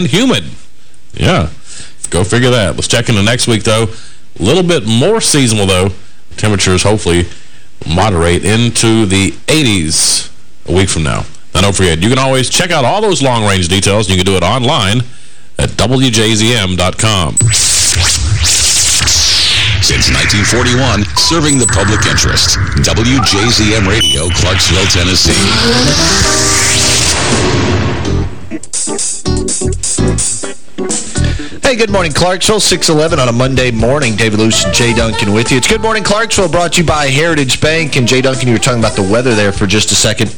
and humid. Yeah, go figure that. Let's check into next week, though. A little bit more seasonal, though. Temperatures hopefully moderate into the 80s a week from now. Now, don't forget, you can always check out all those long-range details. You can do it online at WJZM.com. Since 1941, serving the public interest. WJZM Radio, Clarksville, Tennessee. Hey, good morning, Clarksville. 611 on a Monday morning. David Luce and Jay Duncan with you. It's Good Morning, Clarksville, brought to you by Heritage Bank. And Jay Duncan, you were talking about the weather there for just a second.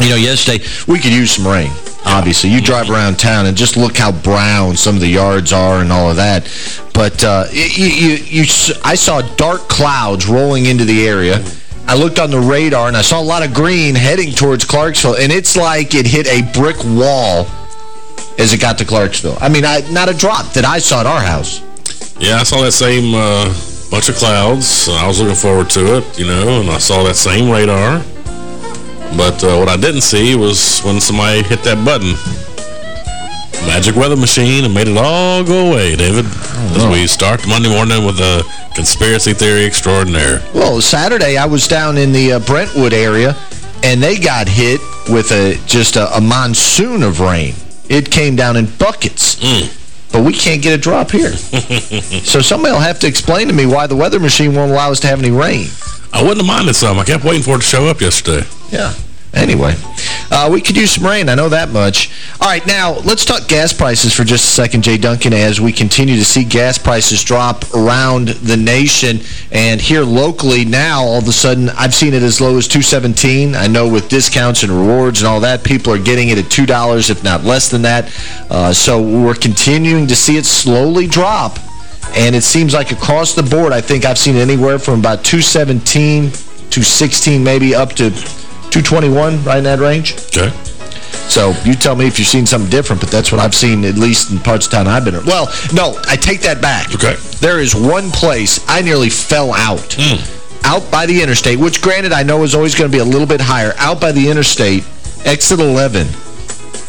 You know, yesterday, we could use some rain, obviously. You drive around town and just look how brown some of the yards are and all of that. But uh, you, you, you, I saw dark clouds rolling into the area. I looked on the radar, and I saw a lot of green heading towards Clarksville, and it's like it hit a brick wall as it got to Clarksville. I mean, I, not a drop that I saw at our house. Yeah, I saw that same uh, bunch of clouds. I was looking forward to it, you know, and I saw that same radar. But uh, what I didn't see was when somebody hit that button. Magic weather machine and made it all go away, David. As we start Monday morning with a conspiracy theory extraordinaire. Well, Saturday I was down in the uh, Brentwood area, and they got hit with a just a, a monsoon of rain. It came down in buckets. Mm. But we can't get a drop here. so somebody will have to explain to me why the weather machine won't allow us to have any rain. I wouldn't have minded some. I kept waiting for it to show up yesterday. Yeah. Anyway, uh, we could use some rain. I know that much. All right, now, let's talk gas prices for just a second, Jay Duncan, as we continue to see gas prices drop around the nation. And here locally now, all of a sudden, I've seen it as low as $2.17. I know with discounts and rewards and all that, people are getting it at $2, if not less than that. Uh, so we're continuing to see it slowly drop. And it seems like across the board, I think I've seen anywhere from about 217 to 16 maybe up to 221, right in that range. Okay. So you tell me if you've seen something different, but that's what I've seen, at least in parts of town I've been in. Well, no, I take that back. Okay. There is one place I nearly fell out. Mm. Out by the interstate, which granted I know is always going to be a little bit higher. Out by the interstate, exit 11,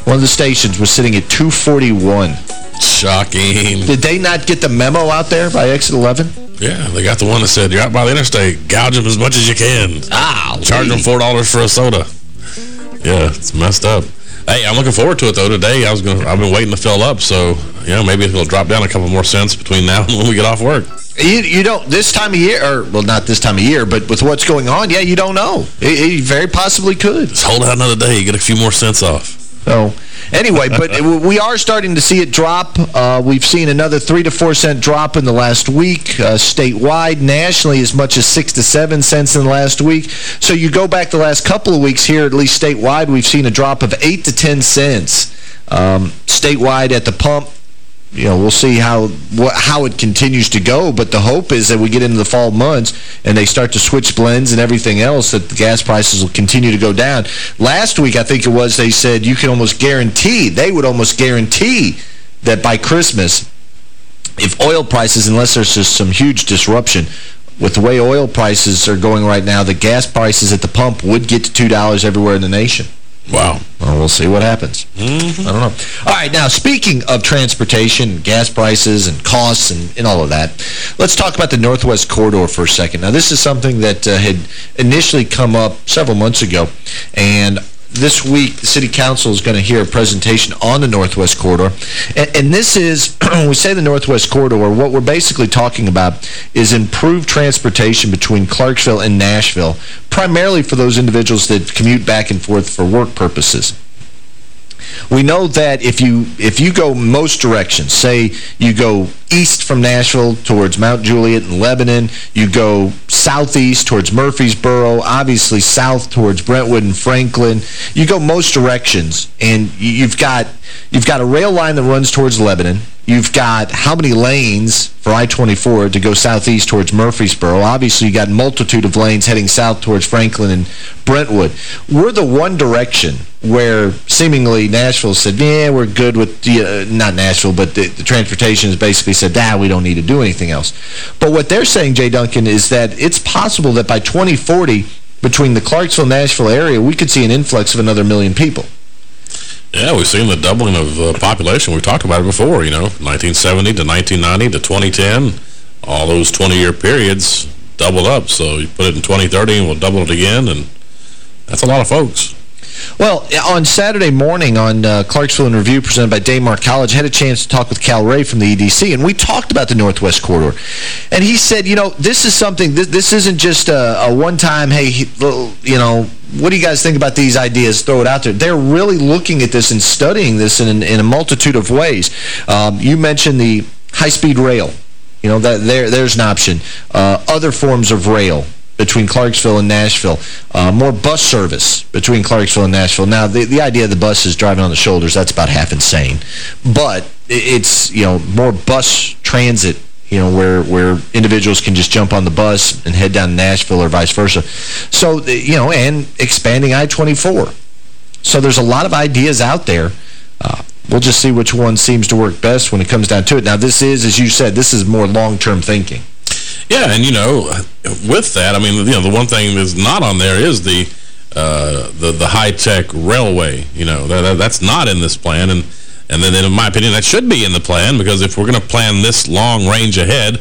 one of the stations was sitting at 241. Shocking. Did they not get the memo out there by exit 11? Yeah, they got the one that said, you're out by the interstate, gouge them as much as you can. Ah, Charge them $4 for a soda. Yeah, it's messed up. Hey, I'm looking forward to it, though, today. I was gonna, I've been waiting to fill up, so, you know, maybe it'll drop down a couple more cents between now and when we get off work. You, you don't, this time of year, or, well, not this time of year, but with what's going on, yeah, you don't know. It, it very possibly could. Just hold out another day, you get a few more cents off. So, anyway, but we are starting to see it drop. Uh, we've seen another 3 to 4 cent drop in the last week, uh, statewide, nationally as much as 6 to 7 cents in the last week. So you go back the last couple of weeks here, at least statewide, we've seen a drop of 8 to 10 cents. Um, statewide at the pump, you know, we'll see how what, how it continues to go, but the hope is that we get into the fall months and they start to switch blends and everything else, that the gas prices will continue to go down. Last week, I think it was, they said you can almost guarantee, they would almost guarantee that by Christmas, if oil prices, unless there's just some huge disruption, with the way oil prices are going right now, the gas prices at the pump would get to $2 everywhere in the nation. Wow. Well, we'll see what happens. Mm -hmm. I don't know. All right, now, speaking of transportation, gas prices, and costs, and, and all of that, let's talk about the Northwest Corridor for a second. Now, this is something that uh, had initially come up several months ago, and this week, the City Council is going to hear a presentation on the Northwest Corridor. And, and this is, when we say the Northwest Corridor, what we're basically talking about is improved transportation between Clarksville and Nashville, primarily for those individuals that commute back and forth for work purposes. We know that if you if you go most directions, say you go east from Nashville towards Mount Juliet and Lebanon, you go southeast towards Murfreesboro, obviously south towards Brentwood and Franklin, you go most directions, and you've got you've got a rail line that runs towards Lebanon, You've got how many lanes for I-24 to go southeast towards Murfreesboro. Obviously, you got a multitude of lanes heading south towards Franklin and Brentwood. We're the one direction where seemingly Nashville said, yeah, we're good with, the, uh, not Nashville, but the, the transportation has basically said, ah, we don't need to do anything else. But what they're saying, Jay Duncan, is that it's possible that by 2040, between the Clarksville-Nashville area, we could see an influx of another million people. Yeah, we've seen the doubling of uh, population. We've talked about it before, you know, 1970 to 1990 to 2010. All those 20-year periods doubled up. So you put it in 2030 and we'll double it again, and that's a lot of folks. Well, on Saturday morning on uh, Clarksville and Review presented by Daymar College, I had a chance to talk with Cal Ray from the EDC, and we talked about the Northwest Corridor. And he said, you know, this is something, this, this isn't just a, a one-time, hey, you know, what do you guys think about these ideas? Throw it out there. They're really looking at this and studying this in, in a multitude of ways. Um, you mentioned the high-speed rail. You know, that there there's an option. Uh, other forms of rail between Clarksville and Nashville. Uh, more bus service between Clarksville and Nashville. Now, the, the idea of the bus is driving on the shoulders, that's about half insane. But it's, you know, more bus transit you know, where, where individuals can just jump on the bus and head down to Nashville or vice versa. So, you know, and expanding I-24. So there's a lot of ideas out there. Uh, we'll just see which one seems to work best when it comes down to it. Now, this is, as you said, this is more long-term thinking. Yeah, and, you know, with that, I mean, you know, the one thing that's not on there is the uh, the, the high-tech railway. You know, that, that's not in this plan. And and then, in my opinion, that should be in the plan because if we're going to plan this long range ahead,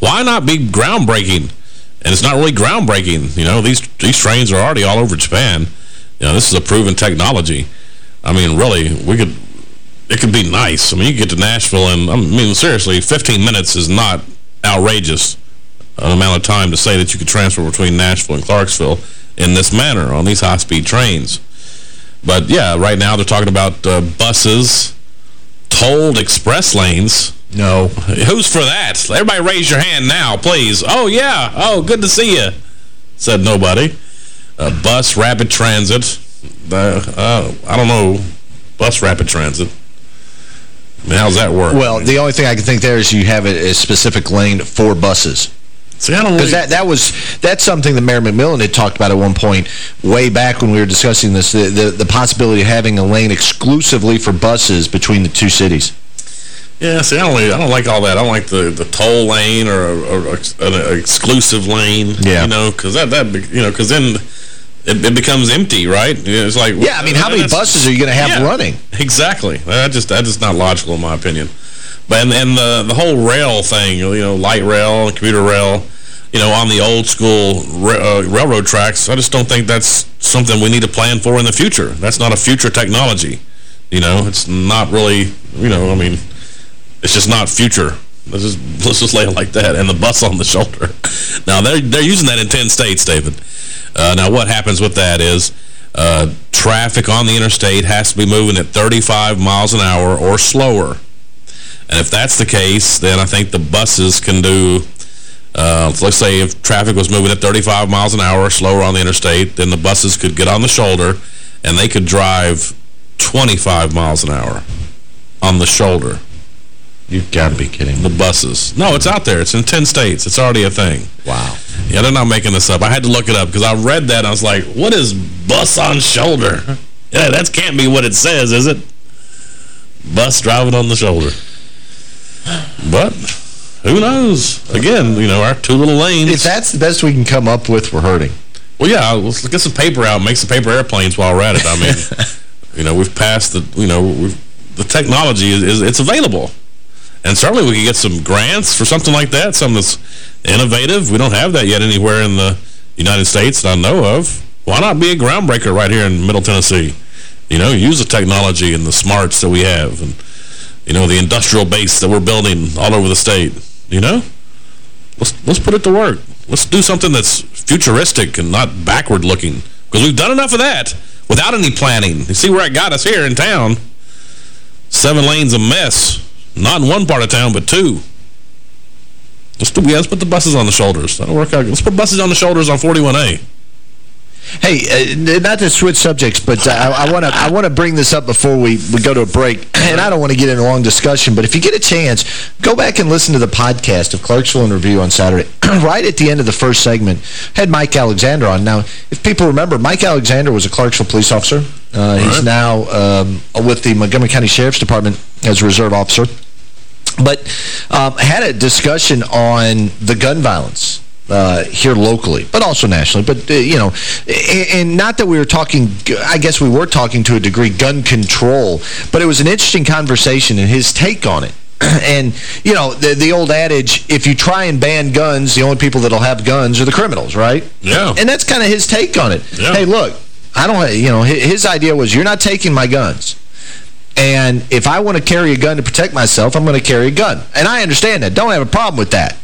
why not be groundbreaking? And it's not really groundbreaking. You know, these these trains are already all over Japan. You know, this is a proven technology. I mean, really, we could it could be nice. I mean, you get to Nashville, and I mean, seriously, 15 minutes is not outrageous an amount of time to say that you could transfer between Nashville and Clarksville in this manner on these high-speed trains. But, yeah, right now they're talking about uh, buses, tolled express lanes. No. Who's for that? Everybody raise your hand now, please. Oh, yeah. Oh, good to see you, said nobody. Uh, bus rapid transit. Uh, I don't know. Bus rapid transit. I mean, how's that work? Well, the only thing I can think there is you have a, a specific lane for buses. Because that, that was that's something that Mayor McMillan had talked about at one point way back when we were discussing this, the, the, the possibility of having a lane exclusively for buses between the two cities. Yeah, see, I don't, I don't like all that. I don't like the, the toll lane or, or, or an exclusive lane, yeah. you know, because that, that, you know, because then it, it, becomes empty, right? It's like yeah. I mean, how many buses are you going to have yeah, running? Exactly. That just that is not logical in my opinion. But and, and the the whole rail thing, you know, light rail, commuter rail, you know, on the old school uh, railroad tracks, I just don't think that's something we need to plan for in the future. That's not a future technology. You know, it's not really, you know, I mean, it's just not future. Let's just, let's just lay it like that. And the bus on the shoulder. now, they're, they're using that in 10 states, David. Uh, now, what happens with that is uh, traffic on the interstate has to be moving at 35 miles an hour or slower. And if that's the case, then I think the buses can do, uh, let's say if traffic was moving at 35 miles an hour or slower on the interstate, then the buses could get on the shoulder and they could drive 25 miles an hour on the shoulder. You've got to be kidding. The buses. No, it's out there. It's in 10 states. It's already a thing. Wow. Yeah, they're not making this up. I had to look it up because I read that and I was like, what is bus on shoulder? Yeah, that can't be what it says, is it? Bus driving on the shoulder. But who knows? Again, you know, our two little lanes. If that's the best we can come up with, we're hurting. Well, yeah, let's get some paper out make some paper airplanes while we're at it. I mean, you know, we've passed the, you know, the technology is, is it's available. And certainly we could get some grants for something like that, something that's innovative. We don't have that yet anywhere in the United States that I know of. Why not be a groundbreaker right here in Middle Tennessee? You know, use the technology and the smarts that we have and, you know, the industrial base that we're building all over the state. You know? Let's, let's put it to work. Let's do something that's futuristic and not backward-looking. Because we've done enough of that without any planning. You see where it got us here in town? Seven lanes a mess. Not in one part of town, but two. Let's, do, yeah, let's put the buses on the shoulders. That'll work out. Let's put buses on the shoulders on 41A. Hey, uh, not to switch subjects, but uh, I want to I want to bring this up before we, we go to a break. And I don't want to get in a long discussion, but if you get a chance, go back and listen to the podcast of Clarksville Review on Saturday. right at the end of the first segment, had Mike Alexander on. Now, if people remember, Mike Alexander was a Clarksville police officer. Uh, he's right. now um, with the Montgomery County Sheriff's Department as a reserve officer. But um, had a discussion on the gun violence uh, here locally, but also nationally. But, uh, you know, and, and, not that we were talking, I guess we were talking to a degree gun control, but it was an interesting conversation and his take on it. and, you know, the, the old adage, if you try and ban guns, the only people that'll have guns are the criminals, right? Yeah. And that's kind of his take on it. Yeah. Hey, look, I don't, you know, his idea was you're not taking my guns. And if I want to carry a gun to protect myself, I'm going to carry a gun. And I understand that. Don't have a problem with that.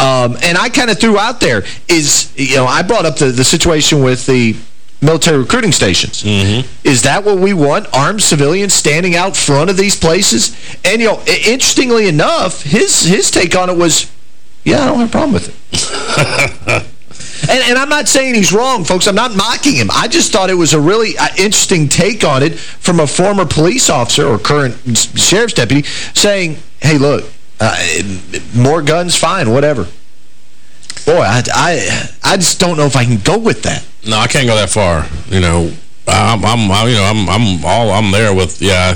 Um, and I kind of threw out there is, you know, I brought up the, the situation with the military recruiting stations. Mm -hmm. Is that what we want? Armed civilians standing out front of these places? And, you know, interestingly enough, his, his take on it was, yeah, I don't have a problem with it. And, and, I'm not saying he's wrong, folks. I'm not mocking him. I just thought it was a really uh, interesting take on it from a former police officer or current sheriff's deputy saying, hey, look, uh, more guns, fine, whatever. Boy, I, I, I just don't know if I can go with that. No, I can't go that far. You know, I'm, I'm I, you know, I'm, I'm all, I'm there with, yeah.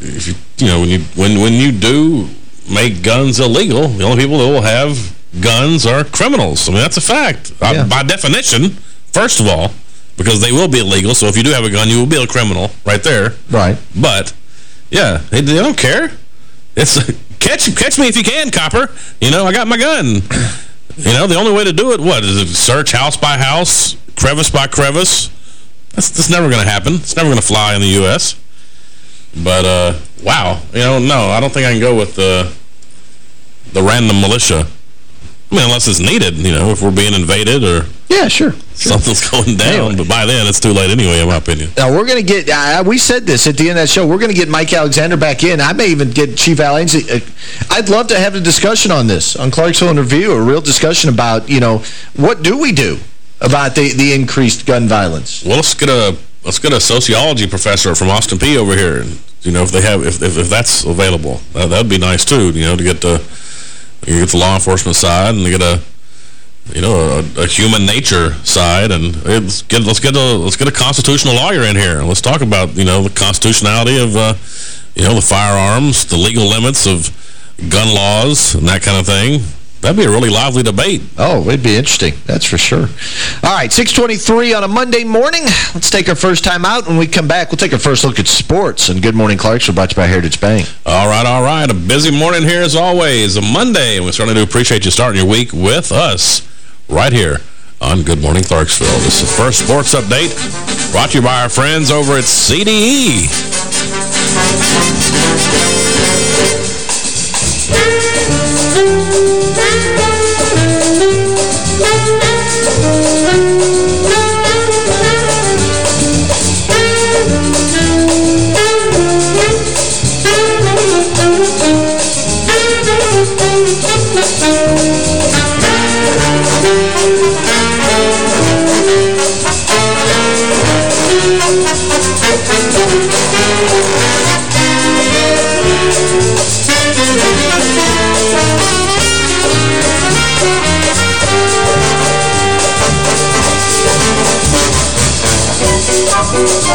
If you, you know, when you, when, when you do make guns illegal, the only people that will have guns are criminals. I mean, that's a fact. Yeah. By definition, first of all, because they will be illegal. So if you do have a gun, you will be a criminal right there. Right. But, yeah, they, they don't care. It's catch catch me if you can, copper. You know, I got my gun. You know, the only way to do it, what, is it search house by house, crevice by crevice? That's, that's never going to happen. It's never going to fly in the U.S. But, uh, wow. You know, no, I don't think I can go with the, the random militia. I mean, unless it's needed, you know, if we're being invaded or yeah, sure, something's going down. Anyway. But by then, it's too late anyway, in my opinion. Now, we're going to get, uh, we said this at the end of that show, we're going to get Mike Alexander back in. I may even get Chief Al Ansley. Uh, I'd love to have a discussion on this, on Clarksville in Review, a real discussion about, you know, what do we do about the, the increased gun violence? Well, let's get a let's get a sociology professor from Austin Peay over here. And, You know, if they have, if if, if that's available, uh, that'd be nice too. You know, to get the you get the law enforcement side and get a you know a, a human nature side and let's get let's get a let's get a constitutional lawyer in here let's talk about you know the constitutionality of uh, you know the firearms the legal limits of gun laws and that kind of thing That'd be a really lively debate. Oh, it'd be interesting. That's for sure. All right, 623 on a Monday morning. Let's take our first time out. When we come back, we'll take our first look at sports. And Good Morning Clarksville brought to you by Heritage Bank. All right, all right. A busy morning here as always. A Monday. And we certainly do appreciate you starting your week with us right here on Good Morning Clarksville. This is the first sports update brought to you by our friends over at CDE. Thank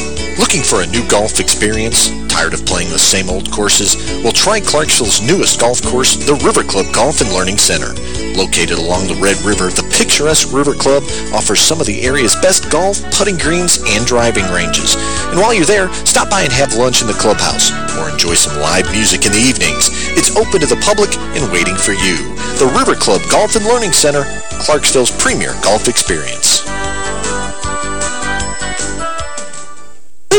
Looking for a new golf experience? Tired of playing the same old courses? Well, try Clarksville's newest golf course, the River Club Golf and Learning Center. Located along the Red River, the picturesque River Club offers some of the area's best golf, putting greens, and driving ranges. And while you're there, stop by and have lunch in the clubhouse or enjoy some live music in the evenings. It's open to the public and waiting for you. The River Club Golf and Learning Center, Clarksville's premier golf experience.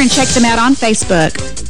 and check them out on Facebook.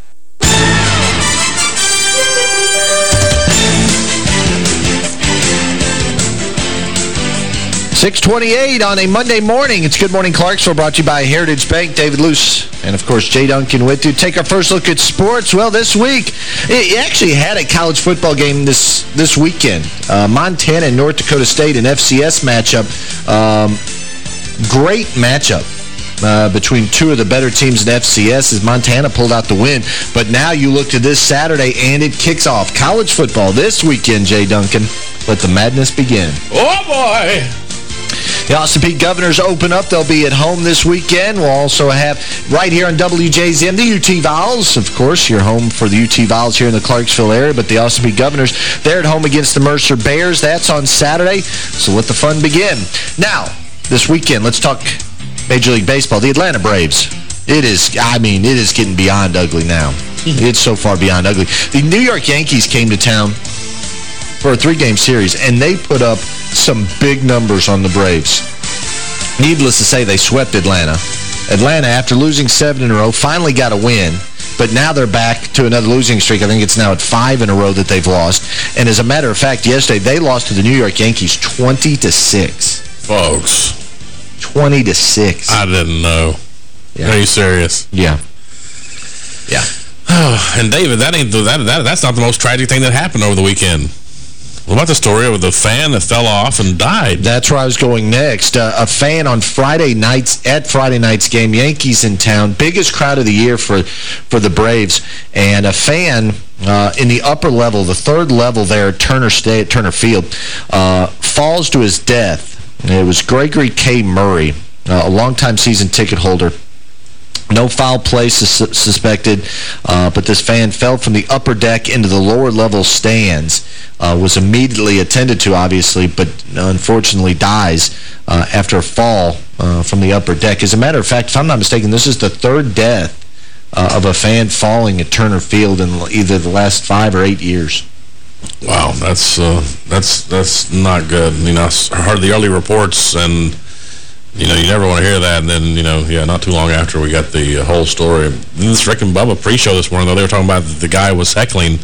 628 on a Monday morning. It's Good Morning Clarksville brought to you by Heritage Bank. David Luce and, of course, Jay Duncan with you. Take our first look at sports. Well, this week, it actually had a college football game this, this weekend. Uh, Montana and North Dakota State, an FCS matchup. Um, great matchup. Uh, between two of the better teams in FCS as Montana pulled out the win. But now you look to this Saturday, and it kicks off college football this weekend, Jay Duncan. Let the madness begin. Oh, boy! The Austin Peay Governors open up. They'll be at home this weekend. We'll also have right here on WJZM the UT Vols. Of course, you're home for the UT Vols here in the Clarksville area, but the Austin Peay Governors, they're at home against the Mercer Bears. That's on Saturday, so let the fun begin. Now, this weekend, let's talk Major League Baseball. The Atlanta Braves. It is, I mean, it is getting beyond ugly now. it's so far beyond ugly. The New York Yankees came to town for a three-game series, and they put up some big numbers on the Braves. Needless to say, they swept Atlanta. Atlanta, after losing seven in a row, finally got a win. But now they're back to another losing streak. I think it's now at five in a row that they've lost. And as a matter of fact, yesterday they lost to the New York Yankees 20 to 6. Folks. 20 to 6. I didn't know. Yeah. Are you serious? Yeah. Yeah. Oh, and David, that ain't that, that that's not the most tragic thing that happened over the weekend. What about the story of the fan that fell off and died? That's where I was going next. Uh, a fan on Friday nights, at Friday night's game, Yankees in town, biggest crowd of the year for, for the Braves, and a fan uh, in the upper level, the third level there Turner, State, Turner Field, uh, falls to his death. It was Gregory K. Murray, uh, a longtime season ticket holder No foul play sus suspected, uh, but this fan fell from the upper deck into the lower level stands. Uh, was immediately attended to, obviously, but unfortunately dies uh, after a fall uh, from the upper deck. As a matter of fact, if I'm not mistaken, this is the third death uh, of a fan falling at Turner Field in either the last five or eight years. Wow, that's uh, that's that's not good. You know, I heard the early reports and you know, you never want to hear that. And then, you know, yeah, not too long after we got the uh, whole story. This Rick and Bubba pre-show this morning, though, they were talking about the guy was heckling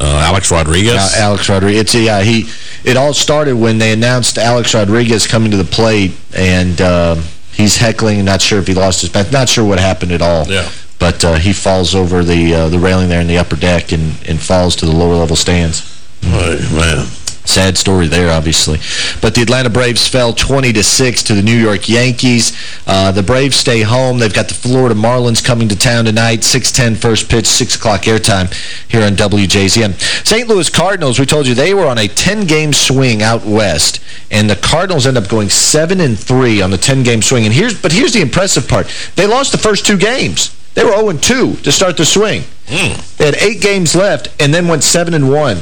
uh, Alex Rodriguez. Uh, Alex Rodriguez. It's, yeah, he, it all started when they announced Alex Rodriguez coming to the plate, and uh, he's heckling. Not sure if he lost his bat. Not sure what happened at all. Yeah. But uh, he falls over the uh, the railing there in the upper deck and, and falls to the lower level stands. Oh, man. Sad story there, obviously. But the Atlanta Braves fell 20 to 6 to the New York Yankees. Uh, the Braves stay home. They've got the Florida Marlins coming to town tonight. 6:10 first pitch, 6 o'clock airtime here on WJZM. St. Louis Cardinals, we told you they were on a 10-game swing out west, and the Cardinals end up going 7 and 3 on the 10-game swing. And here's but here's the impressive part. They lost the first two games. They were 0-2 to start the swing. Mm. They had eight games left and then went 7 and 1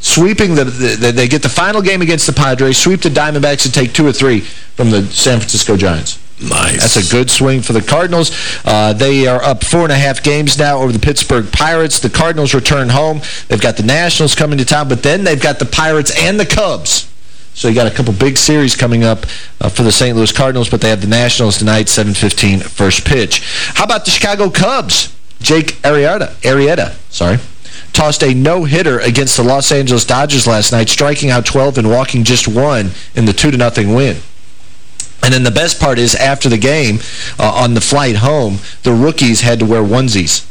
sweeping the, the, they get the final game against the Padres, sweep the Diamondbacks and take two or three from the San Francisco Giants. Nice. That's a good swing for the Cardinals. Uh, they are up four and a half games now over the Pittsburgh Pirates. The Cardinals return home. They've got the Nationals coming to town, but then they've got the Pirates and the Cubs. So you got a couple big series coming up uh, for the St. Louis Cardinals, but they have the Nationals tonight, 7:15 first pitch. How about the Chicago Cubs? Jake Arrieta, Arrieta, sorry, tossed a no-hitter against the Los Angeles Dodgers last night, striking out 12 and walking just one in the 2-0 win. And then the best part is, after the game, uh, on the flight home, the rookies had to wear onesies.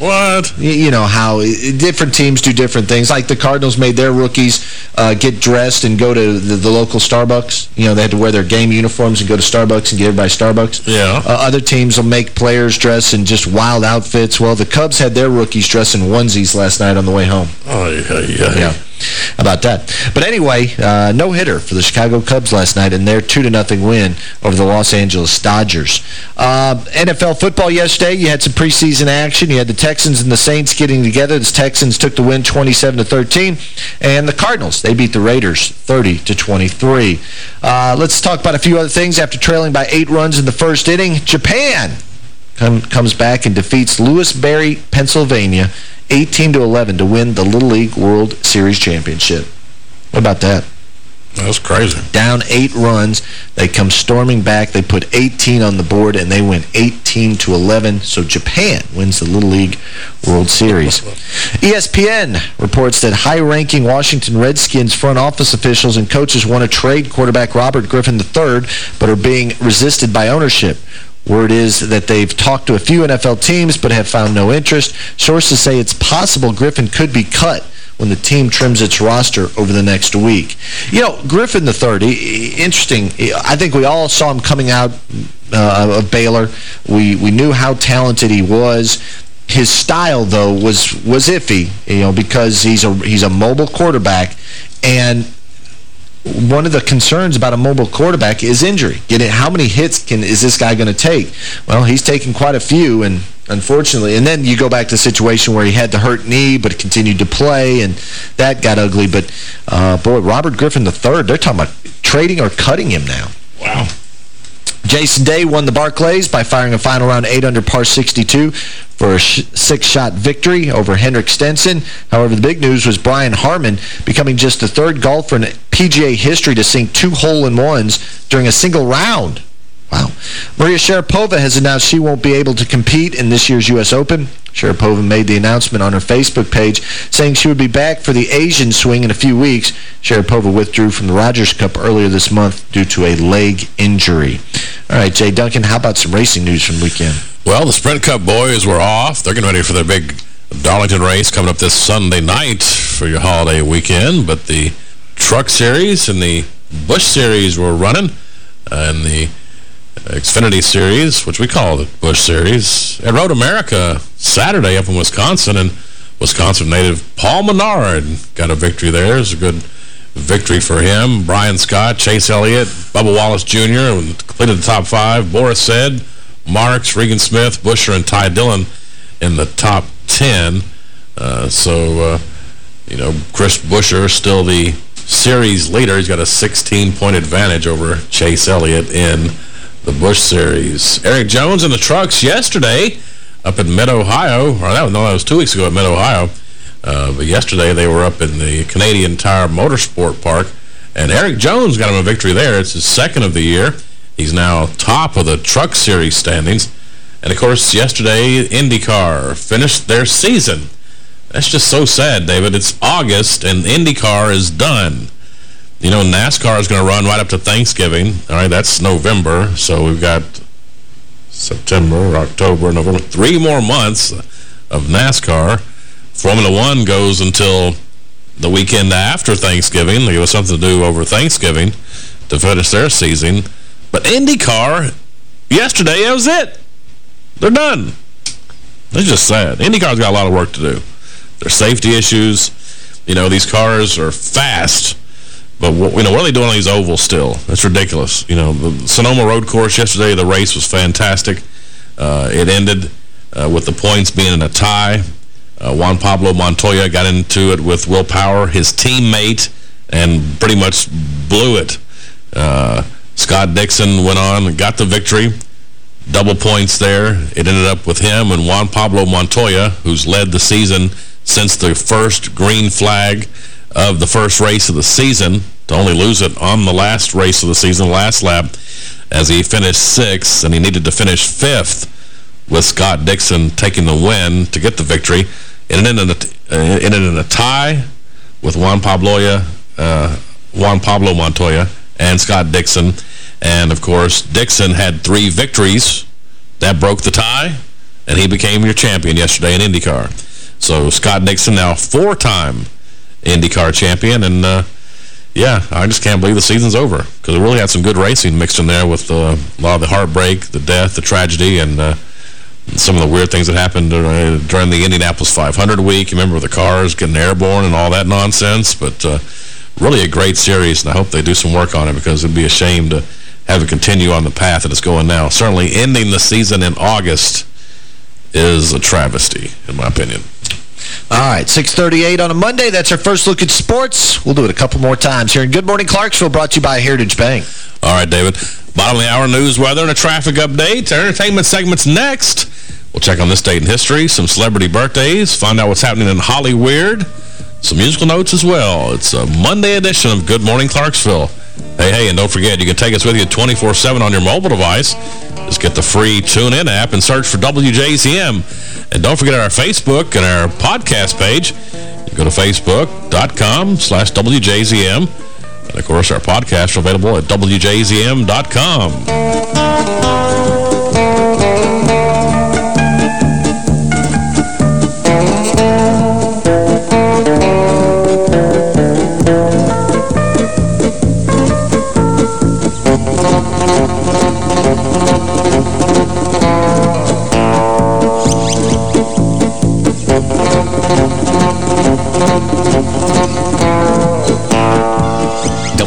What? You know how different teams do different things. Like the Cardinals made their rookies uh, get dressed and go to the, the, local Starbucks. You know, they had to wear their game uniforms and go to Starbucks and get everybody Starbucks. Yeah. Uh, other teams will make players dress in just wild outfits. Well, the Cubs had their rookies dress in onesies last night on the way home. Oh, yeah, yeah. Yeah about that. But anyway, uh, no-hitter for the Chicago Cubs last night in their 2 to nothing win over the Los Angeles Dodgers. Uh, NFL football yesterday, you had some preseason action. You had the Texans and the Saints getting together. The Texans took the win twenty-seven to thirteen, And the Cardinals, they beat the Raiders thirty to twenty-three. Uh, let's talk about a few other things. After trailing by eight runs in the first inning, Japan come, comes back and defeats Lewisberry, Pennsylvania 18 to 11 to win the Little League World Series Championship. What about that? That's crazy. Down eight runs. They come storming back. They put 18 on the board, and they win 18 to 11. So Japan wins the Little League World Series. ESPN reports that high-ranking Washington Redskins front office officials and coaches want to trade quarterback Robert Griffin III, but are being resisted by ownership. Word is that they've talked to a few NFL teams but have found no interest. Sources say it's possible Griffin could be cut when the team trims its roster over the next week. You know, Griffin III, interesting. I think we all saw him coming out uh, of Baylor. We we knew how talented he was. His style, though, was was iffy, you know, because he's a he's a mobile quarterback, and one of the concerns about a mobile quarterback is injury. Getting how many hits can is this guy going to take? Well, he's taken quite a few, and unfortunately, and then you go back to the situation where he had the hurt knee but continued to play, and that got ugly. But, uh, boy, Robert Griffin III, they're talking about trading or cutting him now. Wow. Jason Day won the Barclays by firing a final round 8 under par 62 for a six-shot victory over Henrik Stenson. However, the big news was Brian Harman becoming just the third golfer in PGA history to sink two hole-in-ones during a single round. Wow. Maria Sharapova has announced she won't be able to compete in this year's U.S. Open. Sharapova made the announcement on her Facebook page saying she would be back for the Asian swing in a few weeks. Sharapova withdrew from the Rogers Cup earlier this month due to a leg injury. All right, Jay Duncan, how about some racing news from the weekend? Well, the Sprint Cup boys were off. They're getting ready for their big Darlington race coming up this Sunday night for your holiday weekend. But the Truck Series and the Busch Series were running. Uh, and the Xfinity Series, which we call the Busch Series, at Road America Saturday up in Wisconsin. And Wisconsin native Paul Menard got a victory there. It was a good victory for him. Brian Scott, Chase Elliott, Bubba Wallace Jr. completed the top five. Boris Said, Marks, Regan Smith, Buescher, and Ty Dillon in the top 10. Uh, so, uh, you know, Chris Buescher still the series leader. He's got a 16-point advantage over Chase Elliott in the Busch Series. Erik Jones in the trucks yesterday up in Mid-Ohio. Or that, no, that was two weeks ago at Mid-Ohio. Uh, but yesterday they were up in the Canadian Tire Motorsport Park. And Erik Jones got him a victory there. It's his second of the year. He's now top of the Truck Series standings. And, of course, yesterday, IndyCar finished their season. That's just so sad, David. It's August, and IndyCar is done. You know, NASCAR is going to run right up to Thanksgiving. All right, that's November. So we've got September, October, November. Three more months of NASCAR. Formula One goes until the weekend after Thanksgiving. They us something to do over Thanksgiving to finish their season. But IndyCar, yesterday, that was it. They're done. It's just sad. IndyCar's got a lot of work to do. There's safety issues. You know, these cars are fast. But, what, you know, what are they doing on these ovals still? That's ridiculous. You know, the Sonoma Road Course yesterday, the race was fantastic. Uh, it ended uh, with the points being in a tie. Uh, Juan Pablo Montoya got into it with Will Power, his teammate, and pretty much blew it. Uh, Scott Dixon went on and got the victory. Double points there. It ended up with him and Juan Pablo Montoya, who's led the season since the first green flag of the first race of the season to only lose it on the last race of the season, last lap, as he finished sixth, and he needed to finish fifth with Scott Dixon taking the win to get the victory. It ended in a, uh, ended in a tie with Juan Pablo, uh, Juan Pablo Montoya and Scott Dixon. And, of course, Dixon had three victories. That broke the tie, and he became your champion yesterday in IndyCar. So Scott Dixon now four-time IndyCar champion. And, uh, yeah, I just can't believe the season's over because we really had some good racing mixed in there with uh, a lot of the heartbreak, the death, the tragedy, and uh, some of the weird things that happened during the Indianapolis 500 week. You remember the cars getting airborne and all that nonsense. But uh, really a great series, and I hope they do some work on it because it'd be a shame to have it continue on the path that it's going now. Certainly ending the season in August is a travesty, in my opinion. All right, 638 on a Monday. That's our first look at sports. We'll do it a couple more times here in Good Morning Clarksville, brought to you by Heritage Bank. All right, David. Bottom of the hour news, weather, and a traffic update. Our entertainment segment's next. We'll check on this date in history, some celebrity birthdays, find out what's happening in Hollywood, some musical notes as well. It's a Monday edition of Good Morning Clarksville. Hey, hey, and don't forget, you can take us with you 24-7 on your mobile device. Just get the free TuneIn app and search for WJZM. And don't forget our Facebook and our podcast page. You go to facebook.com slash WJZM. And, of course, our podcasts are available at WJZM.com.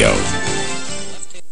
Radio.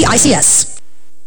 ACICS.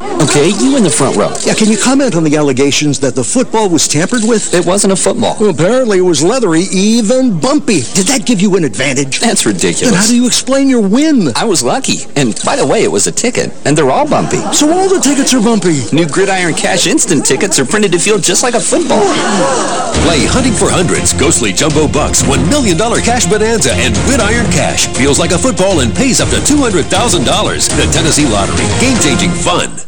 Okay, you in the front row. Yeah, can you comment on the allegations that the football was tampered with? It wasn't a football. Well, apparently it was leathery, even bumpy. Did that give you an advantage? That's ridiculous. Then how do you explain your win? I was lucky. And by the way, it was a ticket, and they're all bumpy. So all the tickets are bumpy? New Gridiron Cash Instant tickets are printed to feel just like a football. Play Hunting for Hundreds, Ghostly Jumbo Bucks, $1 million cash bonanza, and Gridiron Cash. Feels like a football and pays up to $200,000. The Tennessee Lottery. Game-changing fun.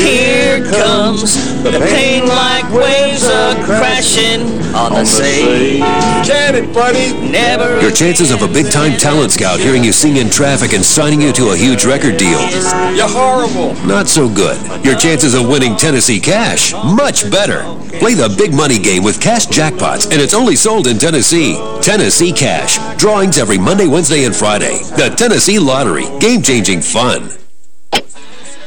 Here comes the pain like waves are crashing on the sea. Get it, buddy. Never Your chances of a big-time talent scout hearing you sing in traffic and signing you to a huge record deal. You're horrible. Not so good. Your chances of winning Tennessee Cash, much better. Play the big money game with Cash Jackpots, and it's only sold in Tennessee. Tennessee Cash. Drawings every Monday, Wednesday, and Friday. The Tennessee Lottery. Game-changing fun.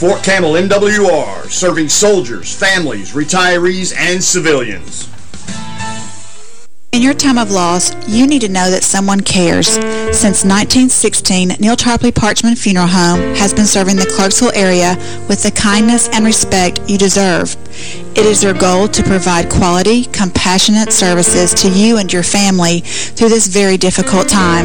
Fort Campbell MWR, serving soldiers, families, retirees, and civilians. In your time of loss, you need to know that someone cares. Since 1916, Neal Tarpley Parchman Funeral Home has been serving the Clarksville area with the kindness and respect you deserve. It is their goal to provide quality, compassionate services to you and your family through this very difficult time.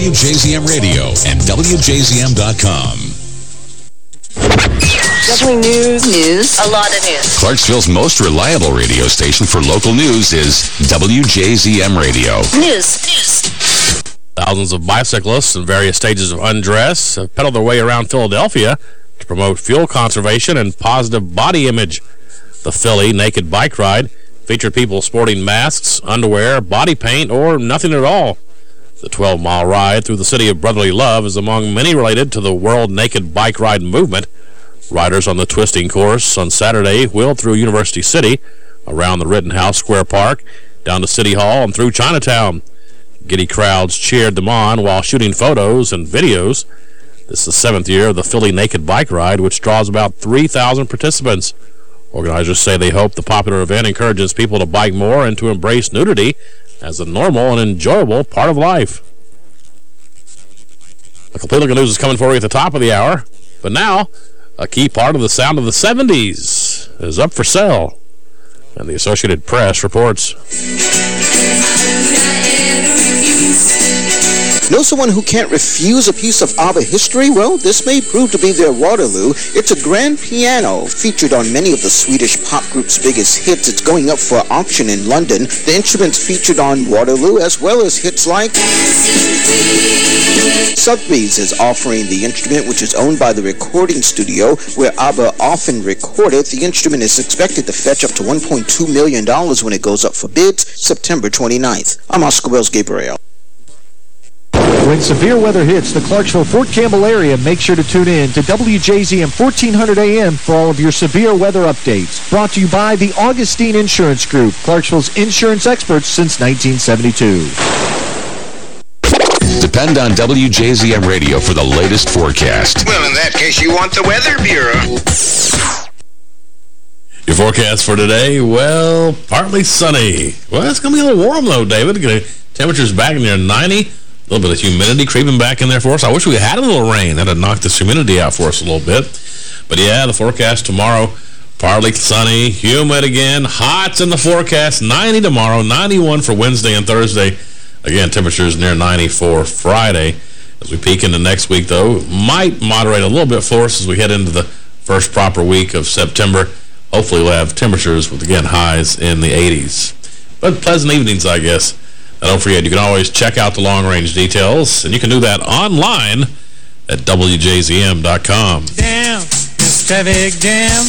Radio and WJZM.com. Definitely news. News. A lot of news. Clarksville's most reliable radio station for local news is WJZM Radio. News. News. Thousands of bicyclists in various stages of undress have pedaled their way around Philadelphia to promote fuel conservation and positive body image. The Philly Naked Bike Ride featured people sporting masks, underwear, body paint, or nothing at all. The 12-mile ride through the city of brotherly love is among many related to the World Naked Bike Ride movement. Riders on the twisting course on Saturday wheeled through University City, around the Rittenhouse Square Park, down to City Hall, and through Chinatown. Giddy crowds cheered them on while shooting photos and videos. This is the seventh year of the Philly Naked Bike Ride, which draws about 3,000 participants. Organizers say they hope the popular event encourages people to bike more and to embrace nudity as a normal and enjoyable part of life. The complete look of news is coming for you at the top of the hour. But now, a key part of the sound of the 70s is up for sale. And the Associated Press reports. Know someone who can't refuse a piece of ABBA history? Well, this may prove to be their Waterloo. It's a grand piano featured on many of the Swedish pop group's biggest hits. It's going up for auction in London. The instrument's featured on Waterloo as well as hits like... Sotheby's is offering the instrument, which is owned by the recording studio where ABBA often recorded. The instrument is expected to fetch up to $1.2 million when it goes up for bids September 29th. I'm Oscar Wells Gabriel. When severe weather hits the Clarksville-Fort Campbell area, make sure to tune in to WJZM 1400 AM for all of your severe weather updates. Brought to you by the Augustine Insurance Group, Clarksville's insurance experts since 1972. Depend on WJZM Radio for the latest forecast. Well, in that case, you want the Weather Bureau. Your forecast for today, well, partly sunny. Well, it's going to be a little warm, though, David. Temperatures back near 90. A little bit of humidity creeping back in there for us. I wish we had a little rain. That'd knock this humidity out for us a little bit. But yeah, the forecast tomorrow, partly sunny, humid again. Hot's in the forecast. 90 tomorrow, 91 for Wednesday and Thursday. Again, temperatures near 90 for Friday. As we peek into next week, though, might moderate a little bit for us as we head into the first proper week of September. Hopefully we'll have temperatures with, again, highs in the 80s. But pleasant evenings, I guess. And don't forget, you can always check out the long-range details, and you can do that online at WJZM.com. Damn, this traffic jam,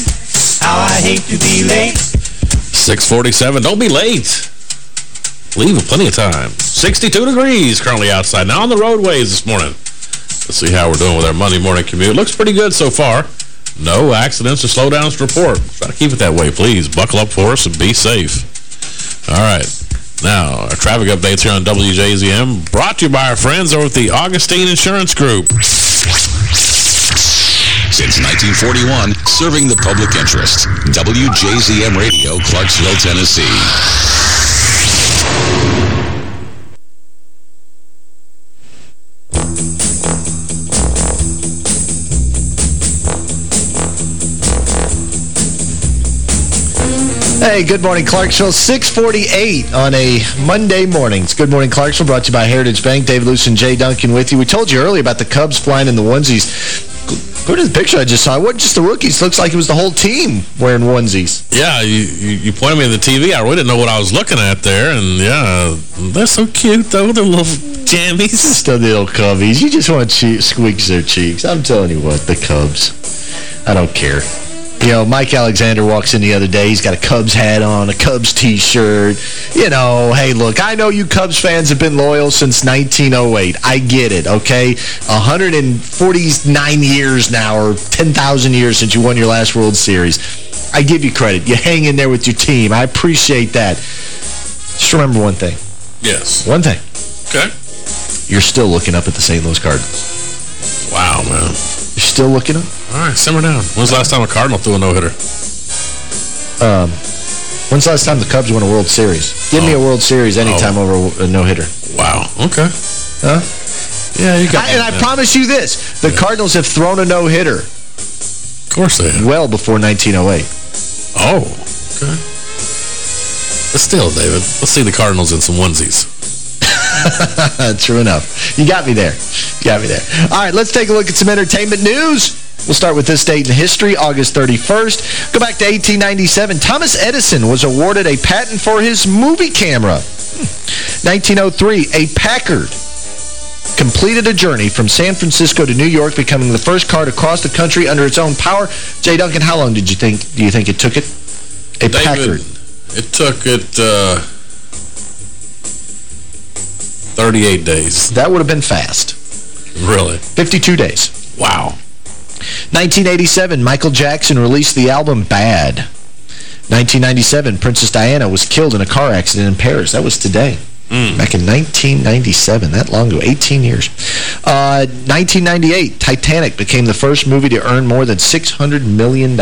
how I hate to be late. 647, don't be late. Leave with plenty of time. 62 degrees currently outside. Now on the roadways this morning. Let's see how we're doing with our Monday morning commute. Looks pretty good so far. No accidents or slowdowns to report. Try to keep it that way, please. Buckle up for us and be safe. All right. Now, our traffic updates here on WJZM brought to you by our friends over at the Augustine Insurance Group. Since 1941, serving the public interest. WJZM Radio, Clarksville, Tennessee. Hey, good morning, Clarksville. 648 on a Monday morning. It's Good Morning, Clarksville, brought to you by Heritage Bank. Dave Luce and Jay Duncan with you. We told you earlier about the Cubs flying in the onesies. Go to the picture I just saw. It wasn't just the rookies. It looks like it was the whole team wearing onesies. Yeah, you, you, you pointed me to the TV. I really didn't know what I was looking at there. And, yeah, they're so cute, though. They're little jammies. Still the little Cubbies. You just want to squeak their cheeks. I'm telling you what, the Cubs. I don't care. You know, Mike Alexander walks in the other day. He's got a Cubs hat on, a Cubs T-shirt. You know, hey, look, I know you Cubs fans have been loyal since 1908. I get it, okay? 149 years now, or 10,000 years since you won your last World Series. I give you credit. You hang in there with your team. I appreciate that. Just remember one thing. Yes. One thing. Okay. You're still looking up at the St. Louis Cardinals. Wow, man. You're still looking up? All right, simmer down. When's the last time a Cardinal threw a no-hitter? Um, when's the last time the Cubs won a World Series? Give oh. me a World Series anytime oh. over a no-hitter. Wow. Okay. Huh? Yeah, you got I, And I promise you this. The yeah. Cardinals have thrown a no-hitter. Of course they have. Well before 1908. Oh, okay. But still, David, let's see the Cardinals in some onesies. True enough. You got me there. You got me there. All right, let's take a look at some entertainment news. We'll start with this date in history, August 31st. Go back to 1897. Thomas Edison was awarded a patent for his movie camera. 1903, a Packard completed a journey from San Francisco to New York, becoming the first car to cross the country under its own power. Jay Duncan, how long did you think do you think it took it? A David, Packard. It took it uh, 38 days. That would have been fast. Really? 52 days. Wow. 1987, Michael Jackson released the album Bad. 1997, Princess Diana was killed in a car accident in Paris. That was today. Mm. Back in 1997, that long ago, 18 years. Uh, 1998, Titanic became the first movie to earn more than $600 million.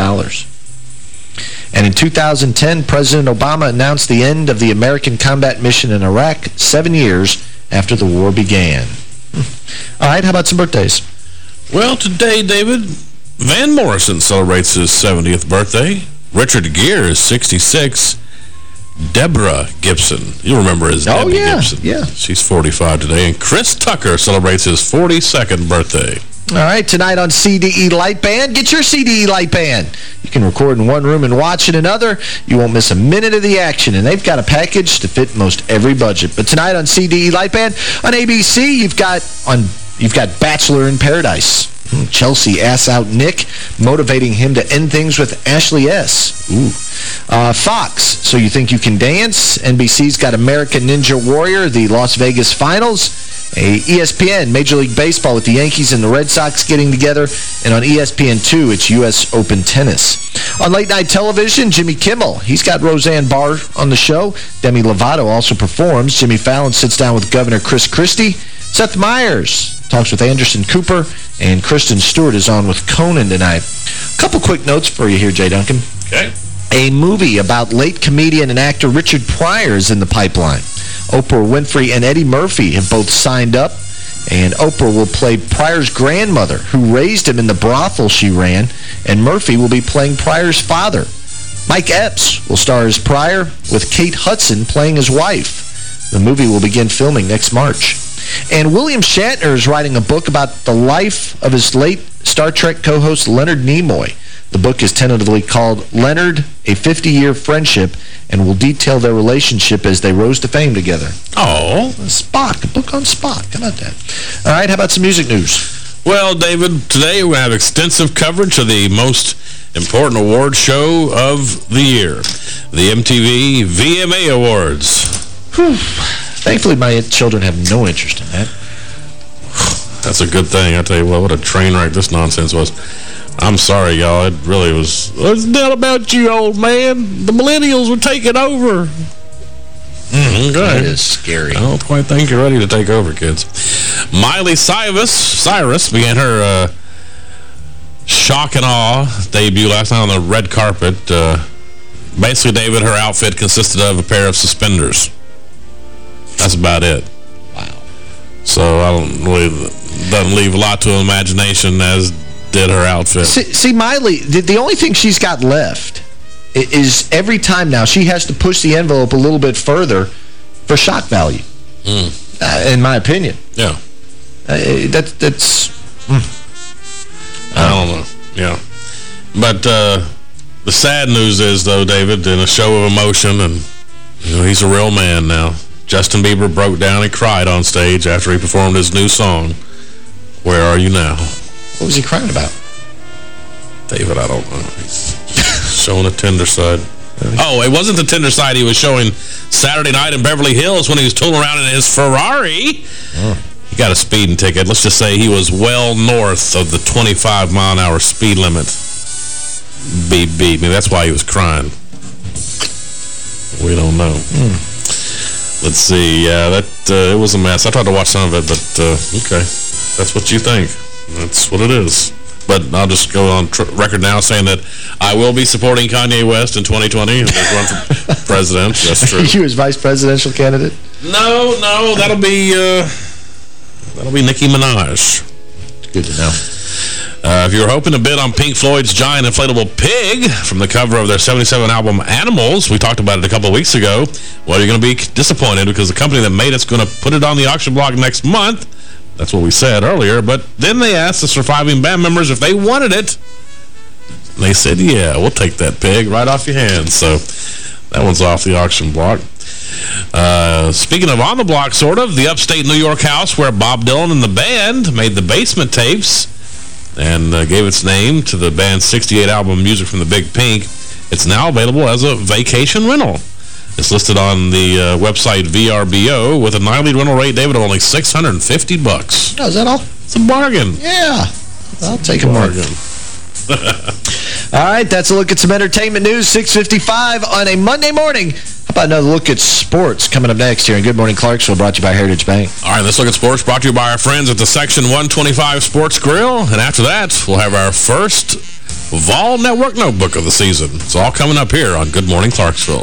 And in 2010, President Obama announced the end of the American combat mission in Iraq seven years after the war began. All right, how about some birthdays? Well, today, David, Van Morrison celebrates his 70th birthday. Richard Gere is 66. Deborah Gibson. You remember as oh, Debbie yeah, Gibson. yeah. She's 45 today. And Chris Tucker celebrates his 42nd birthday. All right, tonight on CDE Lightband, get your CDE Lightband. You can record in one room and watch in another. You won't miss a minute of the action, and they've got a package to fit most every budget. But tonight on CDE Lightband, on ABC, you've got on you've got Bachelor in Paradise. Chelsea ass out Nick, motivating him to end things with Ashley S. Ooh. Uh, Fox, So You Think You Can Dance. NBC's got American Ninja Warrior, the Las Vegas Finals. A ESPN, Major League Baseball with the Yankees and the Red Sox getting together. And on ESPN2, it's U.S. Open Tennis. On late night television, Jimmy Kimmel. He's got Roseanne Barr on the show. Demi Lovato also performs. Jimmy Fallon sits down with Governor Chris Christie. Seth Meyers talks with Anderson Cooper. And Kristen Stewart is on with Conan tonight. A couple quick notes for you here, Jay Duncan. Okay. A movie about late comedian and actor Richard Pryor is in the pipeline. Oprah Winfrey and Eddie Murphy have both signed up, and Oprah will play Pryor's grandmother, who raised him in the brothel she ran, and Murphy will be playing Pryor's father. Mike Epps will star as Pryor, with Kate Hudson playing his wife. The movie will begin filming next March. And William Shatner is writing a book about the life of his late Star Trek co-host Leonard Nimoy. The book is tentatively called Leonard, A 50-Year Friendship, and will detail their relationship as they rose to fame together. Oh. Spock, a book on Spock. How about that? All right, how about some music news? Well, David, today we have extensive coverage of the most important award show of the year, the MTV VMA Awards. Whew. Thankfully, my children have no interest in that. That's a good thing. I tell you what, what a train wreck this nonsense was. I'm sorry, y'all. It really was. It's not about you, old man. The millennials were taking over. Mm, okay. That is scary. I don't quite think you're ready to take over, kids. Miley Cyrus, Cyrus began her uh, shock and awe debut last night on the red carpet. Uh, basically, David, her outfit consisted of a pair of suspenders. That's about it. Wow. So I don't really doesn't leave a lot to imagination as did her outfit. See, see Miley, the, the only thing she's got left is every time now she has to push the envelope a little bit further for shock value, mm. uh, in my opinion. Yeah. Uh, that, that's... Mm. I don't know. Yeah. But uh, the sad news is, though, David, in a show of emotion, and you know, he's a real man now. Justin Bieber broke down and cried on stage after he performed his new song, Where Are You Now? What was he crying about? David, I don't know. He's showing a tender side. Oh, it wasn't the tender side. He was showing Saturday night in Beverly Hills when he was tooling around in his Ferrari. Oh. He got a speeding ticket. Let's just say he was well north of the 25-mile-an-hour speed limit. Beep, beep. Maybe that's why he was crying. We don't know. Hmm. Let's see. Yeah, that uh, it was a mess. I tried to watch some of it, but uh, okay. That's what you think. That's what it is. But I'll just go on record now saying that I will be supporting Kanye West in 2020 if run for president. That's true. you as vice presidential candidate? No, no, that'll be uh, that'll be Nicki Minaj. Good to know. Uh, if you're hoping to bid on Pink Floyd's Giant Inflatable Pig from the cover of their 77 album Animals, we talked about it a couple weeks ago, well, you're going to be disappointed because the company that made it's going to put it on the auction block next month. That's what we said earlier. But then they asked the surviving band members if they wanted it. And they said, yeah, we'll take that pig right off your hands. So that one's off the auction block. Uh, speaking of on the block, sort of, the upstate New York house where Bob Dylan and the band made the basement tapes and uh, gave its name to the band's 68 album Music from the Big Pink. It's now available as a vacation rental. It's listed on the uh, website VRBO with a nightly rental rate, David, of only 650 bucks. Oh, is that all? It's a bargain. Yeah. I'll take a, bargain. All right, that's a look at some entertainment news, 655 on a Monday morning. How about another look at sports coming up next here in Good Morning Clarksville, brought to you by Heritage Bank. All right, let's look at sports, brought to you by our friends at the Section 125 Sports Grill. And after that, we'll have our first Vol Network Notebook of the season. It's all coming up here on Good Morning Clarksville.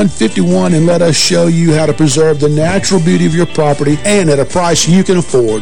151 and let us show you how to preserve the natural beauty of your property and at a price you can afford.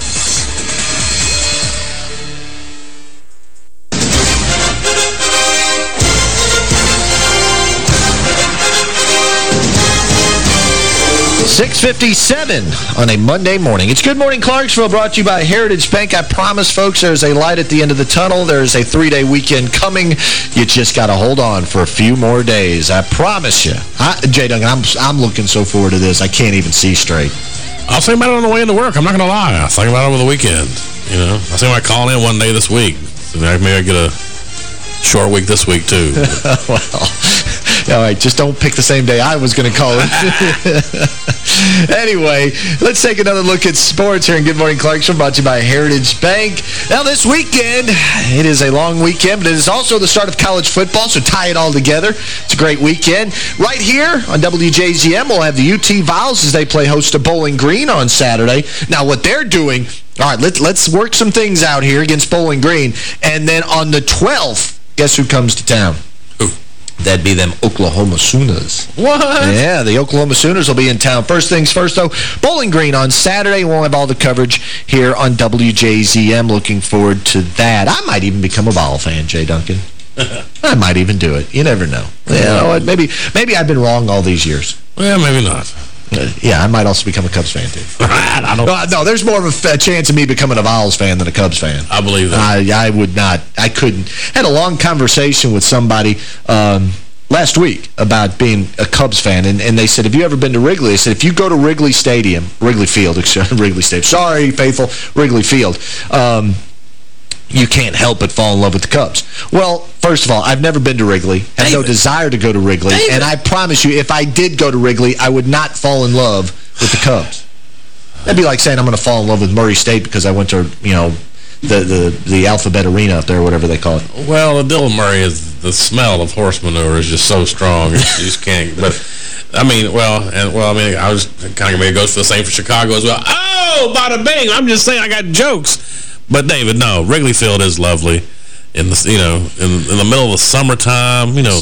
Six fifty-seven on a Monday morning. It's Good Morning Clarksville brought to you by Heritage Bank. I promise, folks, there's a light at the end of the tunnel. There's a three-day weekend coming. You just got to hold on for a few more days. I promise you. I, Jay Duncan, I'm, I'm looking so forward to this. I can't even see straight. I was thinking about it on the way into work. I'm not going to lie. I was thinking about it over the weekend. You know, I was thinking about calling in one day this week. So maybe I get a short week this week, too. well, all right, just don't pick the same day I was going to call it. anyway, let's take another look at sports here in Good Morning Clarksville, brought to you by Heritage Bank. Now, this weekend, it is a long weekend, but it is also the start of college football, so tie it all together. It's a great weekend. Right here on WJZM, we'll have the UT Vols as they play host to Bowling Green on Saturday. Now, what they're doing, all right, let's, let's work some things out here against Bowling Green. And then on the 12th, guess who comes to town? That'd be them Oklahoma Sooners. What? Yeah, the Oklahoma Sooners will be in town. First things first, though, Bowling Green on Saturday. We'll have all the coverage here on WJZM. Looking forward to that. I might even become a ball fan, Jay Duncan. I might even do it. You never know. You know? Maybe, maybe I've been wrong all these years. Well, maybe not. Uh, yeah, I might also become a Cubs fan, too. I don't... No, no, there's more of a, a, chance of me becoming a Vols fan than a Cubs fan. I believe that. I, I would not. I couldn't. had a long conversation with somebody um, last week about being a Cubs fan, and, and they said, have you ever been to Wrigley? I said, if you go to Wrigley Stadium, Wrigley Field, Wrigley Stadium, sorry, faithful, Wrigley Field, um, you can't help but fall in love with the Cubs. Well, first of all, I've never been to Wrigley. I have no desire to go to Wrigley. David. And I promise you, if I did go to Wrigley, I would not fall in love with the Cubs. That'd be like saying I'm going to fall in love with Murray State because I went to, you know, the, the, the Alphabet Arena up there, whatever they call it. Well, the Dylan Murray is, the smell of horse manure is just so strong. you just can't, but... I mean, well, and well, I mean, I was kind of maybe it goes for the same for Chicago as well. Oh, bada bing! I'm just saying, I got jokes. But David, no, Wrigley Field is lovely. In the you know in, in the middle of the summertime, you know,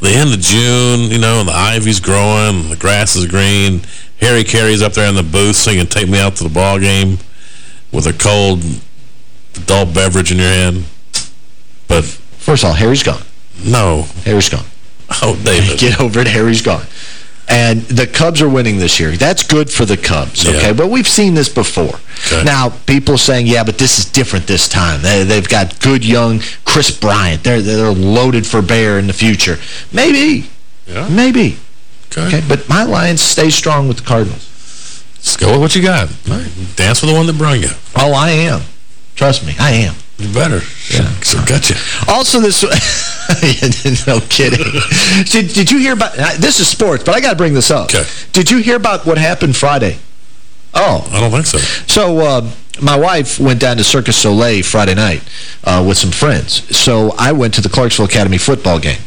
the end of June, you know, the ivy's growing, the grass is green. Harry Caray's up there in the booth singing "Take Me Out to the Ball Game" with a cold dull beverage in your hand. But First of all, Harry's gone. no. Harry's gone. Oh, David. Get over it. Harry's gone. And the Cubs are winning this year. That's good for the Cubs, Yeah. okay? But we've seen this before. Now, people saying, yeah, but this is different this time. They, they've got good young Kris Bryant. They're, they're loaded for bear in the future. Maybe. Yeah. Maybe. Okay. But my Lions stay strong with the Cardinals. Let's go with what you got. Dance with the one that brung you. Oh, I am. Trust me, I am. You better. Yeah. So got you. Also, this... no kidding. did, did you hear about... uh, This is sports, but I got to bring this up. Okay. Did you hear about what happened Friday? Oh. I don't think so. So, uh, my wife went down to Circus Soleil Friday night uh, with some friends. So, I went to the Clarksville Academy football game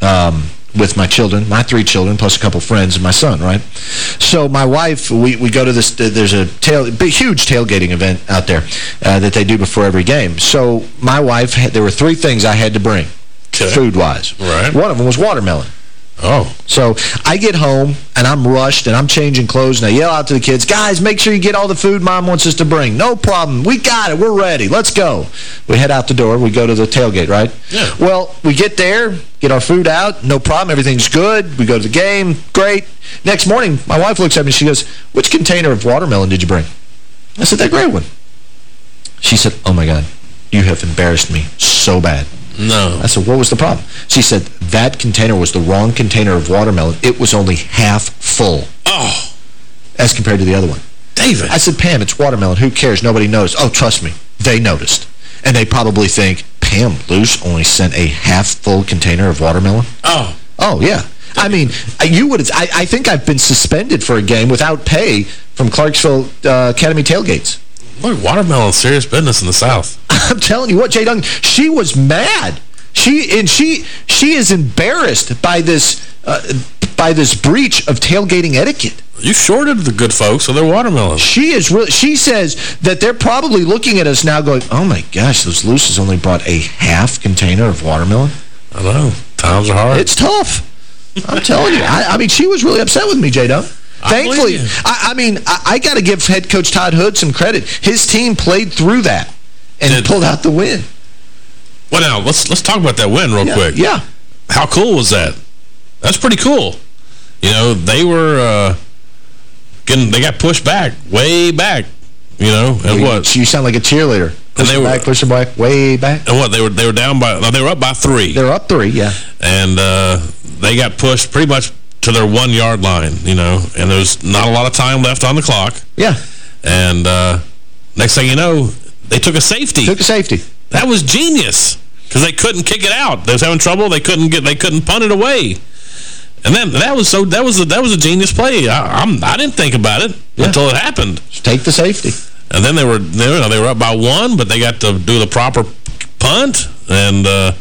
um, with my children, my three children, plus a couple friends and my son, right? So, my wife, we, we go to this, there's a tail, big, huge tailgating event out there uh, that they do before every game. So, my wife, had, there were three things I had to bring, food-wise. Right. One of them was watermelon. Oh. So I get home, and I'm rushed, and I'm changing clothes, and I yell out to the kids, guys, make sure you get all the food Mom wants us to bring. No problem. We got it. We're ready. Let's go. We head out the door. We go to the tailgate, right? Yeah. Well, we get there, get our food out. No problem. Everything's good. We go to the game. Great. Next morning, my wife looks at me, and she goes, which container of watermelon did you bring? I said, that gray one. She said, oh, my God, you have embarrassed me so bad. No. I said, what was the problem? She said, that container was the wrong container of watermelon. It was only half full. Oh. As compared to the other one. David. I said, Pam, it's watermelon. Who cares? Nobody knows. Oh, trust me. They noticed. And they probably think, Pam Luce only sent a half-full container of watermelon? Oh. Oh, yeah. I mean, you would. I, I think I've been suspended for a game without pay from Clarksville uh, Academy tailgates. Look, watermelon's serious business in the South. I'm telling you what, Jay Duncan, she was mad. She and she she is embarrassed by this uh, by this breach of tailgating etiquette. You shorted the good folks of their watermelon. She is really. She says that they're probably looking at us now, going, "Oh my gosh, those Luces only brought a half container of watermelon." I know times are hard. It's tough. I'm telling you. I, I mean, she was really upset with me, J Dub. I Thankfully. I, I mean, I, I got to give head coach Todd Hood some credit. His team played through that and pulled out the win. Well, now, let's let's talk about that win real Yeah, quick. yeah. How cool was that? That's pretty cool. You know, they were uh, getting, they got pushed back, way back, you know, and You- what? You sound like a cheerleader. Push they it were- back, push it back, way back. And what, they were they were down by, they were up by three. They were up three, yeah. And uh, they got pushed pretty much to their one-yard line, you know, and there's not a lot of time left on the clock. Yeah. And uh, next thing you know, they took a safety. Took a safety. That was genius because they couldn't kick it out. They was having trouble. They couldn't get. They couldn't punt it away. And then that was so. That was a, that was a genius play. I, I'm. I didn't think about it until it happened. Just take the safety. And then they were they were, they were up by one, but they got to do the proper punt and uh,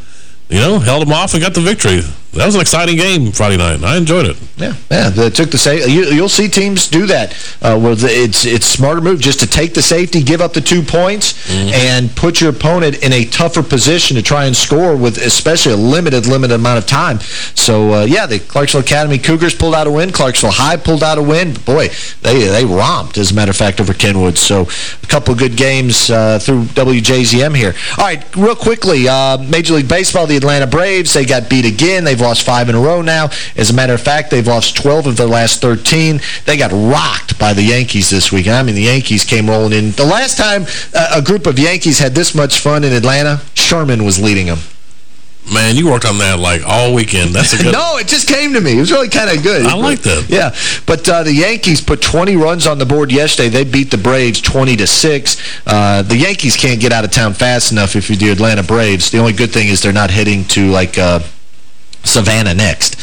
you know held them off and got the victory. That was an exciting game Friday night. I enjoyed it. Yeah, yeah. They took the safety. You, you'll see teams do that. Uh, the, it's it's smarter move just to take the safety, give up the two points, Mm-hmm. and put your opponent in a tougher position to try and score with especially a limited limited amount of time. So uh, yeah, the Clarksville Academy Cougars pulled out a win. Clarksville High pulled out a win. But boy, they they romped as a matter of fact over Kenwood. So a couple of good games uh, through WJZM here. All right, real quickly, uh, Major League Baseball, the Atlanta Braves, they got beat again. They've lost five in a row now. As a matter of fact, they've lost 12 of their last 13. They got rocked by the Yankees this week. I mean, the Yankees came rolling in. The last time uh, a group of Yankees had this much fun in Atlanta, Sherman was leading them. Man, you worked on that like all weekend. That's a good. no, it just came to me. It was really kind of good. I like that. Yeah, but uh, the Yankees put 20 runs on the board yesterday. They beat the Braves 20 to six. Uh, the Yankees can't get out of town fast enough if you're the Atlanta Braves. The only good thing is they're not heading to like. Uh, Savannah next.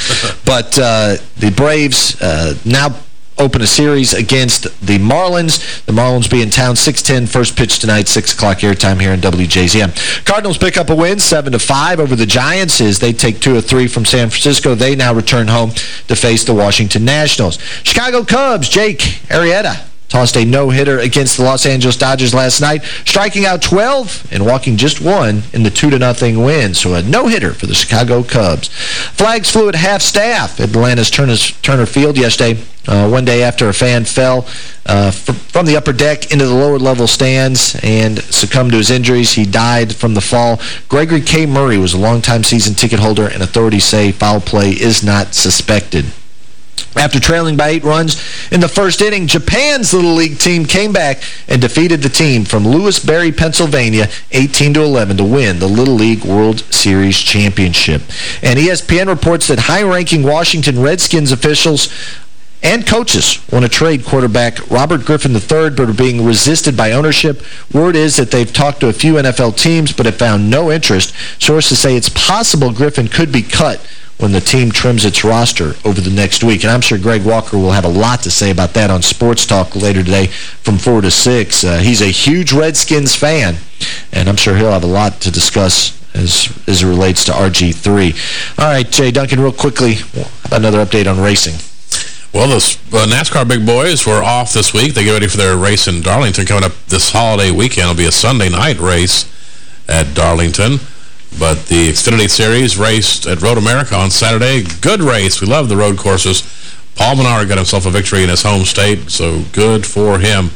but uh, the Braves uh, now open a series against the Marlins. The Marlins be in town 6-10, first pitch tonight, 6 o'clock airtime here in WJZM. Cardinals pick up a win, 7-5 over the Giants as they take 2 of 3 from San Francisco. They now return home to face the Washington Nationals. Chicago Cubs, Jake Arrieta. Tossed a no-hitter against the Los Angeles Dodgers last night, striking out 12 and walking just one in the 2-0 win. So a no-hitter for the Chicago Cubs. Flags flew at half-staff at Atlanta's Turner Field yesterday, uh, one day after a fan fell uh, from the upper deck into the lower-level stands and succumbed to his injuries. He died from the fall. Gregory K. Murray was a longtime season ticket holder, and authorities say foul play is not suspected. After trailing by eight runs in the first inning, Japan's Little League team came back and defeated the team from Lewisberry, Pennsylvania, 18-11 to win the Little League World Series Championship. And ESPN reports that high-ranking Washington Redskins officials and coaches want to trade quarterback Robert Griffin III, but are being resisted by ownership. Word is that they've talked to a few NFL teams, but have found no interest. Sources say it's possible Griffin could be cut when the team trims its roster over the next week. And I'm sure Greg Walker will have a lot to say about that on Sports Talk later today from 4 to 6. Uh, he's a huge Redskins fan, and I'm sure he'll have a lot to discuss as, as it relates to RG3. All right, Jay Duncan, real quickly, another update on racing. Well, those uh, NASCAR big boys were off this week. They get ready for their race in Darlington coming up this holiday weekend. It'll be a Sunday night race at Darlington. But the Xfinity Series raced at Road America on Saturday. Good race. We love the road courses. Paul Menard got himself a victory in his home state, so good for him.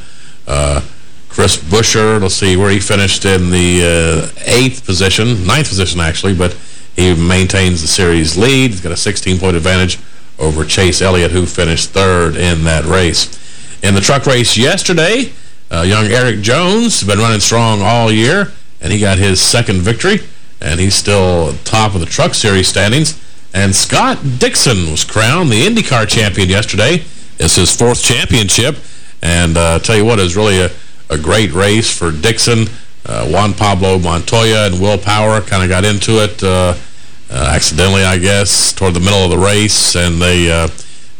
Uh, Chris Buescher, let's see where he finished in the uh, eighth position, ninth position actually, but he maintains the series lead. He's got a 16-point advantage over Chase Elliott, who finished third in that race. In the truck race yesterday, uh, young Erik Jones has been running strong all year, and he got his second victory and he's still top of the Truck Series standings. And Scott Dixon was crowned the IndyCar champion yesterday. It's his fourth championship. And uh, tell you what, it was really a, a great race for Dixon. Uh, Juan Pablo Montoya and Will Power kind of got into it uh, uh, accidentally, I guess, toward the middle of the race. And they, uh,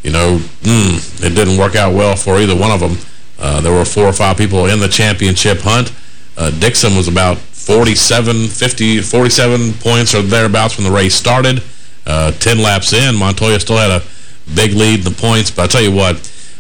you know, mm, it didn't work out well for either one of them. Uh, there were four or five people in the championship hunt. Dixon was about 47, 50, 47 points or thereabouts when the race started. Uh, 10 laps in, Montoya still had a big lead in the points. But I tell you what,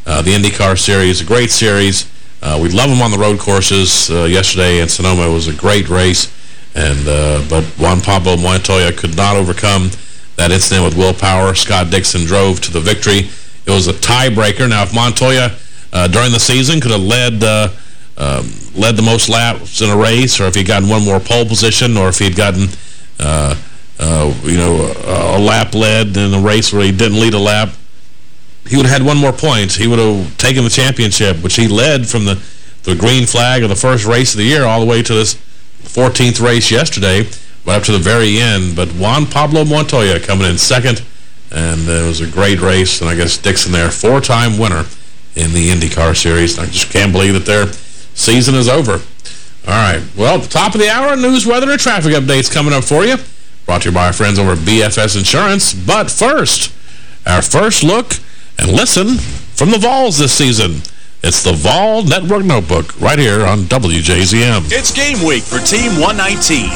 uh, the IndyCar Series, a great series. Uh, we love them on the road courses. Uh, yesterday in Sonoma was a great race. and uh, But Juan Pablo Montoya could not overcome that incident with Will Power. Scott Dixon drove to the victory. It was a tiebreaker. Now, if Montoya, uh, during the season, could have led um, led the most laps in a race, or if he'd gotten one more pole position, or if he'd gotten, uh, uh, you know, a, a lap led in a race where he didn't lead a lap, he would have had one more point. He would have taken the championship, which he led from the, the green flag of the first race of the year all the way to this 14th race yesterday, right up to the very end. But Juan Pablo Montoya coming in second, and it was a great race. And I guess Dixon there, four-time winner in the IndyCar Series. I just can't believe that they're Season is over. All right. Well, the top of the hour, news, weather, and traffic updates coming up for you. Brought to you by our friends over at BFS Insurance. But first, our first look and listen from the Vols this season. It's the Vol Network Notebook right here on WJZM. It's game week for Team 119.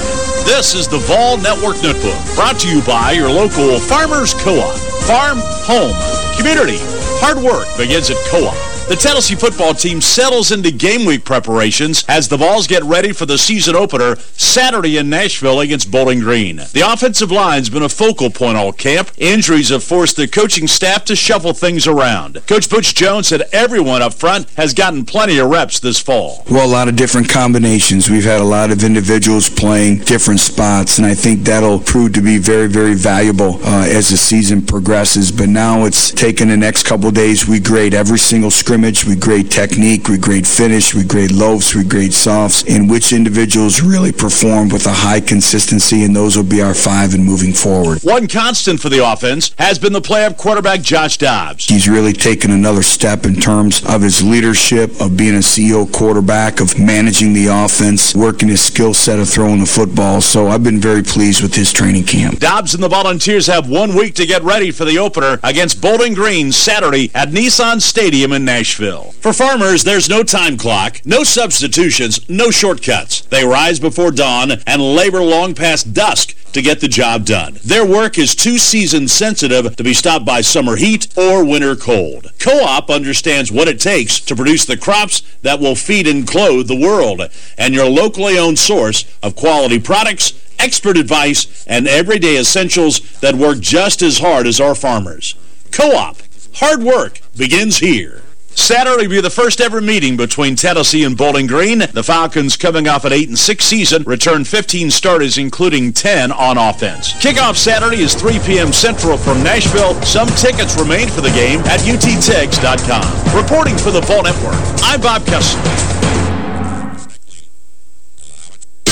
This is the Vol Network Notebook, brought to you by your local Farmers Co-op. Farm, home, community. Hard work begins at Co-op. The Tennessee football team settles into game week preparations as the Vols get ready for the season opener Saturday in Nashville against Bowling Green. The offensive line's been a focal point all camp. Injuries have forced the coaching staff to shuffle things around. Coach Butch Jones said everyone up front has gotten plenty of reps this fall. Well, a lot of different combinations. We've had a lot of individuals playing different spots, and I think that'll prove to be very, very valuable uh, as the season progresses. But now it's taken the next couple days. We grade every single scrimmage scrimmage, we grade technique, we grade finish, we grade loafs, we grade softs, and which individuals really perform with a high consistency, and those will be our five in moving forward. One constant for the offense has been the play of quarterback Josh Dobbs. He's really taken another step in terms of his leadership, of being a CEO quarterback, of managing the offense, working his skill set of throwing the football, so I've been very pleased with his training camp. Dobbs and the Volunteers have one week to get ready for the opener against Bowling Green Saturday at Nissan Stadium in Nashville. Nashville. For farmers, there's no time clock, no substitutions, no shortcuts. They rise before dawn and labor long past dusk to get the job done. Their work is too season sensitive to be stopped by summer heat or winter cold. Co-op understands what it takes to produce the crops that will feed and clothe the world, and your locally owned source of quality products, expert advice, and everyday essentials that work just as hard as our farmers. Co-op. Hard work begins here. Saturday will be the first ever meeting between Tennessee and Bowling Green. The Falcons, coming off an 8-6 season, return 15 starters, including 10 on offense. Kickoff Saturday is 3 p.m. Central from Nashville. Some tickets remain for the game at uttex.com. Reporting for the Vol Network, I'm Bob Kessler.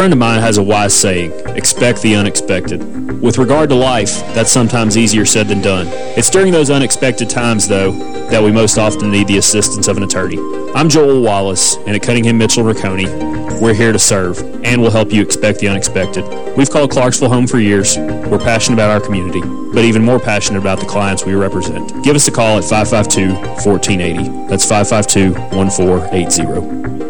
A friend of mine has a wise saying, expect the unexpected. With regard to life, that's sometimes easier said than done. It's during those unexpected times, though, that we most often need the assistance of an attorney. I'm Joel Wallace, and at Cunningham Mitchell Rocconi, we're here to serve, and we'll help you expect the unexpected. We've called Clarksville home for years. We're passionate about our community, but even more passionate about the clients we represent. Give us a call at 552-1480. That's 552-1480.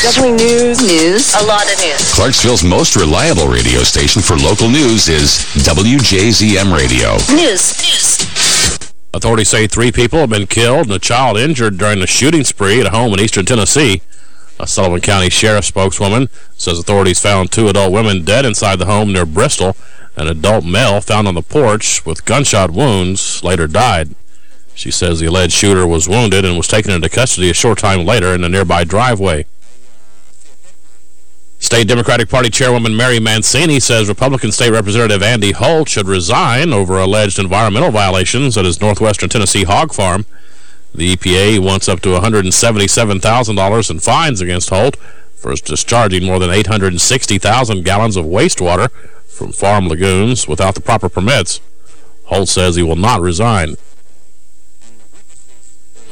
Definitely news. News. A lot of news. Clarksville's most reliable radio station for local news is WJZM Radio. News. News. Authorities say three people have been killed and a child injured during a shooting spree at a home in eastern Tennessee. A Sullivan County Sheriff spokeswoman says authorities found two adult women dead inside the home near Bristol. An adult male found on the porch with gunshot wounds later died. She says the alleged shooter was wounded and was taken into custody a short time later in a nearby driveway. State Democratic Party Chairwoman Mary Mancini says Republican State Representative Andy Holt should resign over alleged environmental violations at his northwestern Tennessee hog farm. The EPA wants up to $177,000 in fines against Holt for discharging more than 860,000 gallons of wastewater from farm lagoons without the proper permits. Holt says he will not resign.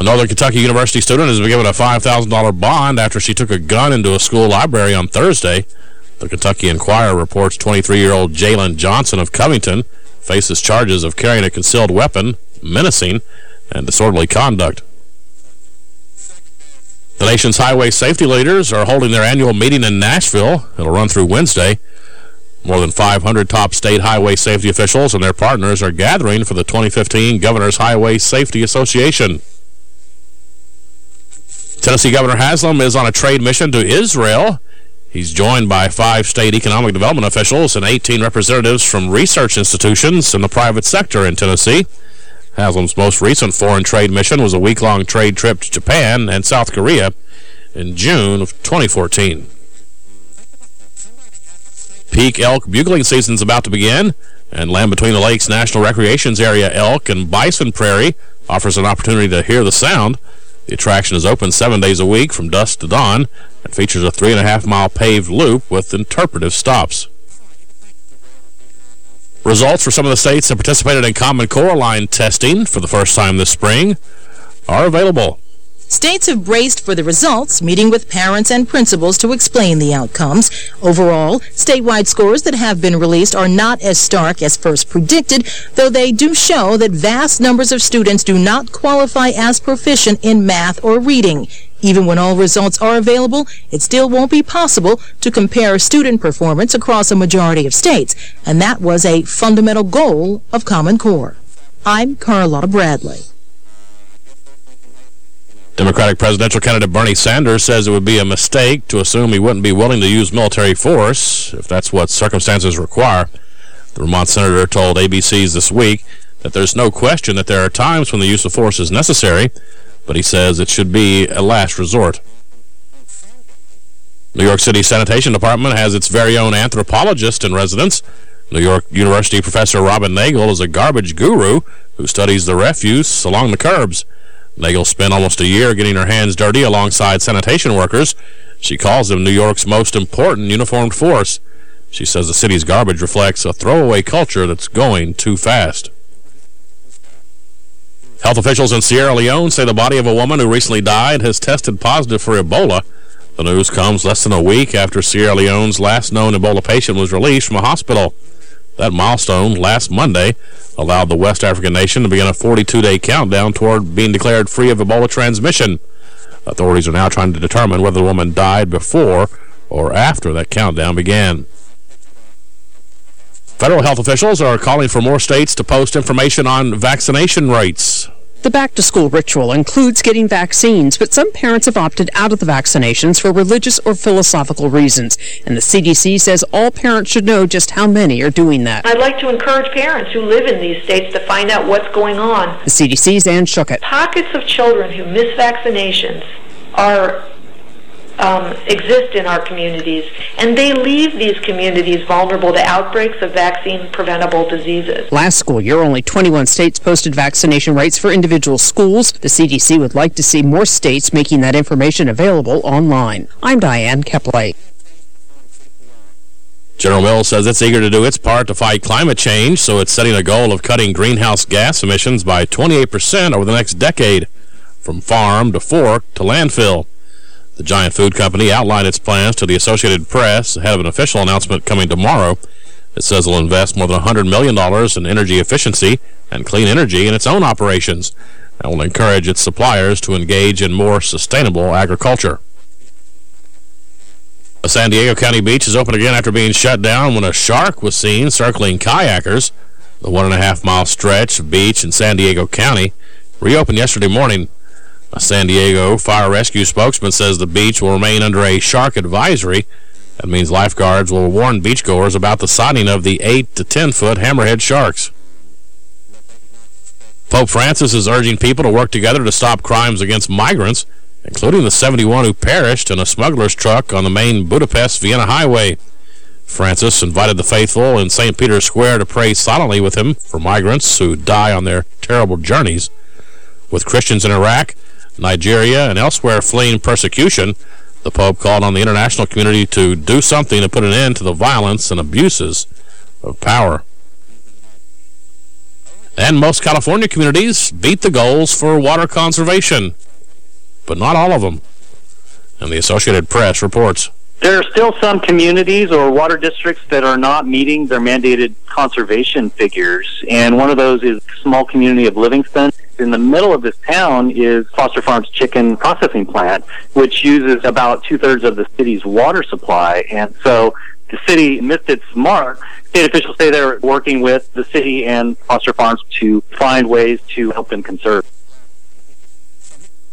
A Northern Kentucky University student has been given a $5,000 bond after she took a gun into a school library on Thursday. The Kentucky Enquirer reports 23-year-old Jalen Johnson of Covington faces charges of carrying a concealed weapon, menacing, and disorderly conduct. The nation's highway safety leaders are holding their annual meeting in Nashville. It'll run through Wednesday. More than 500 top state highway safety officials and their partners are gathering for the 2015 Governor's Highway Safety Association. Tennessee Governor Haslam is on a trade mission to Israel. He's joined by five state economic development officials and 18 representatives from research institutions in the private sector in Tennessee. Haslam's most recent foreign trade mission was a week-long trade trip to Japan and South Korea in June of 2014. Peak elk bugling season is about to begin, and Land Between the Lakes National Recreations Area elk and bison prairie offers an opportunity to hear the sound. The attraction is open seven days a week from dusk to dawn and features a three-and-a-half-mile paved loop with interpretive stops. Results for some of the states that participated in Common Core line testing for the first time this spring are available. States have braced for the results, meeting with parents and principals to explain the outcomes. Overall, statewide scores that have been released are not as stark as first predicted, though they do show that vast numbers of students do not qualify as proficient in math or reading. Even when all results are available, it still won't be possible to compare student performance across a majority of states, and that was a fundamental goal of Common Core. I'm Carlotta Bradley. Democratic presidential candidate Bernie Sanders says it would be a mistake to assume he wouldn't be willing to use military force if that's what circumstances require. The Vermont senator told ABC's This Week that there's no question that there are times when the use of force is necessary, but he says it should be a last resort. New York City Sanitation Department has its very own anthropologist in residence. New York University professor Robin Nagel is a garbage guru who studies the refuse along the curbs. Nagel spent almost a year getting her hands dirty alongside sanitation workers. She calls them New York's most important uniformed force. She says the city's garbage reflects a throwaway culture that's going too fast. Health officials in Sierra Leone say the body of a woman who recently died has tested positive for Ebola. The news comes less than a week after Sierra Leone's last known Ebola patient was released from a hospital. That milestone, last Monday, allowed the West African nation to begin a 42-day countdown toward being declared free of Ebola transmission. Authorities are now trying to determine whether the woman died before or after that countdown began. Federal health officials are calling for more states to post information on vaccination rates. The back-to-school ritual includes getting vaccines, but some parents have opted out of the vaccinations for religious or philosophical reasons, and the CDC says all parents should know just how many are doing that. I'd like to encourage parents who live in these states to find out what's going on. The CDC's Anne Schuchat. Pockets of children who miss vaccinations are um, exist in our communities, and they leave these communities vulnerable to outbreaks of vaccine-preventable diseases. Last school year, only 21 states posted vaccination rates for individual schools. The CDC would like to see more states making that information available online. I'm Diane Kepley. General Mills says it's eager to do its part to fight climate change, so it's setting a goal of cutting greenhouse gas emissions by 28% over the next decade, from farm to fork to landfill. The giant food company outlined its plans to the Associated Press ahead of an official announcement coming tomorrow. It says it'll invest more than $100 million in energy efficiency and clean energy in its own operations and will encourage its suppliers to engage in more sustainable agriculture. A San Diego County beach is open again after being shut down when a shark was seen circling kayakers. The one-and-a-half-mile stretch of beach in San Diego County reopened yesterday morning. A San Diego fire rescue spokesman says the beach will remain under a shark advisory. That means lifeguards will warn beachgoers about the sighting of the 8 to 10-foot hammerhead sharks. Pope Francis is urging people to work together to stop crimes against migrants, including the 71 who perished in a smuggler's truck on the main Budapest-Vienna highway. Francis invited the faithful in St. Peter's Square to pray silently with him for migrants who die on their terrible journeys. With Christians in Iraq, Nigeria, and elsewhere fleeing persecution, the Pope called on the international community to do something to put an end to the violence and abuses of power. And most California communities beat the goals for water conservation. But not all of them. And the Associated Press reports. There are still some communities or water districts that are not meeting their mandated conservation figures, and one of those is small community of Livingston. In the middle of this town is Foster Farms Chicken Processing Plant, which uses about two-thirds of the city's water supply, and so the city missed its mark. State officials say they're working with the city and Foster Farms to find ways to help them conserve.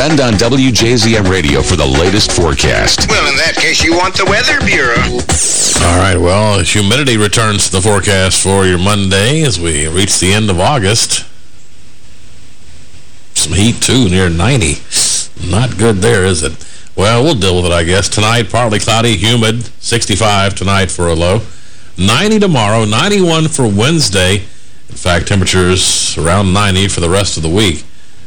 Depend on WJZM Radio for the latest forecast. Well, in that case, you want the Weather Bureau. All right, well, humidity returns to the forecast for your Monday as we reach the end of August. Some heat, too, near 90. Not good there, is it? Well, we'll deal with it, I guess. Tonight, partly cloudy, humid, 65 tonight for a low. 90 tomorrow, 91 for Wednesday. In fact, temperatures around 90 for the rest of the week.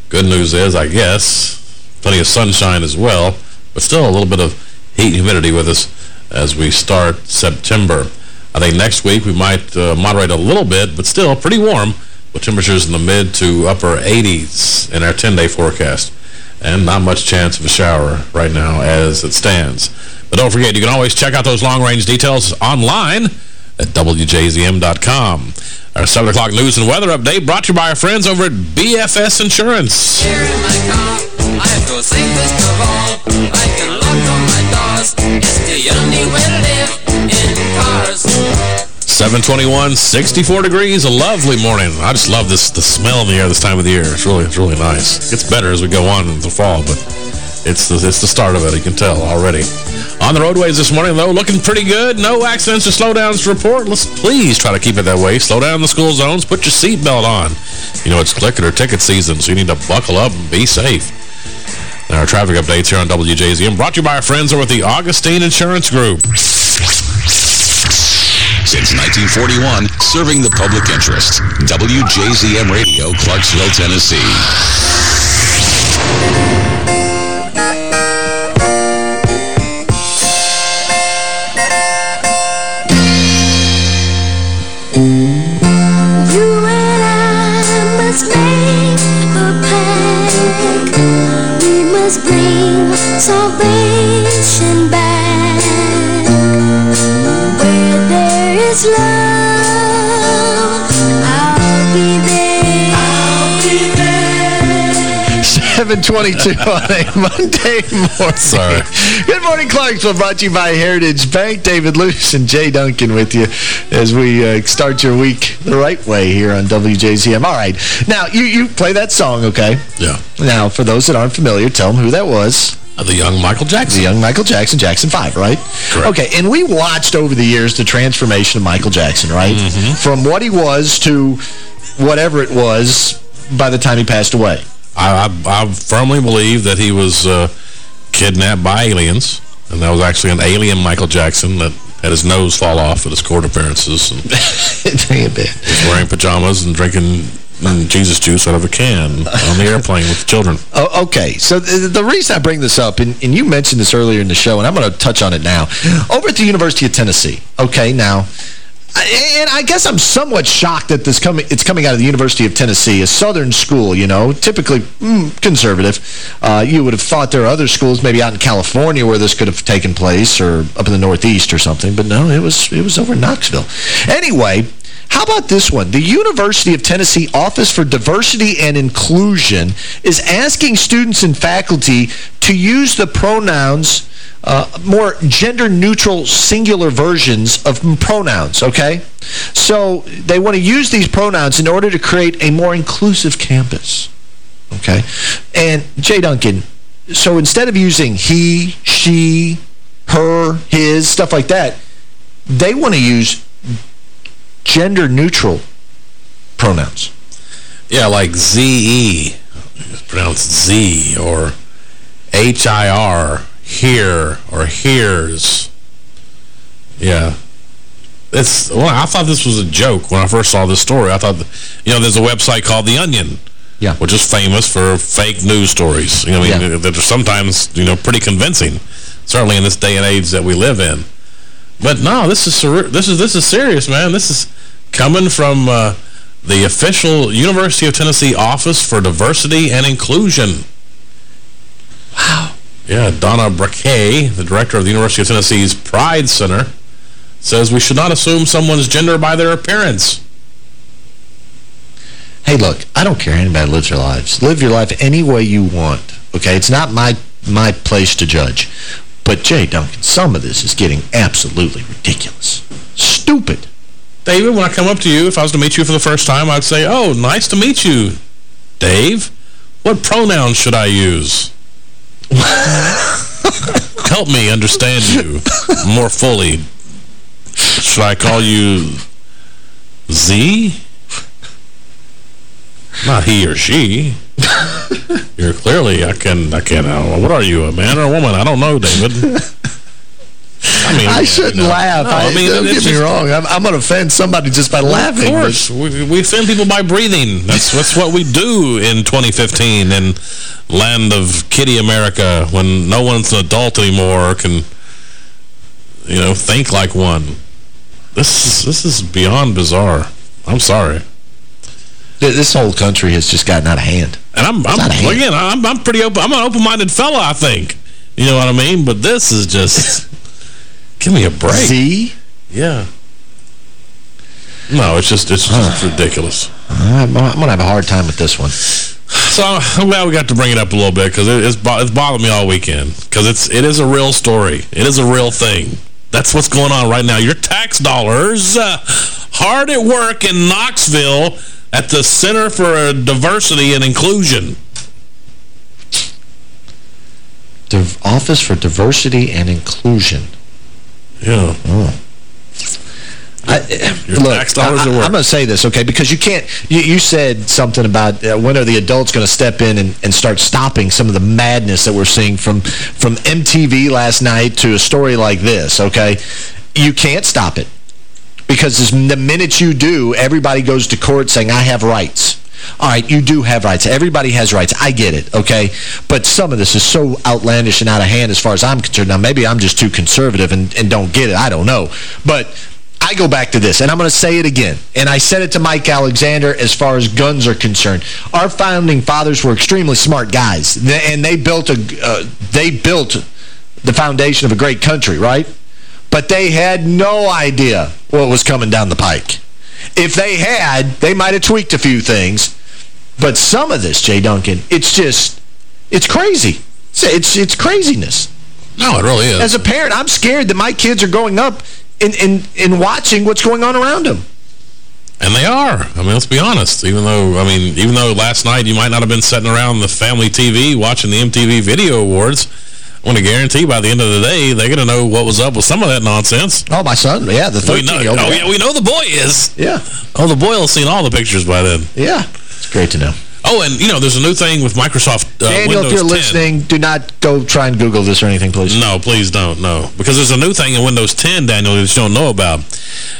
Good news is, I guess, plenty of sunshine as well, but still a little bit of heat and humidity with us as we start September. I think next week we might uh, moderate a little bit, but still pretty warm, with temperatures in the mid to upper 80s in our 10-day forecast. And not much chance of a shower right now as it stands. But don't forget, you can always check out those long-range details online at WJZM.com. Our 7 o'clock news and weather update brought to you by our friends over at BFS Insurance. In car, I feel safest of all. I can lock all my doors. It's the only way to live in cars. 721, 64 degrees, a lovely morning. I just love this the smell in the air this time of the year. It's really it's really nice. It gets better as we go on in the fall, but it's the, it's the start of it, you can tell already. On the roadways this morning, though, looking pretty good. No accidents or slowdowns to report. Let's please try to keep it that way. Slow down the school zones. Put your seatbelt on. You know, it's clicker ticket season, so you need to buckle up and be safe. And our traffic updates here on WJZM brought to you by our friends over at the Augustine Insurance Group. Since 1941, serving the public interest. WJZM Radio, Clarksville, Tennessee. 722 on a Monday morning. Sorry. Good morning, Clarksville, brought to you by Heritage Bank. David Luce and Jay Duncan with you as we uh, start your week the right way here on WJZM. All right. Now, you, you play that song, okay? Yeah. Now, for those that aren't familiar, tell them who that was. Uh, the young Michael Jackson. The young Michael Jackson, Jackson 5, right? Correct. Okay, and we watched over the years the transformation of Michael Jackson, right? Mm-hmm. From what he was to whatever it was by the time he passed away. I, I, I firmly believe that he was uh, kidnapped by aliens, and that was actually an alien Michael Jackson that had his nose fall off at his court appearances. And Dang it, man. was wearing pajamas and drinking Jesus juice out of a can on the airplane with children. Oh, okay, so the, the reason I bring this up, and, and you mentioned this earlier in the show, and I'm going to touch on it now. Over at the University of Tennessee, okay, now, and I guess I'm somewhat shocked that this coming it's coming out of the University of Tennessee, a southern school, you know, typically mm, conservative. Uh, you would have thought there are other schools maybe out in California where this could have taken place or up in the Northeast or something, but no, it was it was over Knoxville. Anyway, how about this one? The University of Tennessee Office for Diversity and Inclusion is asking students and faculty to use the pronouns, uh, more gender-neutral singular versions of pronouns, okay? So they want to use these pronouns in order to create a more inclusive campus, okay? And Jay Duncan, so instead of using he, she, her, his, stuff like that, they want to use gender-neutral pronouns. Yeah, like Z-E, it's pronounced Z, or H-I-R, here, or hears. Yeah. It's, well, I thought this was a joke when I first saw this story. I thought, you know, there's a website called The Onion. Yeah. Which is famous for fake news stories. You know, I mean, Yeah. that are sometimes, you know, pretty convincing. Certainly in this day and age that we live in. But no, this is this is this is serious, man. This is coming from uh, the official University of Tennessee Office for Diversity and Inclusion. Wow. Yeah, Donna Braquet, the director of the University of Tennessee's Pride Center, says we should not assume someone's gender by their appearance. Hey, look, I don't care anybody lives their lives. Live your life any way you want, okay? It's not my my place to judge. But, Jay Duncan, some of this is getting absolutely ridiculous. Stupid. David, when I come up to you, if I was to meet you for the first time, I'd say, oh, nice to meet you, Dave. What pronouns should I use? Help me understand you more fully. Should I call you Z? Not he or she. You're clearly, I can, I can, uh, what are you, a man or a woman? I don't know, David. I mean, I shouldn't you know. laugh. No, I, mean, don't get me wrong. I'm, I'm going to offend somebody just by laughing. Of course. We, we offend people by breathing. That's, that's what we do in 2015 in land of kitty America when no one's an adult anymore or can, you know, think like one. This is, this is beyond bizarre. I'm sorry. Th- This whole country has just gotten out of hand. And I'm, I'm hand. again, I'm, I'm pretty open. I'm an open-minded fella, I think. You know what I mean? But this is just, give me a break. Z? Yeah. No, it's just, it's just ridiculous. I'm, I'm going to have a hard time with this one. So I'm glad we got to bring it up a little bit because it, it's, it's bothered me all weekend because it's it is a real story. It is a real thing. That's what's going on right now. Your tax dollars uh, hard at work in Knoxville at the Center for Diversity and Inclusion. Div Office for Diversity and Inclusion. Yeah. Oh. I, look, I, am going to say this, okay, because you can't, you, you said something about uh, when are the adults going to step in and, and start stopping some of the madness that we're seeing from, from MTV last night to a story like this, okay? You can't stop it. Because the minute you do, everybody goes to court saying, I have rights. All right, you do have rights. Everybody has rights. I get it, okay? But some of this is so outlandish and out of hand as far as I'm concerned. Now, maybe I'm just too conservative and, and don't get it. I don't know. But I go back to this, and I'm going to say it again. And I said it to Mike Alexander as far as guns are concerned. Our founding fathers were extremely smart guys, and they built a uh, they built the foundation of a great country, right? But they had no idea what was coming down the pike. If they had, they might have tweaked a few things. But some of this, Jay Duncan, it's just, it's crazy. It's, it's, it's craziness. No, it really is. As a parent, I'm scared that my kids are growing up and, and, and watching what's going on around them. And they are. I mean, let's be honest. Even though, I mean, even though last night you might not have been sitting around the family TV watching the MTV Video Awards, want to guarantee by the end of the day, they're going to know what was up with some of that nonsense. Oh, my son, yeah, the We 13-year-old. oh, yeah, we know the boy is. Yeah. Oh, the boy will have seen all the pictures by then. Yeah. It's great to know. Oh, and, you know, there's a new thing with Microsoft uh, Daniel, Windows if you're 10. listening, do not go try and Google this or anything, please. No, please don't, no. Because there's a new thing in Windows 10, Daniel, that you don't know about.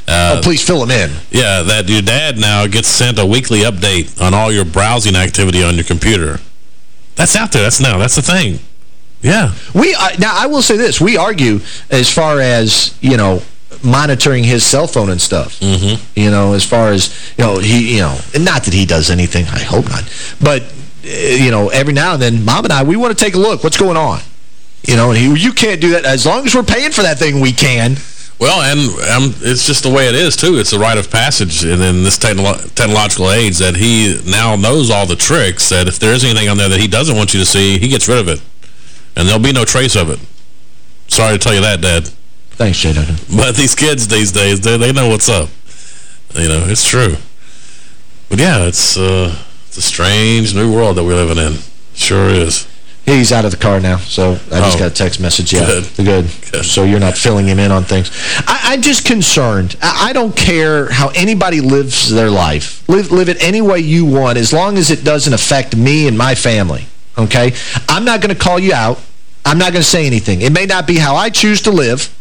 Uh, oh, please fill them in. Yeah, that your dad now gets sent a weekly update on all your browsing activity on your computer. That's out there. That's now. That's the thing. Yeah. We uh, Now, I will say this. We argue as far as, you know, monitoring his cell phone and stuff. Mm -hmm. You know, as far as, you know, he, you know, not that he does anything. I hope not. But, uh, you know, every now and then, Mom and I, we want to take a look. What's going on? You know, and he, you can't do that. As long as we're paying for that thing, we can. Well, and um, it's just the way it is, too. It's a rite of passage in, in this technolo technological age that he now knows all the tricks, that if there is anything on there that he doesn't want you to see, he gets rid of it. And there'll be no trace of it. Sorry to tell you that, Dad. Thanks, Jay Duncan. But these kids these days, they, they know what's up. You know, it's true. But yeah, it's, uh, it's a strange new world that we're living in. Sure is. He's out of the car now, so I just Oh. got a text message. Yeah, Good. good. So you're not filling him in on things. I, I'm just concerned. I, I don't care how anybody lives their life. Live, live it any way you want, as long as it doesn't affect me and my family, okay? I'm not going to call you out. I'm not going to say anything. It may not be how I choose to live,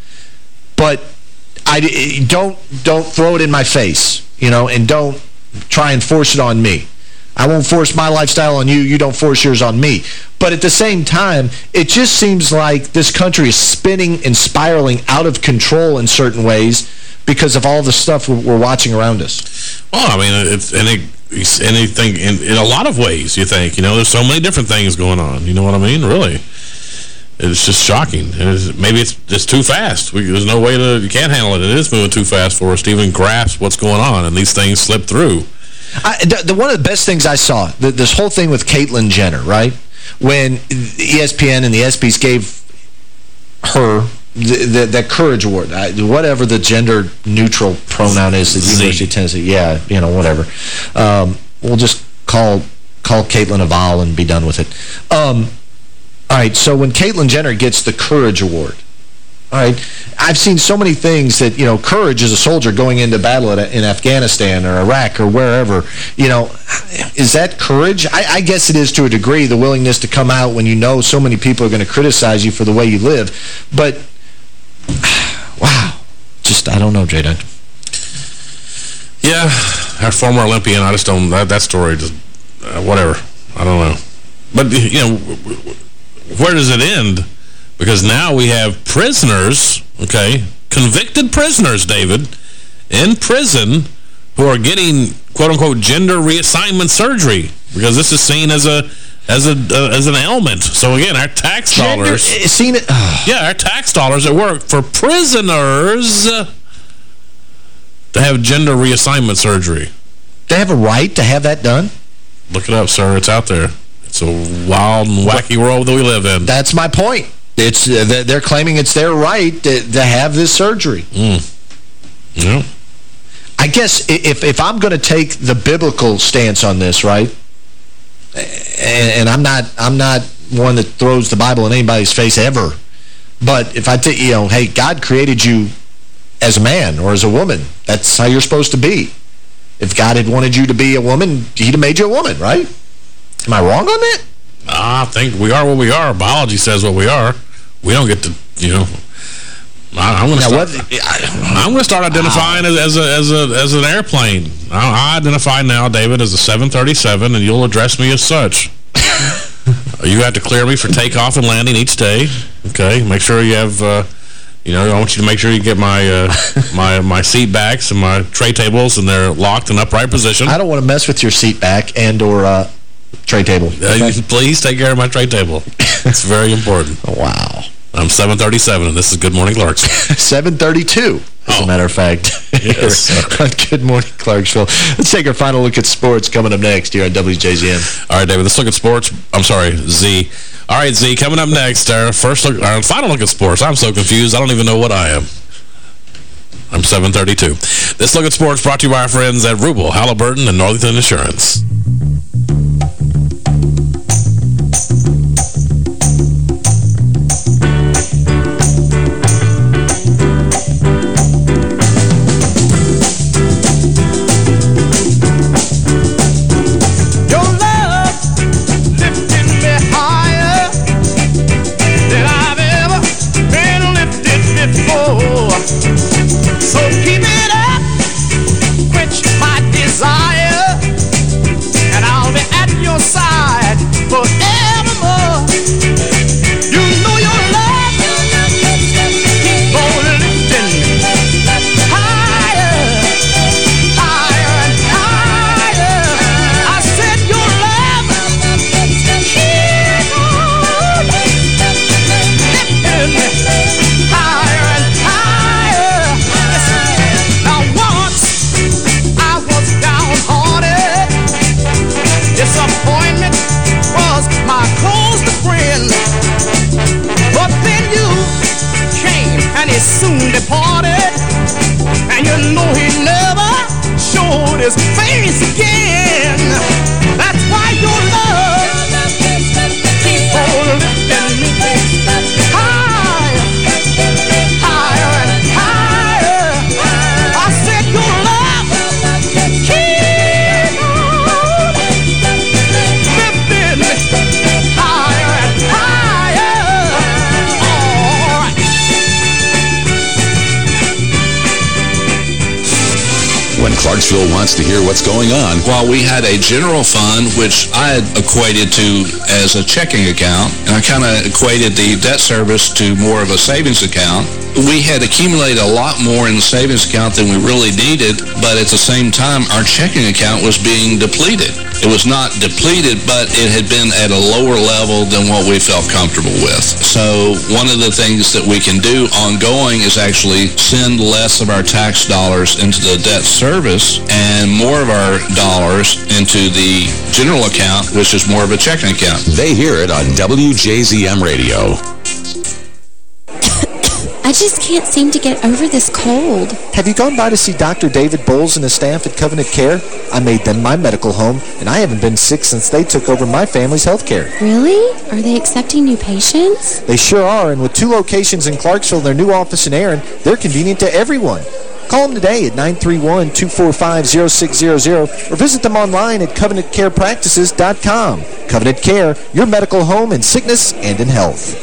but I eh, don't don't throw it in my face, you know, and don't try and force it on me. I won't force my lifestyle on you. You don't force yours on me. But at the same time, it just seems like this country is spinning and spiraling out of control in certain ways because of all the stuff we're, watching around us. Well, I mean, it's any it's anything in, in a lot of ways, you think. You know, there's so many different things going on. You know what I mean? Really. It's just shocking. It's, maybe it's just too fast. We, there's no way to, you can't handle it. It is moving too fast for us to even grasp what's going on, and these things slip through. I, the, the, one of the best things I saw, the, this whole thing with Caitlyn Jenner, right? When ESPN and the ESPYs gave her the, the, that Courage Award, I, whatever the gender-neutral pronoun is at the University of Tennessee. Yeah, you know, whatever. Um, we'll just call call Caitlyn a vowel and be done with it. Um, all right, so when Caitlyn Jenner gets the Courage Award, all right, I've seen so many things that, you know, courage as a soldier going into battle at, in Afghanistan or Iraq or wherever, you know, is that courage? I, I guess it is to a degree, the willingness to come out when you know so many people are going to criticize you for the way you live. But, wow, just, I don't know, J-Dunk. Yeah, our former Olympian, I just don't, that, that story just, uh, whatever. I don't know. But, you know, where does it end? Because now we have prisoners, okay, convicted prisoners, David, in prison who are getting, quote-unquote, gender reassignment surgery because this is seen as a as a uh, as an ailment. So again, our tax Gender- dollars seen it. yeah, our tax dollars at work for prisoners to have gender reassignment surgery. They have a right to have that done? Look it up, sir. It's out there. It's a wild and wacky world that we live in. That's my point. It's uh, they're- claiming it's their right to, to have this surgery. Yeah. I guess if if I'm going to take the biblical stance on this, right? And, and I'm not I'm not one that throws the Bible in anybody's face ever. But if I take you know, hey, God created you as a man or as a woman. That's how you're supposed to be. If God had wanted you to be a woman, he'd have made you a woman, right? Am I wrong on that? I think we are what we are. Biology says what we are. We don't get to, you know. I, am going to start. I'm going to start identifying as, as a as a as an airplane. I, I identify now, David, as a 737, and you'll address me as such. you have to clear me for takeoff and landing each day. Okay, make sure you have. Uh, you know, I want you to make sure you get my uh, my my seat backs and my tray tables, and they're locked in upright position. I don't want to mess with your seat back and or uh, tray table. Uh, please take care of my tray table. It's very important. wow. I'm 737, and this is Good Morning Clarksville. 732, as a oh. matter of fact. Yes, on Good Morning, Clarksville. Let's take our final look at sports coming up next here on WJZM. All right, David, let's look at sports. I'm sorry, Z. All right, Z, coming up next, our first look, our final look at sports. I'm so confused, I don't even know what I am. I'm 732. This look at sports brought to you by our friends at Rubel, Halliburton, and Northington Insurance. His face again. Clarksville wants to hear what's going on. While we had a general fund, which I had equated to as a checking account, and I kind of equated the debt service to more of a savings account, we had accumulated a lot more in the savings account than we really needed, but at the same time, our checking account was being depleted. It was not depleted, but it had been at a lower level than what we felt comfortable with. So one of the things that we can do ongoing is actually send less of our tax dollars into the debt service and more of our dollars into the general account, which is more of a checking account. They hear it on WJZM Radio. I just can't seem to get over this cold. Have you gone by to see Dr. David Bowles and his staff at Covenant Care? I made them my medical home, and I haven't been sick since they took over my family's health care. Really? Are they accepting new patients? They sure are, and with two locations in Clarksville and their new office in Erin, they're convenient to everyone. Call them today at 931-245-0600 or visit them online at covenantcarepractices.com. Covenant Care, your medical home in sickness and in health.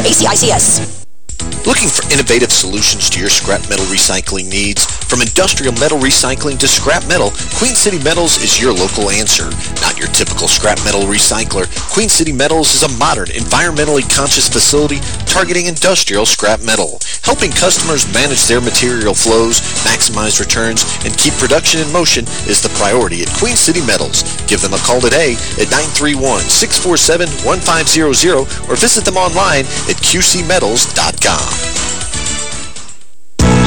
ACICS. Looking for innovative solutions to your scrap metal recycling needs? From industrial metal recycling to scrap metal, Queen City Metals is your local answer. Not your typical scrap metal recycler, Queen City Metals is a modern, environmentally conscious facility targeting industrial scrap metal. Helping customers manage their material flows, maximize returns, and keep production in motion is the priority at Queen City Metals. Give them a call today at 931-647-1500 or visit them online at qcmetals.com.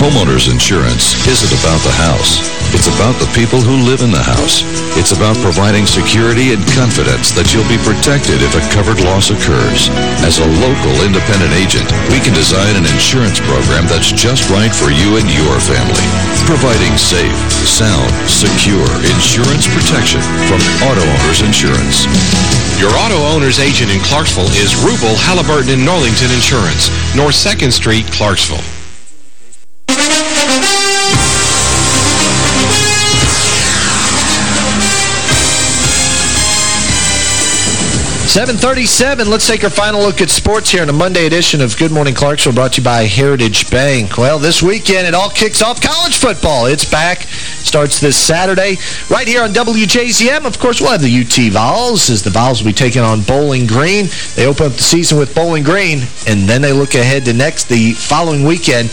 Homeowners insurance isn't about the house. It's about the people who live in the house. It's about providing security and confidence that you'll be protected if a covered loss occurs. As a local independent agent, we can design an insurance program that's just right for you and your family. Providing safe, sound, secure insurance protection from Auto Owners Insurance. Your auto owner's agent in Clarksville is Rubel, Halliburton, and Northington Insurance, North 2nd Street, Clarksville. 737, let's take our final look at sports here in a Monday edition of Good Morning Clarksville brought to you by Heritage Bank. Well, this weekend it all kicks off college football. It's back. Starts this Saturday right here on WJZM. Of course, we'll have the UT Vols as the Vols will be taking on Bowling Green. They open up the season with Bowling Green, and then they look ahead to next, the following weekend,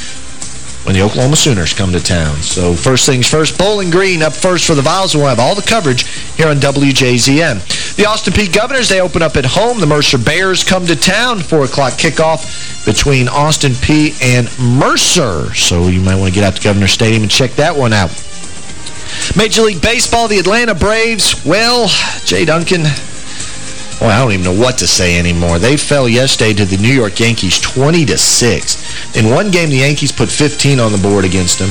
when the Oklahoma Sooners come to town. So first things first, Bowling Green up first for the Vols. and We'll have all the coverage here on WJZM. The Austin Peay Governors, they open up at home. The Mercer Bears come to town. 4 o'clock kickoff between Austin Peay and Mercer. So you might want to get out to Governor Stadium and check that one out. Major League Baseball, the Atlanta Braves. Well, Jay Duncan... I don't even know what to say anymore. They fell yesterday to the New York Yankees 20 to 6. In one game, the Yankees put 15 on the board against them.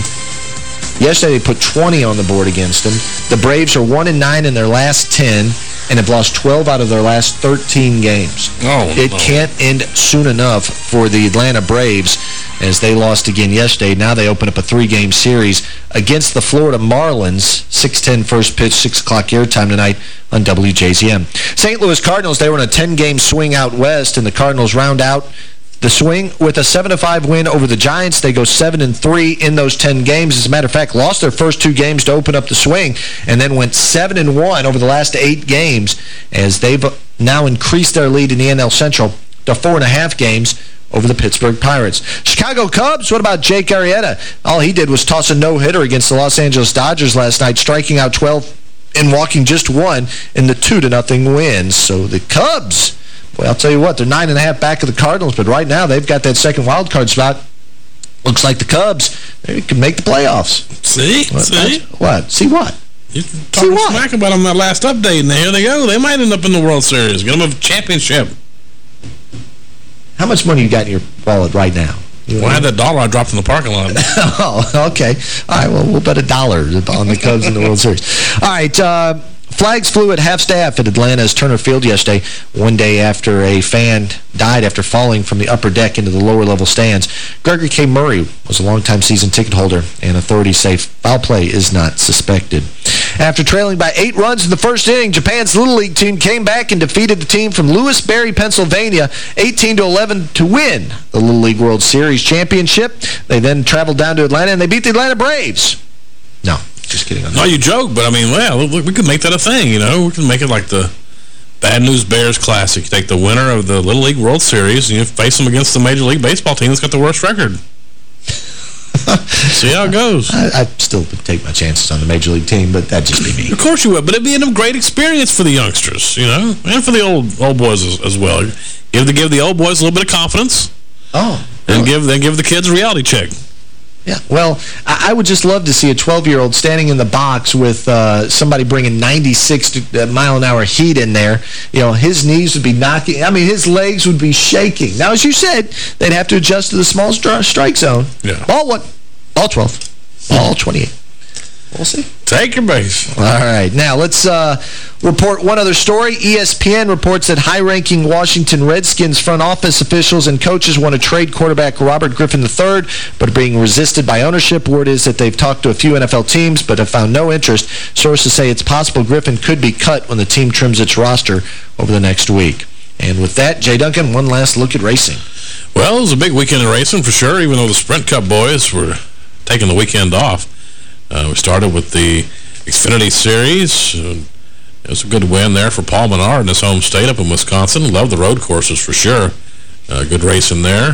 Yesterday, they put 20 on the board against them. The Braves are 1 and 9 in their last 10 and have lost 12 out of their last 13 games. Oh, it no. can't end soon enough for the Atlanta Braves as they lost again yesterday. Now they open up a three-game series against the Florida Marlins. 6-10 first pitch, 6 o'clock airtime tonight on WJZM. St. Louis Cardinals, they were in a 10-game swing out west, and the Cardinals round out the swing with a 7-5 win over the Giants. They go 7-3 in those 10 games. As a matter of fact, lost their first two games to open up the swing and then went 7-1 over the last eight games as they've now increased their lead in the NL Central to four and a half games over the Pittsburgh Pirates. Chicago Cubs, what about Jake Arrieta? All he did was toss a no-hitter against the Los Angeles Dodgers last night, striking out 12 and walking just one in the 2 to nothing win. So the Cubs... Well, I'll tell you what, they're nine and a half back of the Cardinals, but right now they've got that second wild card spot. Looks like the Cubs they can make the playoffs. See? What? See? What? See what? You talking smack about them that last update, and here they go. They might end up in the World Series. Get them a championship. How much money you got in your wallet right now? Well, I had that dollar I dropped in the parking lot. oh, okay. All right, well, we'll bet a dollar on the Cubs in the World Series. All right, uh, flags flew at half-staff at Atlanta's Turner Field yesterday, one day after a fan died after falling from the upper deck into the lower-level stands. Gregory K. Murray was a longtime season ticket holder, and authorities say foul play is not suspected. After trailing by eight runs in the first inning, Japan's Little League team came back and defeated the team from Lewisberry, Pennsylvania, 18-11 to win the Little League World Series championship. They then traveled down to Atlanta, and they beat the Atlanta Braves. Just kidding. No, you joke, but I mean, well, we could make that a thing, you know? We can make it like the Bad News Bears Classic. You take the winner of the Little League World Series and you face them against the Major League Baseball team that's got the worst record. See how it goes. I, I still would take my chances on the Major League team, but that'd just be me. Of course you would, but it'd be a great experience for the youngsters, you know, and for the old old boys as, as well. Give the give the old boys a little bit of confidence. Oh. And give then give the kids a reality check. Yeah, well, I, I would just love to see a 12-year-old standing in the box with uh, somebody bringing 96 uh, mile an hour heat in there. You know, his knees would be knocking. I mean, his legs would be shaking. Now, as you said, they'd have to adjust to the small stri strike zone. Yeah. Ball what? Ball 12. Ball 28. We'll see. Take your base. All right. Now, let's uh, report one other story. ESPN reports that high-ranking Washington Redskins front office officials and coaches want to trade quarterback Robert Griffin III, but are being resisted by ownership. Word is that they've talked to a few NFL teams, but have found no interest. Sources say it's possible Griffin could be cut when the team trims its roster over the next week. And with that, Jay Duncan, one last look at racing. Well, it was a big weekend in racing for sure, even though the Sprint Cup boys were taking the weekend off. Uh, we started with the Xfinity Series. Uh, it was a good win there for Paul Menard in his home state up in Wisconsin. Love the road courses for sure. Uh, good racing there.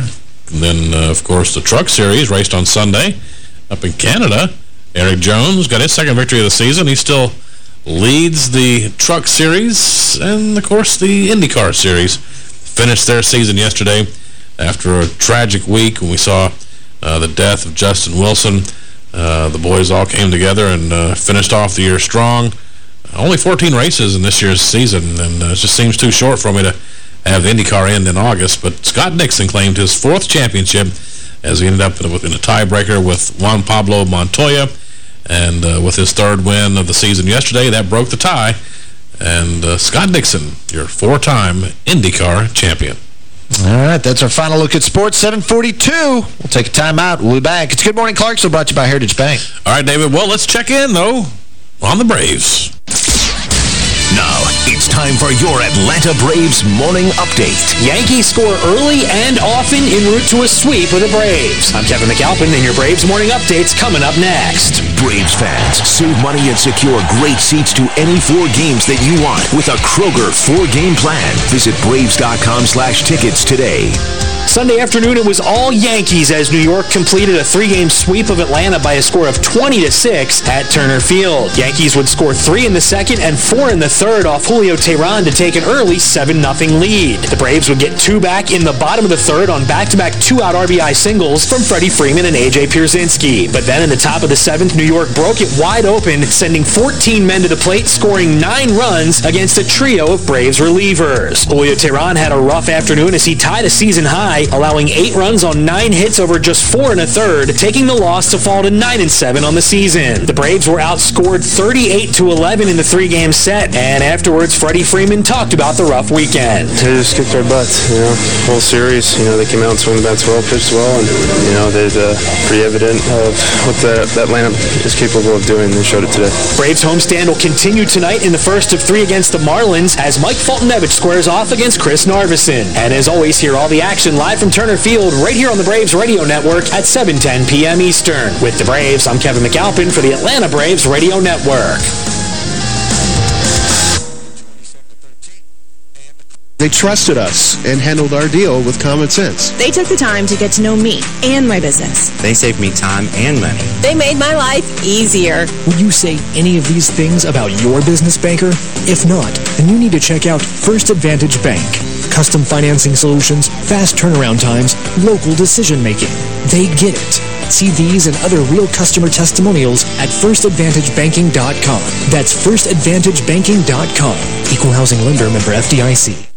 And then, uh, of course, the Truck Series raced on Sunday up in Canada. Erik Jones got his second victory of the season. He still leads the Truck Series and, of course, the IndyCar Series. Finished their season yesterday after a tragic week when we saw uh, the death of Justin Wilson. Uh, the boys all came together and uh, finished off the year strong. Only 14 races in this year's season, and uh, it just seems too short for me to have the IndyCar end in August. But Scott Dixon claimed his fourth championship as he ended up in a, tiebreaker with Juan Pablo Montoya. And uh, with his third win of the season yesterday, that broke the tie. And uh, Scott Dixon, your four-time IndyCar champion. All right, that's our final look at sports. 742. We'll take a timeout. We'll be back. It's Good Morning Clarksville brought to you by Heritage Bank. All right, David. Well, let's check in, though, on the Braves. Now, it's time for your Atlanta Braves morning update. Yankees score early and often en route to a sweep with the Braves. I'm Kevin McAlpin, and your Braves morning update's coming up next. Braves fans, save money and secure great seats to any four games that you want with a Kroger four-game plan. Visit Braves.com slash tickets today. Sunday afternoon, it was all Yankees as New York completed a three-game sweep of Atlanta by a score of 20 to 6 at Turner Field. Yankees would score three in the second and four in the third off Julio Teheran to take an early 7-0 lead. The Braves would get two back in the bottom of the third on back-to-back two-out RBI singles from Freddie Freeman and A.J. Pierzynski. But then in the top of the seventh, New York broke it wide open, sending 14 men to the plate, scoring nine runs against a trio of Braves relievers. Julio Teheran had a rough afternoon as he tied a season high, allowing eight runs on nine hits over just four and a third, taking the loss to fall to 9 and 7 on the season. The Braves were outscored 38 to 11 in the three-game set, and afterwards, Freddie Freeman talked about the rough weekend. They just kicked our butts, you know, whole series. You know, they came out and swung bats well, pitched well, and you know, they're uh, pretty evident of what the, that lineup is capable of doing. They showed it today. Braves homestand will continue tonight in the first of three against the Marlins as Mike Foltynewicz squares off against Chris Narveson. And as always, hear all the action live from Turner Field right here on the Braves Radio Network at 7:10 p.m. Eastern. With the Braves, I'm Kevin McAlpin for the Atlanta Braves Radio Network. They trusted us and handled our deal with common sense. They took the time to get to know me and my business. They saved me time and money. They made my life easier. Would you say any of these things about your business banker? If not, then you need to check out First Advantage Bank. Custom financing solutions, fast turnaround times, local decision making. They get it. See these and other real customer testimonials at firstadvantagebanking.com. That's firstadvantagebanking.com. Equal housing lender member FDIC.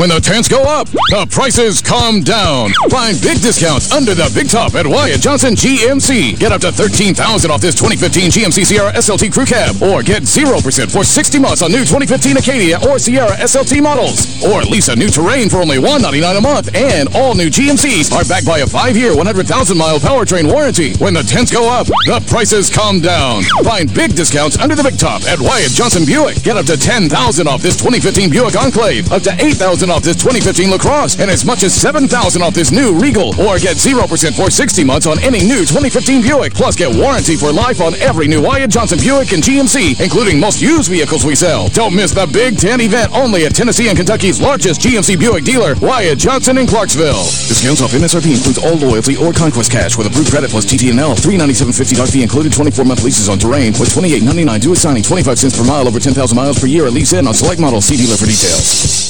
When the tents go up, the prices come down. Find big discounts under the big top at Wyatt Johnson GMC. Get up to 13,000 off this 2015 GMC Sierra SLT Crew Cab. Or get 0% for 60 months on new 2015 Acadia or Sierra SLT models. Or lease a new Terrain for only 199 a month. And all new GMCs are backed by a 5-year, 100,000-mile powertrain warranty. When the tents go up, the prices come down. Find big discounts under the big top at Wyatt Johnson Buick. Get up to 10,000 off this 2015 Buick Enclave. Up to $8,000 off this 2015 LaCrosse and as much as 7,000 off this new Regal. Or get 0% for 60 months on any new 2015 Buick. Plus get warranty for life on every new Wyatt Johnson Buick and GMC, including most used vehicles we sell. Don't miss the Big Ten event only at Tennessee and Kentucky's largest GMC Buick dealer, Wyatt Johnson in Clarksville. Discounts off MSRP includes all loyalty or conquest cash with approved credit plus TTNL. $397.50 fee included 24-month leases on terrain with $28.99 due assigning 25 cents per mile over 10,000 miles per year at lease in on select models. See dealer for details.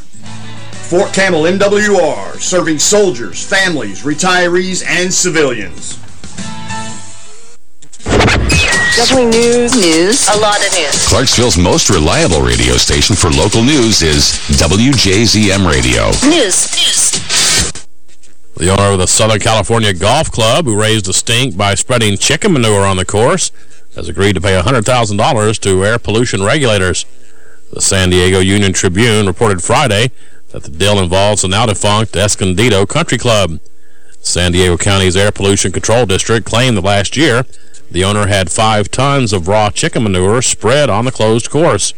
Fort Campbell MWR, serving soldiers, families, retirees, and civilians. Definitely news. News. A lot of news. Clarksville's most reliable radio station for local news is WJZM Radio. News. News. The owner of the Southern California Golf Club, who raised a stink by spreading chicken manure on the course, has agreed to pay $100,000 to air pollution regulators. The San Diego Union Tribune reported Friday that the deal involves the now-defunct Escondido Country Club. San Diego County's Air Pollution Control District claimed that last year the owner had five tons of raw chicken manure spread on the closed course,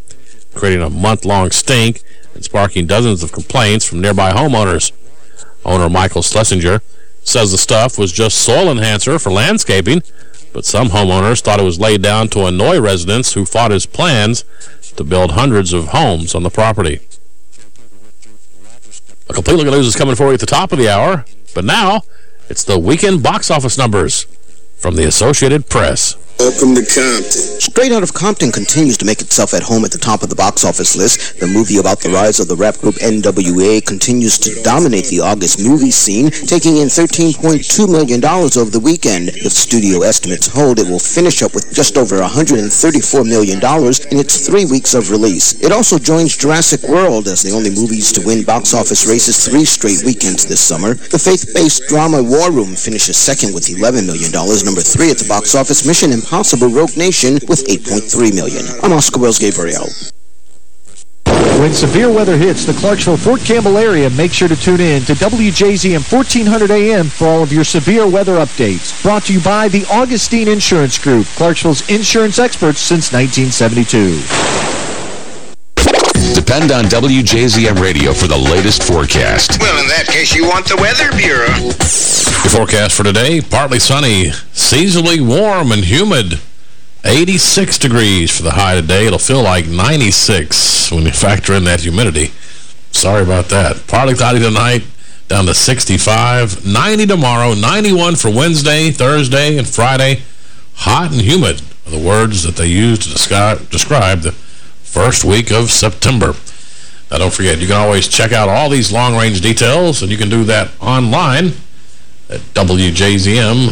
creating a month-long stink and sparking dozens of complaints from nearby homeowners. Owner Michael Schlesinger says the stuff was just soil enhancer for landscaping, but some homeowners thought it was laid down to annoy residents who fought his plans to build hundreds of homes on the property. A complete look at news is coming for you at the top of the hour, but now it's the weekend box office numbers from the Associated Press. Welcome to Compton. Straight Out of Compton continues to make itself at home at the top of the box office list. The movie about the rise of the rap group NWA continues to dominate the August movie scene, taking in $13.2 million over the weekend. If studio estimates hold, it will finish up with just over $134 million in its three weeks of release. It also joins Jurassic World as the only movies to win box office races three straight weekends this summer. The faith-based drama War Room finishes second with $11 million. Number three at the box office, Mission Impossible Possible rogue Nation with 8.3 million. I'm Oscar Wells Gabriel. When severe weather hits the Clarksville-Fort Campbell area, make sure to tune in to WJZM 1400 AM for all of your severe weather updates. Brought to you by the Augustine Insurance Group, Clarksville's insurance experts since 1972. Depend on WJZM Radio for the latest forecast. Well, in that case, you want the Weather Bureau. The forecast for today, partly sunny, seasonally warm and humid. 86 degrees for the high today. It'll feel like 96 when you factor in that humidity. Sorry about that. Partly cloudy tonight, down to 65. 90 tomorrow, 91 for Wednesday, Thursday, and Friday. Hot and humid are the words that they use to describe, describe the first week of September. Now, don't forget, you can always check out all these long-range details, and you can do that online at WJZM.com.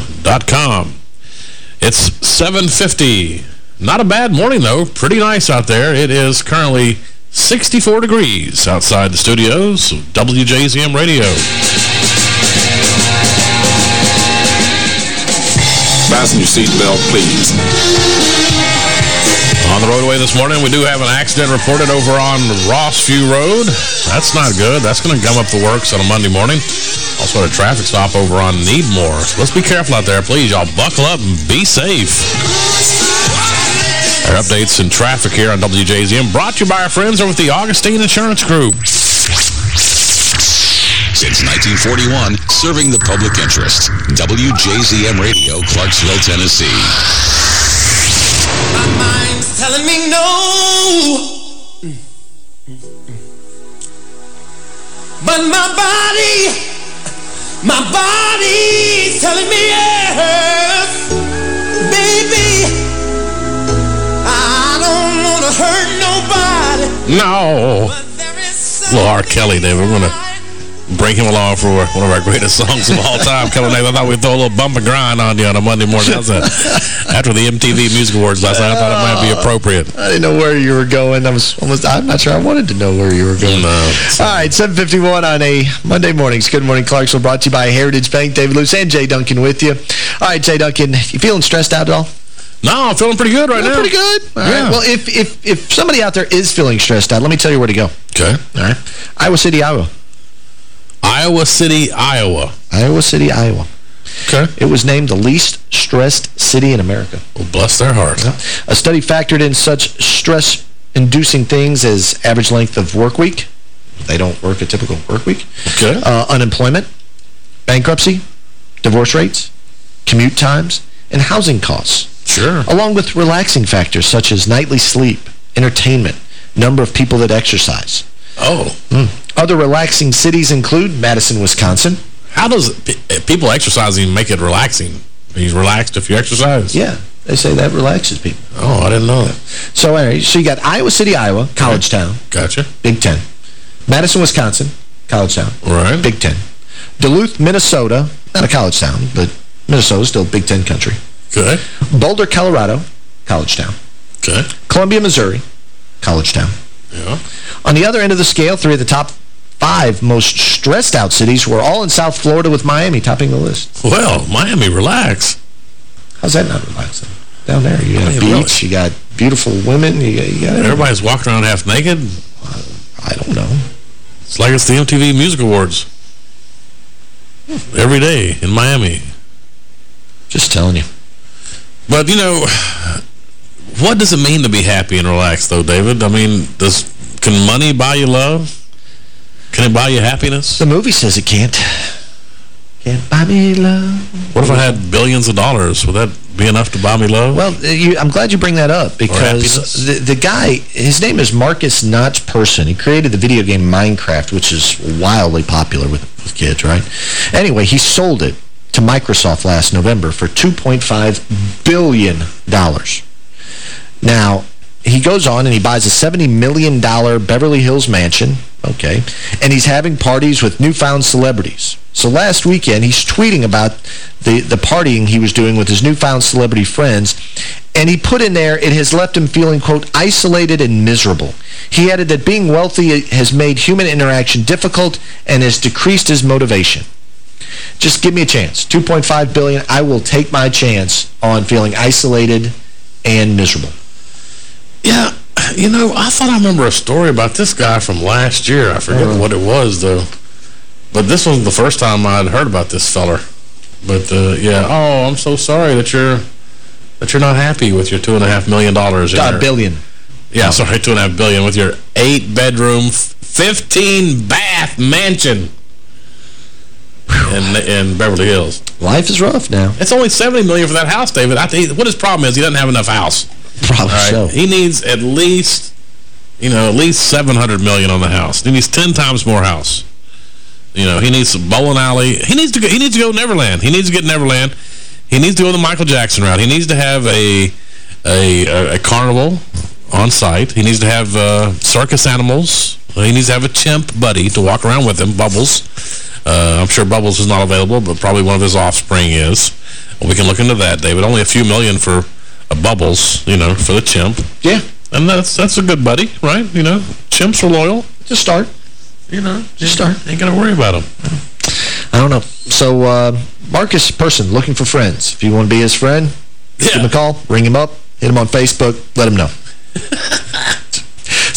It's 750. Not a bad morning, though. Pretty nice out there. It is currently 64 degrees outside the studios of WJZM Radio. Fasten your seatbelt, please. On the roadway this morning, we do have an accident reported over on Rossview Road. That's not good. That's going to gum up the works on a Monday morning. Also, a traffic stop over on Needmore. So let's be careful out there, please. Y'all buckle up and be safe. Our updates and traffic here on WJZM brought to you by our friends over at the Augustine Insurance Group. Since 1941, serving the public interest. WJZM Radio, Clarksville, Tennessee. My mind's telling me no. But my body, my body's telling me yes. Baby, I don't want to hurt nobody. No. Little R. Kelly there. We're going to bring him along for one of our greatest songs of all time coming next. I thought we'd throw a little bump and grind on you on a Monday morning. How's that? After the MTV Music Awards last night, I thought it might be uh, appropriate. I didn't know where you were going. I was almost, I'm not sure I wanted to know where you were going. No. All right, 751 on a Monday mornings. Good morning, Clarksville, brought to you by Heritage Bank. David Luce and Jay Duncan with you. All right, Jay Duncan, you feeling stressed out at all? No, I'm feeling pretty good right Feeling now. pretty good? All Yeah. right. Well, if, if, if somebody out there is feeling stressed out, let me tell you where to go. Okay. All right. Iowa City, Iowa. Iowa City, Iowa. Iowa City, Iowa. Okay. It was named the least stressed city in America. Well, bless their hearts. A study factored in such stress-inducing things as average length of work week. They don't work a typical work week. Okay. Uh, unemployment, bankruptcy, divorce rates, commute times, and housing costs. Sure. Along with relaxing factors such as nightly sleep, entertainment, number of people that exercise. Oh. Other relaxing cities include Madison, Wisconsin. How does eh, people exercising make it relaxing? You relaxed if you exercise? Yeah, they say that relaxes people. Oh, I didn't know that. So anyway, so you got Iowa City, Iowa, College Town. Gotcha. Big Ten. Madison, Wisconsin, college town. Right. Big Ten. Duluth, Minnesota, not a college town, but Minnesota's still Big Ten country. Okay. Boulder, Colorado, college town. Okay. Columbia, Missouri, college town. Yeah. On the other end of the scale, three of the top five most stressed out cities were all in South Florida with Miami topping the list. Well, Miami, relax. How's that not relaxing? Down there, you got I a beach, you got beautiful women, you got, you got. Everybody's walking around half naked. I don't know. It's like it's the MTV Music Awards. Every day in Miami. Just telling you. But, you know, what does it mean to be happy and relaxed, though, David? I mean, does can money buy you love? Can it buy you happiness? The movie says it can't. Can't buy me love. What if I had billions of dollars? Would that be enough to buy me love? Well, uh, you, I'm glad you bring that up because the, the guy, his name is Markus Notch Persson. He created the video game Minecraft, which is wildly popular with, with kids, right? Anyway, he sold it to Microsoft last November for $2.5 billion. Now, he goes on and he buys a $70 million Beverly Hills mansion, okay, and he's having parties with newfound celebrities. So last weekend, he's tweeting about the, the partying he was doing with his newfound celebrity friends, and he put in there, it has left him feeling, quote, isolated and miserable. He added that being wealthy has made human interaction difficult and has decreased his motivation. Just give me a chance. 2.5 billion, I will take my chance on feeling isolated and miserable. Yeah, you know, I thought I remember a story about this guy from last year. I forget Uh-huh. what it was, though. But this was the first time I'd heard about this feller. But, uh, yeah, oh, I'm so sorry that you're that you're not happy with your two and a half million dollars. A billion. Yeah, sorry, two and a half billion with your eight-bedroom, 15-bath mansion in, in Beverly Hills. Life is rough now. It's only 70 million for that house, David. I think, what his problem is, he doesn't have enough house. Probably right? so. He needs at least, you know, at least 700 million on the house. He needs 10 times more house. You know, he needs some bowling alley. He needs to go, he needs to go Neverland. He needs to get Neverland. He needs to go the Michael Jackson route. He needs to have a a, a, a carnival on site. He needs to have uh, circus animals. He needs to have a chimp buddy to walk around with him, Bubbles. Uh, I'm sure Bubbles is not available, but probably one of his offspring is. We can look into that, David. Only a few million for Bubbles, you know, for the chimp. Yeah. And that's that's a good buddy, right? You know, chimps are loyal. Just start. You know, just start. Ain't got to worry about them. I don't know. So, uh, Markus Persson, looking for friends. If you want to be his friend, yeah. give him a call, ring him up, hit him on Facebook, let him know.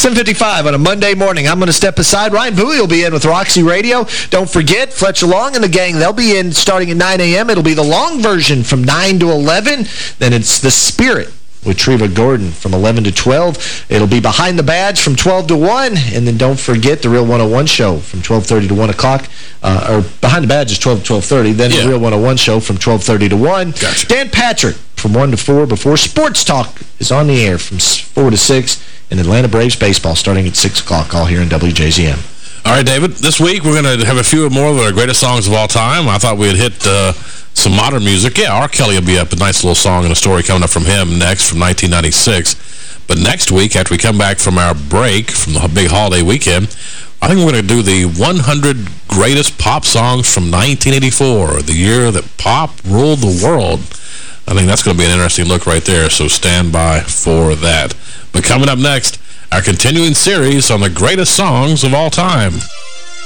7.55 on a Monday morning. I'm going to step aside. Ryan Bowie will be in with Roxy Radio. Don't forget, Fletcher Long and the gang, they'll be in starting at 9 a.m. It'll be the long version from 9 to 11. Then it's The Spirit with Treva Gordon from 11 to 12. It'll be Behind the Badge from 12 to 1. And then don't forget the Real 101 show from 12.30 to 1 o'clock. Uh, or Behind the Badge is 12 to 12.30. Then the Real 101 show from 12.30 to 1. Gotcha. Dan Patrick from 1 to 4 before Sports Talk is on the air from 4 to 6. And Atlanta Braves baseball starting at 6 o'clock all here in WJZM. All right, David. This week we're going to have a few more of our greatest songs of all time. I thought we'd hit uh, some modern music. Yeah, R. Kelly will be up. A nice little song and a story coming up from him next from 1996. But next week, after we come back from our break from the big holiday weekend, I think we're going to do the 100 greatest pop songs from 1984, the year that pop ruled the world. I think that's going to be an interesting look right there, so stand by for that. But coming up next, our continuing series on the greatest songs of all time.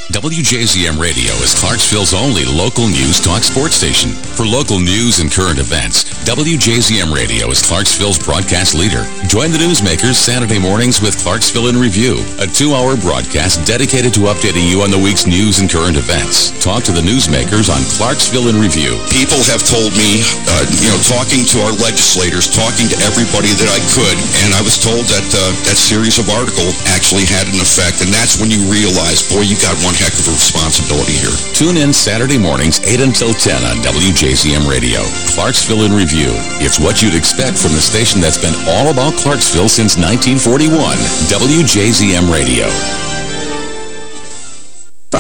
WJZM Radio is Clarksville's only local news talk sports station. For local news and current events, WJZM Radio is Clarksville's broadcast leader. Join the newsmakers Saturday mornings with Clarksville in Review, a two-hour broadcast dedicated to updating you on the week's news and current events. Talk to the newsmakers on Clarksville in Review. People have told me, uh, you know, talking to our legislators, talking to everybody that I could, and I was told that uh, that series of article actually had an effect, and that's when you realize, boy, you got one of responsibility here. Tune in Saturday mornings 8 until 10 on WJZM Radio. Clarksville in Review. It's what you'd expect from the station that's been all about Clarksville since 1941. WJZM Radio.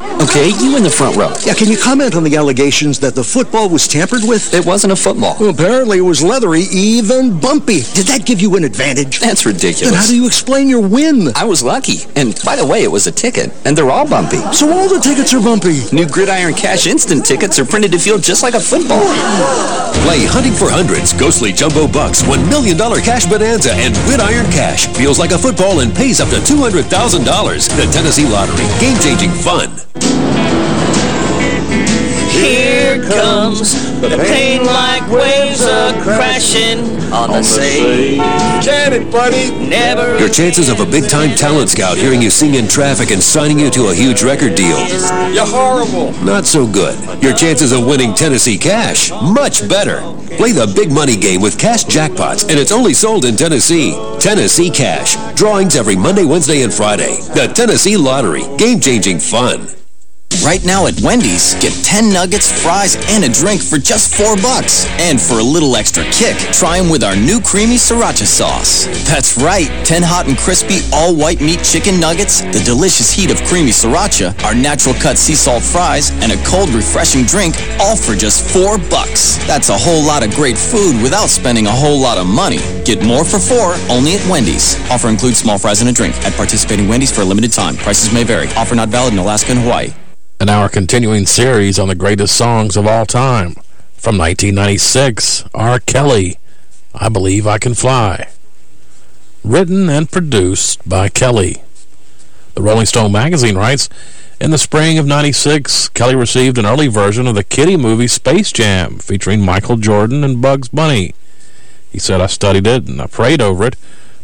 Okay, you in the front row. Yeah, can you comment on the allegations that the football was tampered with? It wasn't a football. Well, apparently it was leathery, even bumpy. Did that give you an advantage? That's ridiculous. Then how do you explain your win? I was lucky. And by the way, it was a ticket, and they're all bumpy. So all the tickets are bumpy? New Gridiron Cash Instant tickets are printed to feel just like a football. Play Hunting for Hundreds, Ghostly Jumbo Bucks, $1 million cash bonanza, and Gridiron Cash. Feels like a football and pays up to $200,000. The Tennessee Lottery. Game-changing fun. Here comes the pain like waves are crashing on the sea. Get buddy. Never. Your chances of a big-time talent scout hearing you sing in traffic and signing you to a huge record deal. You're horrible. Not so good. Your chances of winning Tennessee Cash, much better. Play the big money game with Cash Jackpots, and it's only sold in Tennessee. Tennessee Cash. Drawings every Monday, Wednesday, and Friday. The Tennessee Lottery. Game-changing fun. Right now at Wendy's, get 10 nuggets, fries, and a drink for just 4 bucks. And for a little extra kick, try them with our new creamy sriracha sauce. That's right, 10 hot and crispy all-white meat chicken nuggets, the delicious heat of creamy sriracha, our natural cut sea salt fries, and a cold refreshing drink, all for just 4 bucks. That's a whole lot of great food without spending a whole lot of money. Get more for 4 only at Wendy's. Offer includes small fries and a drink at participating Wendy's for a limited time. Prices may vary. Offer not valid in Alaska and Hawaii. And our continuing series on the greatest songs of all time. From 1996, R. Kelly, I Believe I Can Fly. Written and produced by Kelly. The Rolling Stone magazine writes, in the spring of 96, Kelly received an early version of the kiddie movie Space Jam, featuring Michael Jordan and Bugs Bunny. He said, I studied it and I prayed over it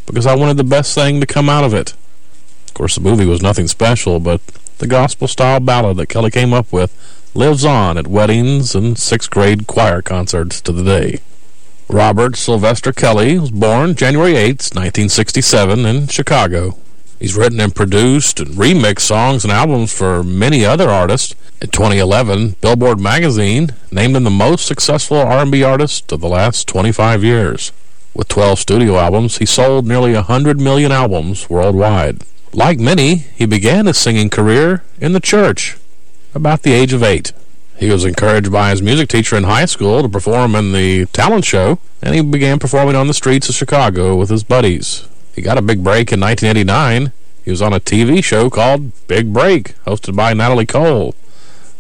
because I wanted the best thing to come out of it. Of course, the movie was nothing special, but the gospel-style ballad that Kelly came up with lives on at weddings and sixth-grade choir concerts to the day. Robert Sylvester Kelly was born January 8, 1967, in Chicago. He's written and produced and remixed songs and albums for many other artists. In 2011, Billboard magazine named him the most successful R&B artist of the last 25 years. With 12 studio albums, he sold nearly 100 million albums worldwide. Like many, he began his singing career in the church, about the age of eight. He was encouraged by his music teacher in high school to perform in the talent show, and he began performing on the streets of Chicago with his buddies. He got a big break in 1989. He was on a TV show called Big Break, hosted by Natalie Cole.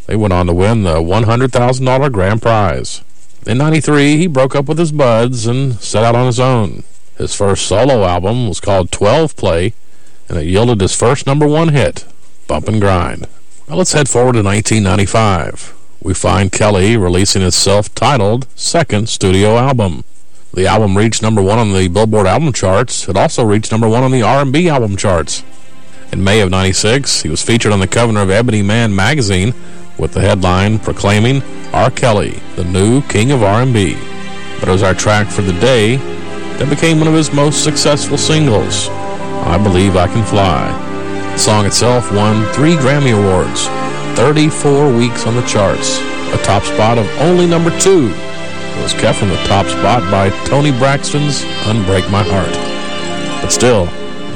They went on to win the $100,000 grand prize. In 93, he broke up with his buds and set out on his own. His first solo album was called 12 Play, and it yielded his first number one hit, Bump and Grind. Well, let's head forward to 1995. We find Kelly releasing his self-titled second studio album. The album reached number one on the Billboard album charts. It also reached number one on the R&B album charts. In May of 96, he was featured on the cover of Ebony Man magazine with the headline proclaiming R. Kelly, the new king of R&B. But it was our track for the day that became one of his most successful singles, I Believe I Can Fly. The song itself won three Grammy Awards, 34 weeks on the charts, a top spot of only number two. It was kept from the top spot by Toni Braxton's Unbreak My Heart. But still,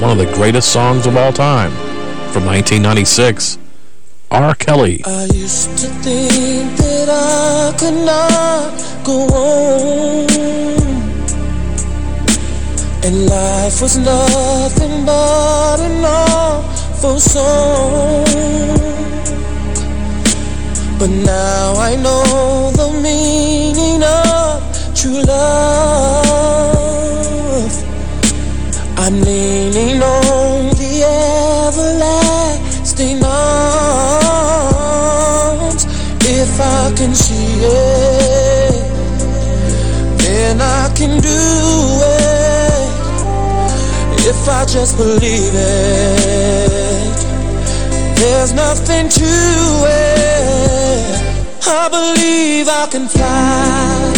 one of the greatest songs of all time. From 1996, R. Kelly. I used to think that I could not go on And life was nothing but an awful song. But now I know the meaning of true love I just believe it. There's nothing to it. I believe I can fly.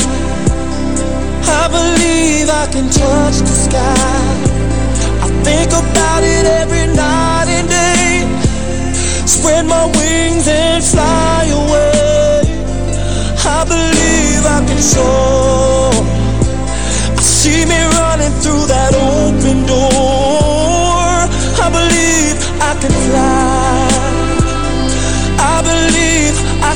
I believe I can touch the sky. I think about it every night and day. Spread my wings and fly away. I believe I can soar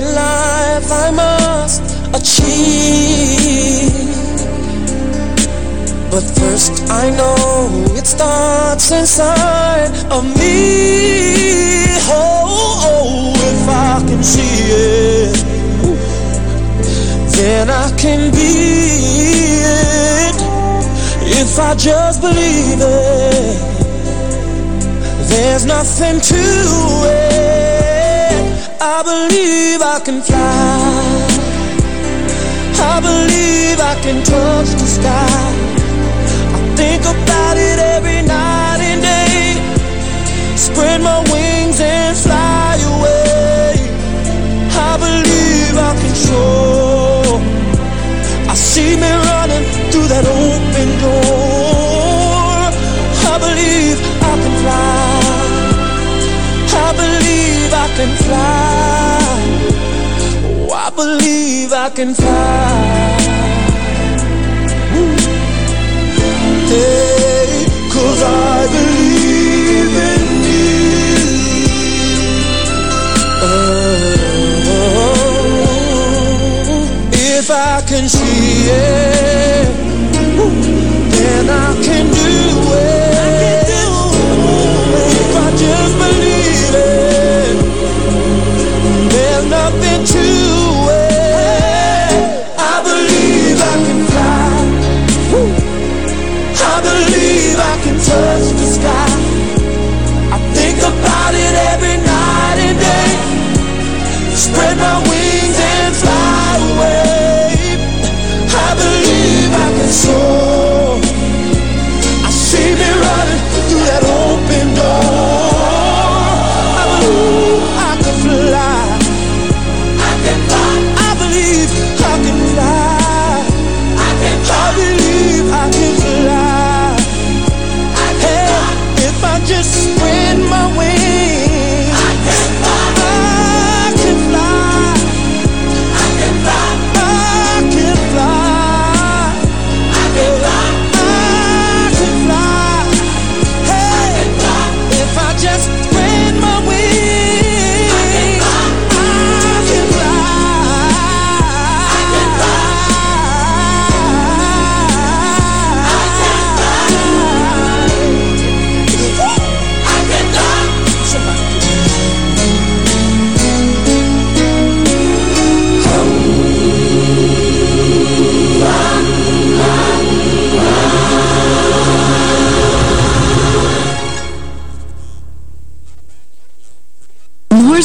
In life I must achieve. But first I know it starts inside of me. Oh, oh, if I can see it, then I can be it. If I just believe it, there's nothing to it. I believe I can fly. I believe I can touch the sky. I think about it every night and day. Spread my wings and fly away. I believe I can soar. I see me can fly. Oh, I believe I can fly. Ooh. Hey, cause I believe in you. Oh, if I can see it, spread my wings,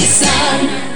sun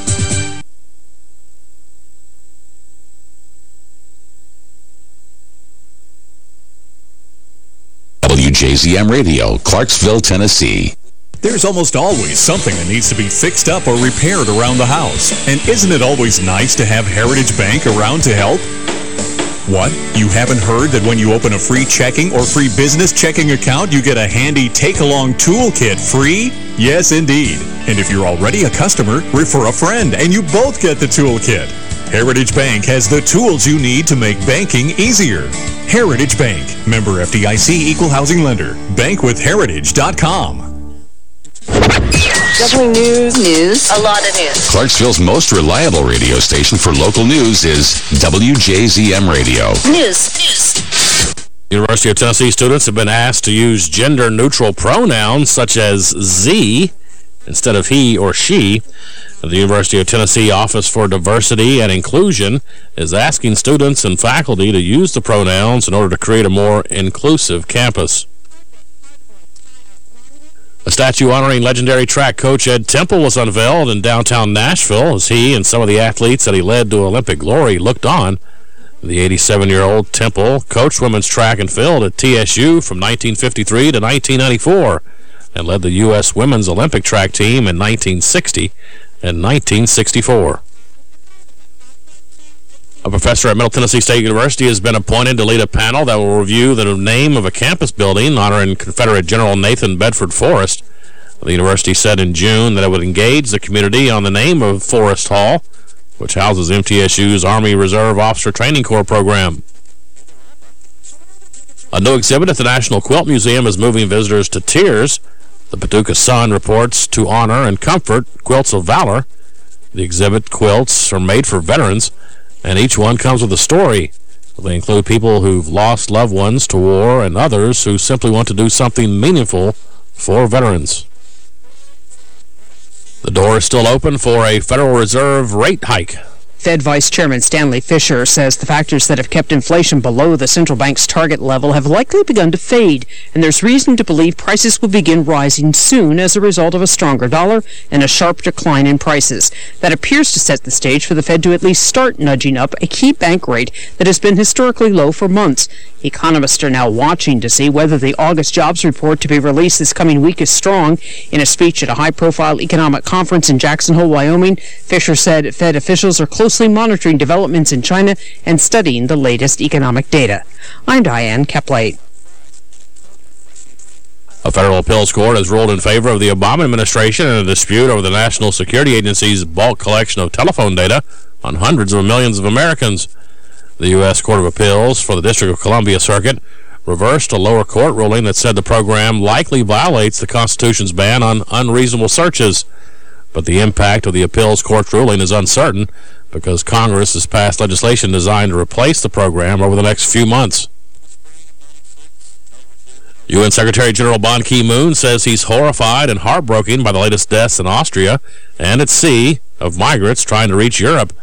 WJZM Radio, Clarksville, Tennessee. There's almost always something that needs to be fixed up or repaired around the house. And isn't it always nice to have Heritage Bank around to help? What? You haven't heard that when you open a free checking or free business checking account, you get a handy take-along toolkit free? Yes, indeed. And if you're already a customer, refer a friend and you both get the toolkit. Heritage Bank has the tools you need to make banking easier. Heritage Bank. Member FDIC Equal Housing Lender. Bankwithheritage.com. Definitely news. News. A lot of news. Clarksville's most reliable radio station for local news is WJZM Radio. News. News. University of Tennessee students have been asked to use gender-neutral pronouns such as Z instead of he or she. The University of Tennessee Office for Diversity and Inclusion is asking students and faculty to use the pronouns in order to create a more inclusive campus. A statue honoring legendary track coach Ed Temple was unveiled in downtown Nashville as he and some of the athletes that he led to Olympic glory looked on. The 87-year-old Temple coached women's track and field at TSU from 1953 to 1994 and led the U.S. women's Olympic track team in 1960 and 1964. A professor at Middle Tennessee State University has been appointed to lead a panel that will review the name of a campus building honoring Confederate General Nathan Bedford Forrest. The university said in June that it would engage the community on the name of Forrest Hall, which houses MTSU's Army Reserve Officer Training Corps program. A new exhibit at the National Quilt Museum is moving visitors to tears. The Paducah Sun reports to honor and comfort quilts of valor. The exhibit quilts are made for veterans and each one comes with a story. They include people who've lost loved ones to war and others who simply want to do something meaningful for veterans. The door is still open for a Federal Reserve rate hike. Fed Vice Chairman Stanley Fischer says the factors that have kept inflation below the central bank's target level have likely begun to fade, and there's reason to believe prices will begin rising soon as a result of a stronger dollar and a sharp decline in prices. That appears to set the stage for the Fed to at least start nudging up a key bank rate that has been historically low for months. Economists are now watching to see whether the August jobs report to be released this coming week is strong. In a speech at a high-profile economic conference in Jackson Hole, Wyoming, Fischer said Fed officials are closely monitoring developments in China and studying the latest economic data. I'm Diane Keplate. A federal appeals court has ruled in favor of the Obama administration in a dispute over the National Security Agency's bulk collection of telephone data on hundreds of millions of Americans. The U.S. Court of Appeals for the District of Columbia Circuit reversed a lower court ruling that said the program likely violates the Constitution's ban on unreasonable searches. But the impact of the appeals court's ruling is uncertain because Congress has passed legislation designed to replace the program over the next few months. UN Secretary General Ban Ki-moon says he's horrified and heartbroken by the latest deaths in Austria and at sea of migrants trying to reach Europe.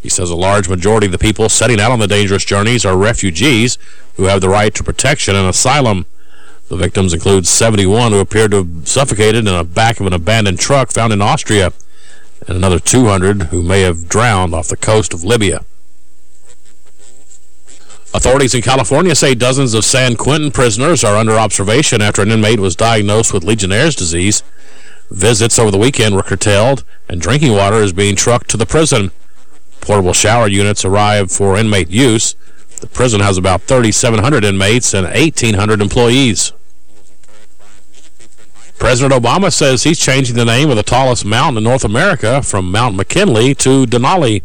He says a large majority of the people setting out on the dangerous journeys are refugees who have the right to protection and asylum. The victims include 71 who appeared to have suffocated in the back of an abandoned truck found in Austria, and another 200 who may have drowned off the coast of Libya. Authorities in California say dozens of San Quentin prisoners are under observation after an inmate was diagnosed with Legionnaire's disease. Visits over the weekend were curtailed, and drinking water is being trucked to the prison. Portable shower units arrive for inmate use. The prison has about 3,700 inmates and 1,800 employees. President Obama says he's changing the name of the tallest mountain in North America from Mount McKinley to Denali.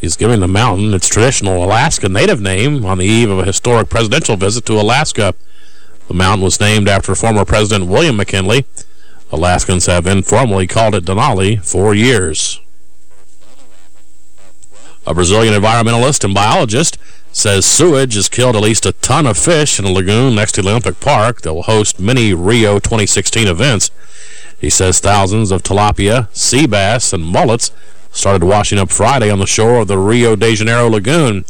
He's giving the mountain its traditional Alaska native name on the eve of a historic presidential visit to Alaska. The mountain was named after former President William McKinley. Alaskans have informally called it Denali for years. A Brazilian environmentalist and biologist says sewage has killed at least a ton of fish in a lagoon next to Olympic Park that will host many Rio 2016 events. He says thousands of tilapia, sea bass, and mullets started washing up Friday on the shore of the Rio de Janeiro lagoon.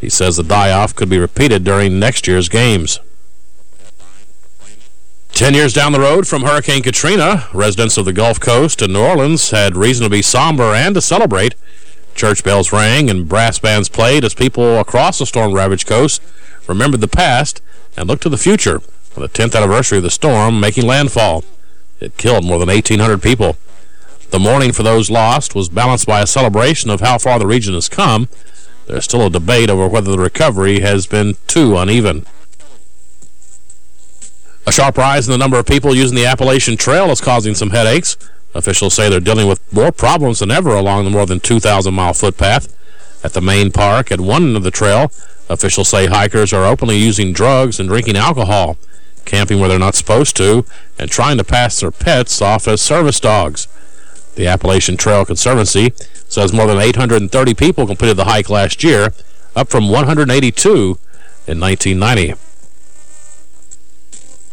He says the die-off could be repeated during next year's games. Ten years down the road from Hurricane Katrina, residents of the Gulf Coast and New Orleans had reason to be somber and to celebrate. Church bells rang and brass bands played as people across the storm-ravaged coast remembered the past and looked to the future for the 10th anniversary of the storm making landfall. It killed more than 1,800 people. The mourning for those lost was balanced by a celebration of how far the region has come. There's still a debate over whether the recovery has been too uneven. A sharp rise in the number of people using the Appalachian Trail is causing some headaches. Officials say they're dealing with more problems than ever along the more than 2,000-mile footpath. At the main park, at one end of the trail, officials say hikers are openly using drugs and drinking alcohol camping where they're not supposed to, and trying to pass their pets off as service dogs. The Appalachian Trail Conservancy says more than 830 people completed the hike last year, up from 182 in 1990.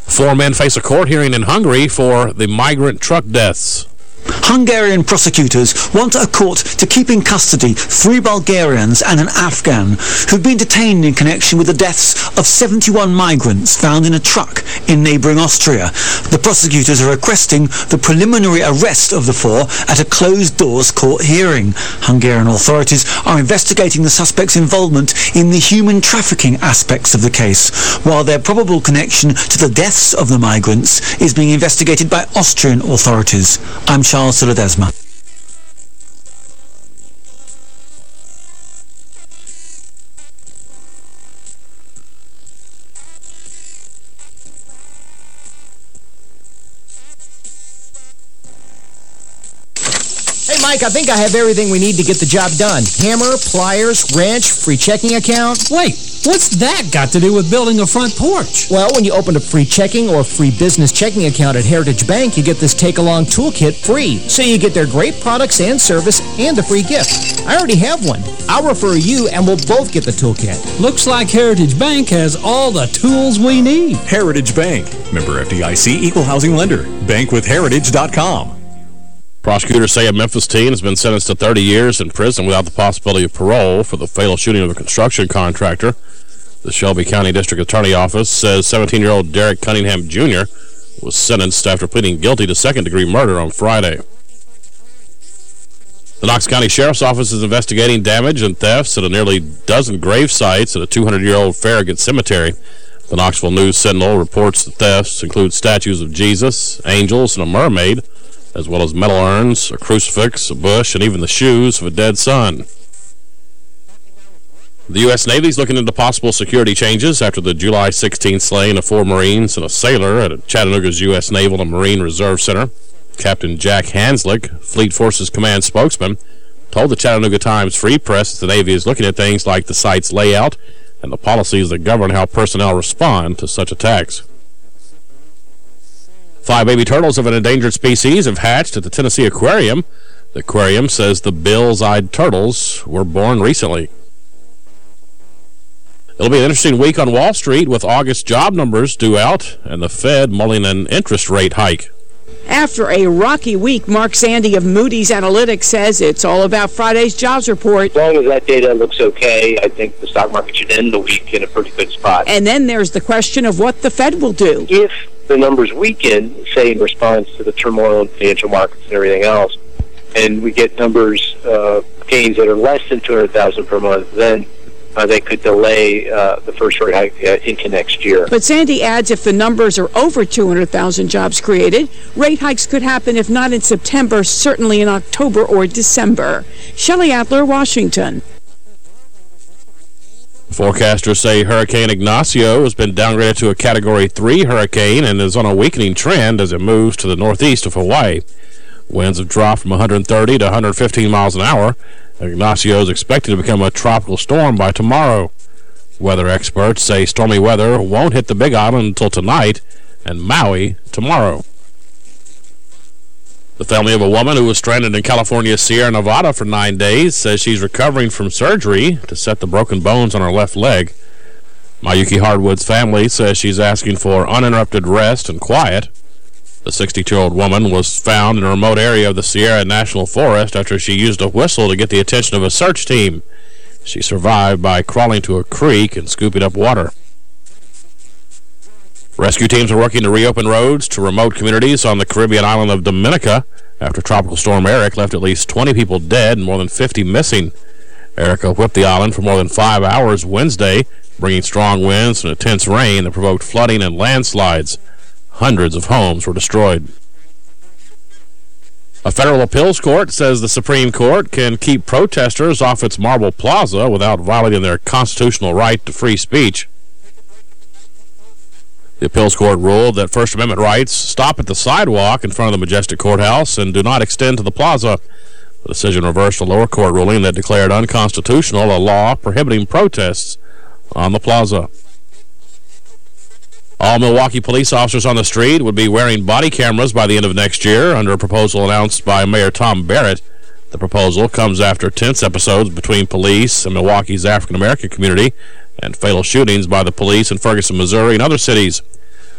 Four men face a court hearing in Hungary for the migrant truck deaths. Hungarian prosecutors want a court to keep in custody three Bulgarians and an Afghan who've been detained in connection with the deaths of 71 migrants found in a truck in neighbouring Austria. The prosecutors are requesting the preliminary arrest of the four at a closed-doors court hearing. Hungarian authorities are investigating the suspects' involvement in the human trafficking aspects of the case, while their probable connection to the deaths of the migrants is being investigated by Austrian authorities. I'm Charles Ledesma. Mike, I think I have everything we need to get the job done. Hammer, pliers, wrench, free checking account. Wait, what's that got to do with building a front porch? Well, when you open a free checking or free business checking account at Heritage Bank, you get this take-along toolkit free. So you get their great products and service and a free gift. I already have one. I'll refer you and we'll both get the toolkit. Looks like Heritage Bank has all the tools we need. Heritage Bank. Member FDIC Equal Housing Lender. Bankwithheritage.com. Prosecutors say a Memphis teen has been sentenced to 30 years in prison without the possibility of parole for the fatal shooting of a construction contractor. The Shelby County District Attorney Office says 17-year-old Derek Cunningham Jr. was sentenced after pleading guilty to second-degree murder on Friday. The Knox County Sheriff's Office is investigating damage and thefts at a nearly dozen grave sites at a 200-year-old Farragut cemetery. The Knoxville News-Sentinel reports the thefts include statues of Jesus, angels, and a mermaid, as well as metal urns, a crucifix, a bush, and even the shoes of a dead son. The U.S. Navy is looking into possible security changes after the July 16 slaying of four Marines and a sailor at Chattanooga's U.S. Naval and Marine Reserve Center. Captain Jack Hanslick, Fleet Forces Command spokesman, told the Chattanooga Times Free Press that the Navy is looking at things like the site's layout and the policies that govern how personnel respond to such attacks. Five baby turtles of an endangered species have hatched at the Tennessee Aquarium. The aquarium says the Beal's-eyed turtles were born recently. It'll be an interesting week on Wall Street with August job numbers due out and the Fed mulling an interest rate hike. After a rocky week, Mark Zandi of Moody's Analytics says it's all about Friday's jobs report. As long as that data looks okay, I think the stock market should end the week in a pretty good spot. And then there's the question of what the Fed will do. If the numbers weaken, say in response to the turmoil in financial markets and everything else, and we get numbers, uh, gains that are less than 200000 per month, then uh, they could delay uh, the first rate hike uh, into next year. But Zandi adds if the numbers are over 200,000 jobs created, rate hikes could happen if not in September, certainly in October or December. Shelley Adler, Washington. Forecasters say Hurricane Ignacio has been downgraded to a Category 3 hurricane and is on a weakening trend as it moves to the northeast of Hawaii. Winds have dropped from 130 to 115 miles an hour. Ignacio is expected to become a tropical storm by tomorrow. Weather experts say stormy weather won't hit the Big Island until tonight and Maui tomorrow. The family of a woman who was stranded in California's Sierra Nevada for nine days says she's recovering from surgery to set the broken bones on her left leg. Mayuki Hardwood's family says she's asking for uninterrupted rest and quiet. The 62-year-old woman was found in a remote area of the Sierra National Forest after she used a whistle to get the attention of a search team. She survived by crawling to a creek and scooping up water. Rescue teams are working to reopen roads to remote communities on the Caribbean island of Dominica after Tropical Storm Erica left at least 20 people dead and more than 50 missing. Erica whipped the island for more than five hours Wednesday, bringing strong winds and intense rain that provoked flooding and landslides. Hundreds of homes were destroyed. A federal appeals court says the Supreme Court can keep protesters off its Marble Plaza without violating their constitutional right to free speech. The appeals court ruled that First Amendment rights stop at the sidewalk in front of the Majestic Courthouse and do not extend to the plaza. The decision reversed a lower court ruling that declared unconstitutional a law prohibiting protests on the plaza. All Milwaukee police officers on the street would be wearing body cameras by the end of next year under a proposal announced by Mayor Tom Barrett. The proposal comes after tense episodes between police and Milwaukee's African-American community and fatal shootings by the police in Ferguson, Missouri and other cities.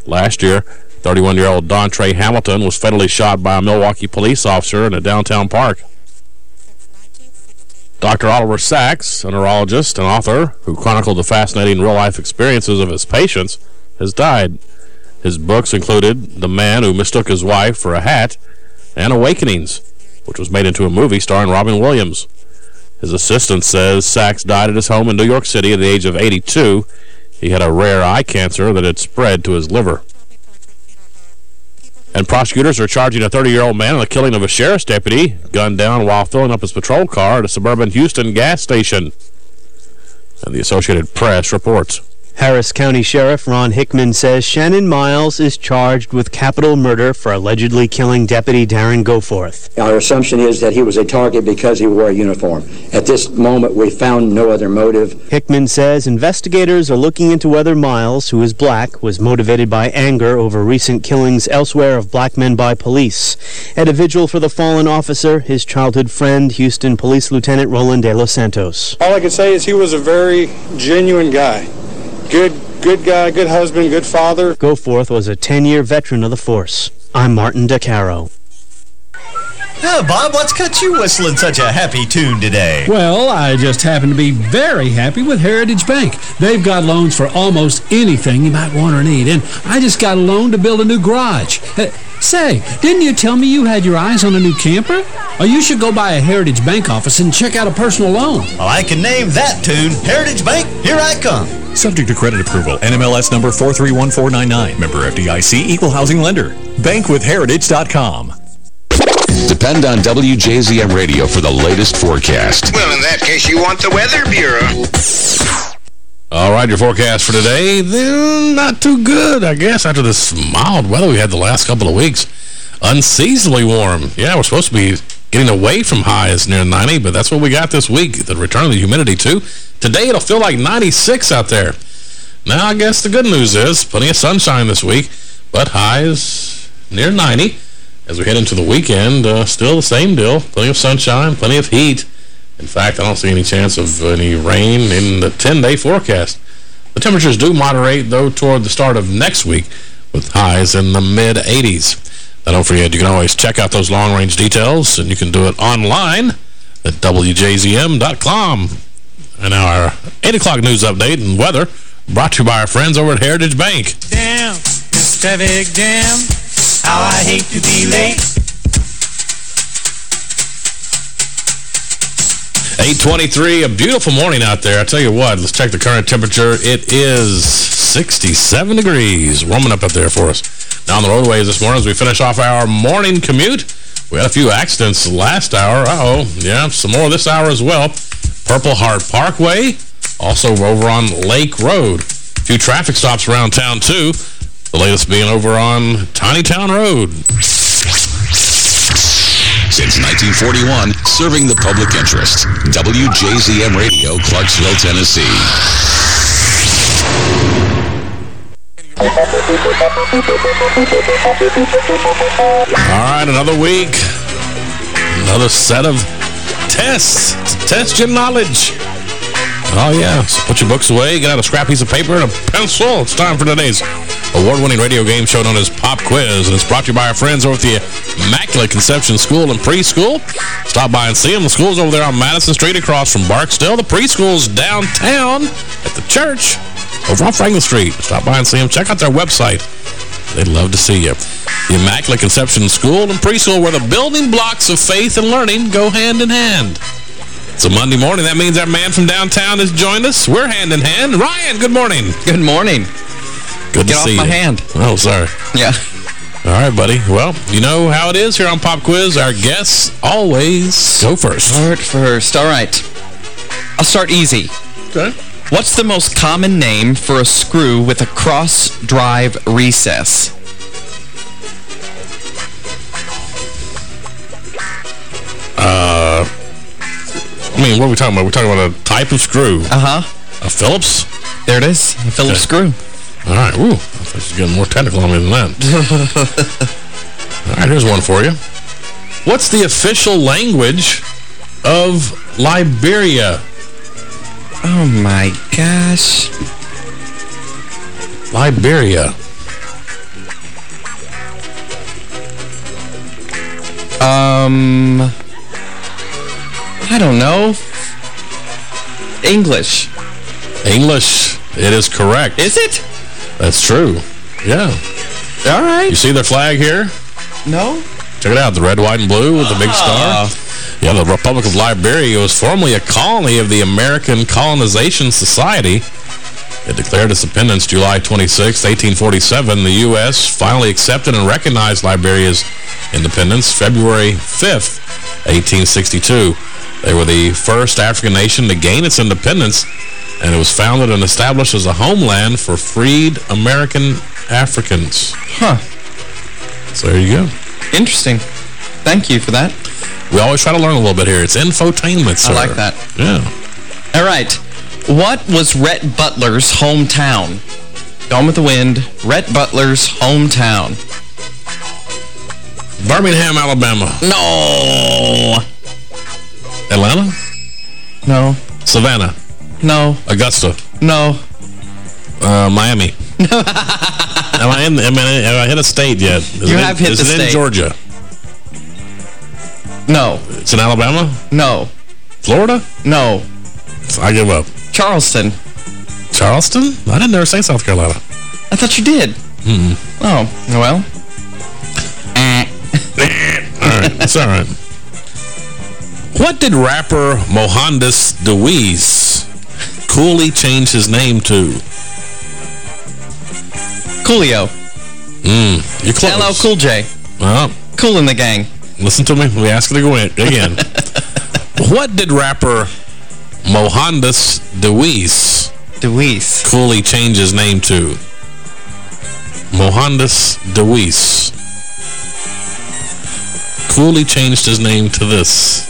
Last year, 31-year-old Dontre Hamilton was fatally shot by a Milwaukee police officer in a downtown park. Dr. Oliver Sacks, a neurologist and author who chronicled the fascinating real-life experiences of his patients, has died. His books included The Man Who Mistook His Wife for a Hat and Awakenings, which was made into a movie starring Robin Williams. His assistant says Sacks died at his home in New York City at the age of 82. He had a rare eye cancer that had spread to his liver. And prosecutors are charging a 30-year-old man in the killing of a sheriff's deputy, gunned down while filling up his patrol car at a suburban Houston gas station. And the Associated Press reports. Harris County Sheriff Ron Hickman says Shannon Miles is charged with capital murder for allegedly killing Deputy Darren Goforth. Our assumption is that he was a target because he wore a uniform. At this moment, we found no other motive. Hickman says investigators are looking into whether Miles, who is black, was motivated by anger over recent killings elsewhere of black men by police. At a vigil for the fallen officer, his childhood friend, Houston Police Lieutenant Roland De Los Santos. All I can say is he was a very genuine guy good good guy, good husband, good father. Goforth was a 10-year veteran of the force. I'm Martin DeCaro. Oh, Bob, what's got you whistling such a happy tune today? Well, I just happen to be very happy with Heritage Bank. They've got loans for almost anything you might want or need, and I just got a loan to build a new garage. Uh, say, didn't you tell me you had your eyes on a new camper? Or you should go by a Heritage Bank office and check out a personal loan. Well, I can name that tune. Heritage Bank, here I come. Subject to credit approval. NMLS number 431499. Member FDIC Equal Housing Lender. Bankwithheritage.com. Depend on WJZM Radio for the latest forecast. Well, in that case, you want the Weather Bureau. All right, your forecast for today, then not too good, I guess, after this mild weather we had the last couple of weeks. Unseasonably warm. Yeah, we're supposed to be getting away from highs near 90, but that's what we got this week, the return of the humidity, too. Today, it'll feel like 96 out there. Now, I guess the good news is plenty of sunshine this week, but highs near 90. As we head into the weekend, uh, still the same deal. Plenty of sunshine, plenty of heat. In fact, I don't see any chance of any rain in the 10-day forecast. The temperatures do moderate, though, toward the start of next week with highs in the mid-80s. Now, don't forget, you can always check out those long-range details, and you can do it online at WJZM.com. And our 8 o'clock news update and weather brought to you by our friends over at Heritage Bank. Damn, this traffic jam, how I hate to be late. 823, a beautiful morning out there. I tell you what, let's check the current temperature. It is 67 degrees, warming up out there for us. Down the roadways this morning as we finish off our morning commute. We had a few accidents last hour. Uh-oh, yeah, some more this hour as well. Purple Heart Parkway, also over on Lake Road. A few traffic stops around town, too. The latest being over on Tiny Town Road. Since 1941, serving the public interest. WJZM Radio, Clarksville, Tennessee. All right, another week. Another set of tests. to Test your knowledge. Oh, yeah. So put your books away, get out a scrap piece of paper and a pencil. It's time for today's award-winning radio game show known as Pop Quiz. And it's brought to you by our friends over at the Immaculate Conception School and Preschool. Stop by and see them. The school's over there on Madison Street across from Barksdale. The preschool's downtown at the church. over on Franklin Street. Stop by and see them. Check out their website. They'd love to see you. The Immaculate Conception School and Preschool where the building blocks of faith and learning go hand in hand. It's a Monday morning. That means our man from downtown has joined us. We're hand in hand. Ryan, good morning. Good morning. Good Get to off see my hand. Oh, sorry. Yeah. All right, buddy. Well, you know how it is here on Pop Quiz. Our guests always go first. Start first. All right. I'll start easy. Okay. What's the most common name for a screw with a cross-drive recess? Uh, I mean, what are we talking about? We're talking about a type of screw. Uh-huh. A Phillips? There it is. A Phillips screw. All right. Ooh, I thought you were getting more technical on me than that. All right, here's one for you. What's the official language of Liberia? Oh, my gosh. Liberia. Um, I don't know. English. English. It is correct. Is it? That's true. Yeah. All right. You see their flag here? No? Check it out. The red, white, and blue with the big Ah. star. Yeah, the Republic of Liberia was formerly a colony of the American Colonization Society. It declared its independence July 26, 1847. The U.S. finally accepted and recognized Liberia's independence February 5, 1862. They were the first African nation to gain its independence, and it was founded and established as a homeland for freed American Africans. Huh. So there you go. Interesting. Thank you for that. We always try to learn a little bit here. It's infotainment, sir. I like that. Yeah. All right. What was Rhett Butler's hometown? Gone with the Wind, Rhett Butler's hometown. Birmingham, Alabama. No. Atlanta? No. Savannah? No. Augusta? No. Uh, Miami? am, I in, am, I, have I hit a state yet? Is You it have in, hit is the it in. Georgia? No. It's in Alabama? No. Florida? No. I give up. Charleston. Charleston? I didn't ever say South Carolina. I thought you did. Mm Oh, well. all right, it's all right. What did rapper Mohandas Dewese coolly change his name to? Coolio. Mm, you're close. LL Cool J. Well, Cool in the gang. listen to me. We ask it to go in again. what did rapper Mohandas Dewese Dewese. coolly change his name to? Mohandas Dewese. Coolly changed his name to this.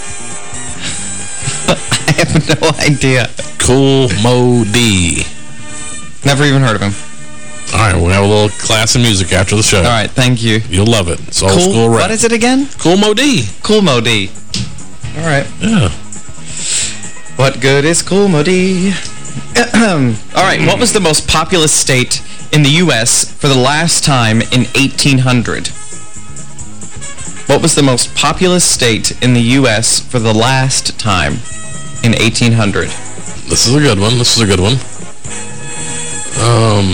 I have no idea. Cool Moe Dee. Never even heard of him. All right, we'll have a little class of music after the show. All right, thank you. You'll love it. It's old cool, school rap. What is it again? Cool Moe Dee. Cool Moe Dee. All right. Yeah. What good is Cool Moe Dee? All right, what was the most populous state in the U.S. for the last time in 1800? What was the most populous state in the U.S. for the last time in 1800? This is a good one. This is a good one. Um,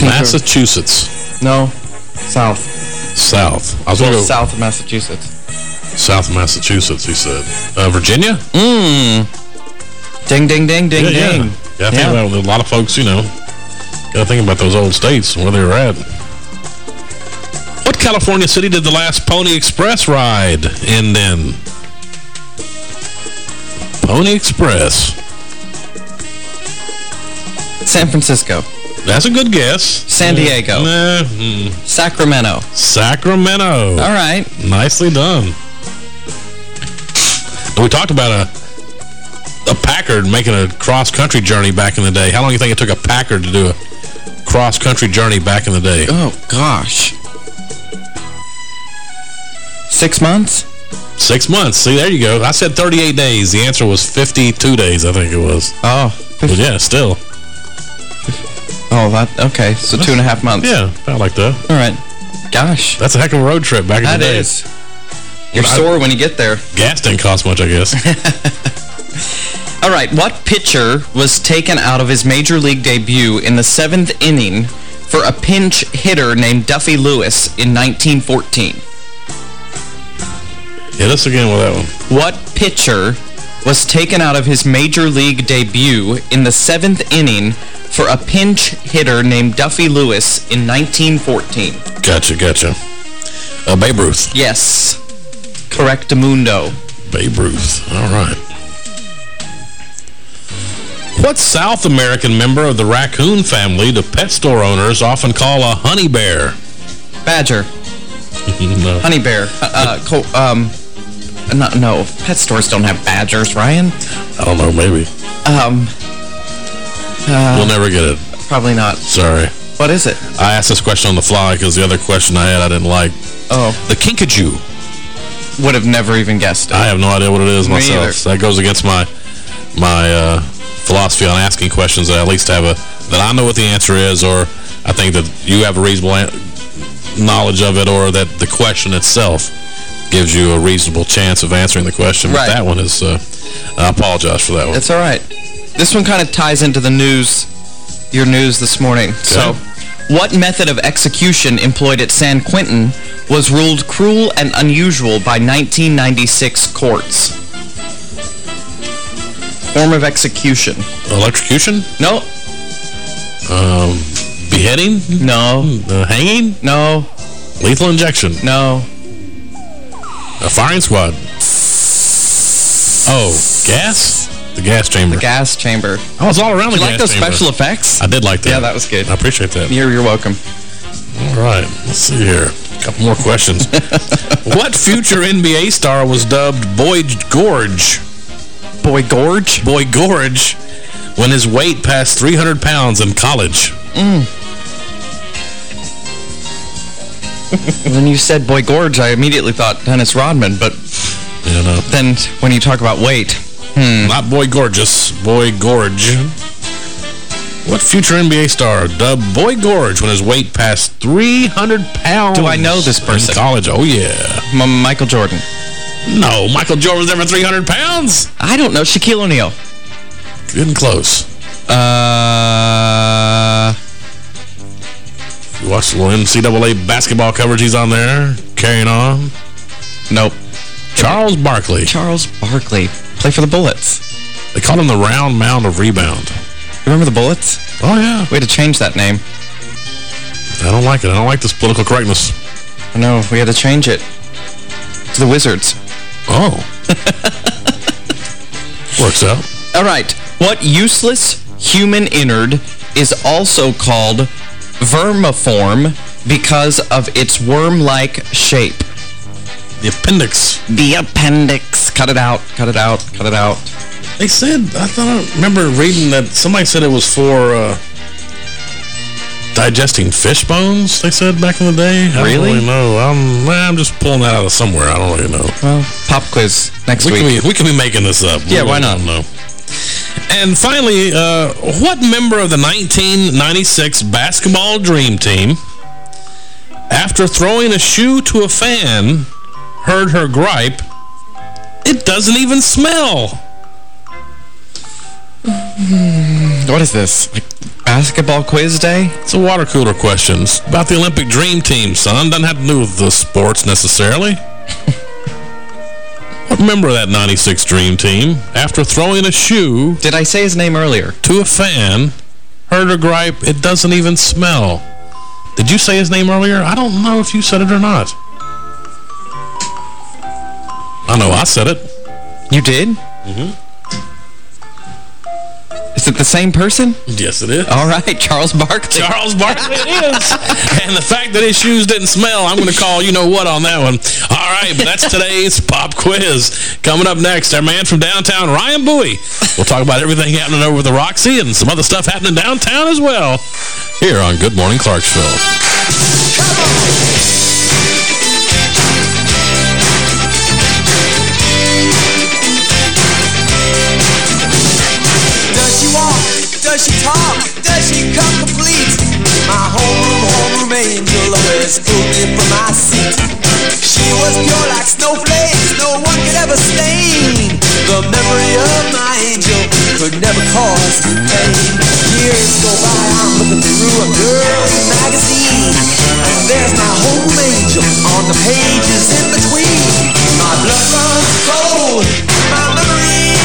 Massachusetts. No. South. South. I was Well, going to go south of Massachusetts. South Massachusetts, he said. Uh, Virginia? Mmm. Ding, ding, ding, ding, yeah, yeah. ding. Yeah, I think about. A lot of folks, you know, got to think about those old states and where they were at. What California city did the last Pony Express ride end in? Pony Express. San Francisco. That's a good guess. San Diego. Nah, mm. Sacramento. Sacramento. All right. Nicely done. We talked about a a Packard making a cross-country journey back in the day. How long do you think it took a Packard to do a cross-country journey back in the day? Oh, gosh. Six months? Six months. See, there you go. I said 38 days. The answer was 52 days, I think it was. Oh. But yeah, still. Oh, that, okay. So two and a half months. Yeah, about like that. All right. Gosh. That's a heck of a road trip back in That the day. is. You're When I- sore when you get there. Gas didn't cost much, I guess. All All right, what pitcher was taken out of his major league debut in the seventh inning for a pinch hitter named Duffy Lewis in 1914? Hit us again with that one. What pitcher was taken out of his major league debut in the seventh inning for a pinch hitter named Duffy Lewis in 1914? Gotcha, gotcha. Uh, Babe Ruth. Yes. Correct, Mundo. Babe Ruth. All right. What South American member of the raccoon family do pet store owners often call a honey bear? Badger. no. Honey bear. Uh, uh, um, no, no, pet stores don't have badgers, Ryan. I don't know, maybe. Um, uh, we'll never get it. Probably not. Sorry. What is it? I asked this question on the fly because the other question I had I didn't like. Oh. The kinkajou. Would have never even guessed it. I have no idea what it is Me myself. either. That goes against my my uh, philosophy on asking questions that I at least have a that I know what the answer is or I think that you have a reasonable knowledge of it or that the question itself gives you a reasonable chance of answering the question. Right. But that one is, uh, I apologize for that one. It's all right. This one kind of ties into the news, your news this morning. So, what method of execution employed at San Quentin was ruled cruel and unusual by 1996 courts? Form of execution. Electrocution? No. Um, beheading? No. Uh, hanging? No. Lethal injection? No. A firing squad? Oh, gas? The gas chamber. The gas chamber. I was all around Did the you like those chamber. special effects? I did like that. Yeah, that was good. I appreciate that. You're, you're welcome. All right, let's see here. A couple more questions. what future NBA star was dubbed Boy Gorge? Boy Gorge? Boy Gorge when his weight passed 300 pounds in college. Mm. when you said Boy Gorge, I immediately thought Dennis Rodman, but you know. then when you talk about weight, hmm. Not Boy Gorgeous, Boy Gorge. What future NBA star dubbed Boy Gorge when his weight passed 300 pounds? Do I know this person? In college, oh yeah. M Michael Jordan. No, Michael Jordan was never 300 pounds. I don't know. Shaquille O'Neal. Getting close. Uh... Watch the little NCAA basketball coverage he's on there, carrying on. Nope. Charles Barkley. Charles Barkley. Play for the Bullets. They call him the round mound of rebound. Remember the Bullets? Oh, yeah. We had to change that name. I don't like it. I don't like this political correctness. I know. We had to change it to the Wizards. Oh. Works out. All right. What useless human innard is also called vermiform because of its worm-like shape? The appendix. The appendix. Cut it out. Cut it out. Cut it out. They said, I thought I remember reading that somebody said it was for uh, digesting fish bones, they said back in the day. I Really? don't really know. I'm, I'm just pulling that out of somewhere. I don't really know. Well, pop quiz next we week. Can be, we can be making this up. Yeah, We why not? don't know. And finally, uh, what member of the 1996 basketball dream team, after throwing a shoe to a fan, heard her gripe, it doesn't even smell? What is this? Like basketball quiz day? It's a water cooler question. It's about the Olympic Dream Team, son. Doesn't have to do with the sports necessarily. what member of that 96 Dream Team, after throwing a shoe... Did I say his name earlier? ...to a fan, heard her gripe, it doesn't even smell. Did you say his name earlier? I don't know if you said it or not. I know I said it. You did? Mm-hmm. Is it the same person? Yes, it is. All right, Charles Barkley. Charles Barkley it is. and the fact that his shoes didn't smell, I'm going to call you-know-what on that one. All right, but that's today's pop quiz. Coming up next, our man from downtown, Ryan Bowie. We'll talk about everything happening over the Roxy and some other stuff happening downtown as well. Here on Good Morning Clarksville. Does she talk? Does she come complete? My homeroom, homeroom angel always pulled me from my seat. She was pure like snowflakes, no one could ever stain the memory of my angel. day. Years go by, I'm looking through a girly magazine. And there's my home angel on the pages in between. My blood runs cold, my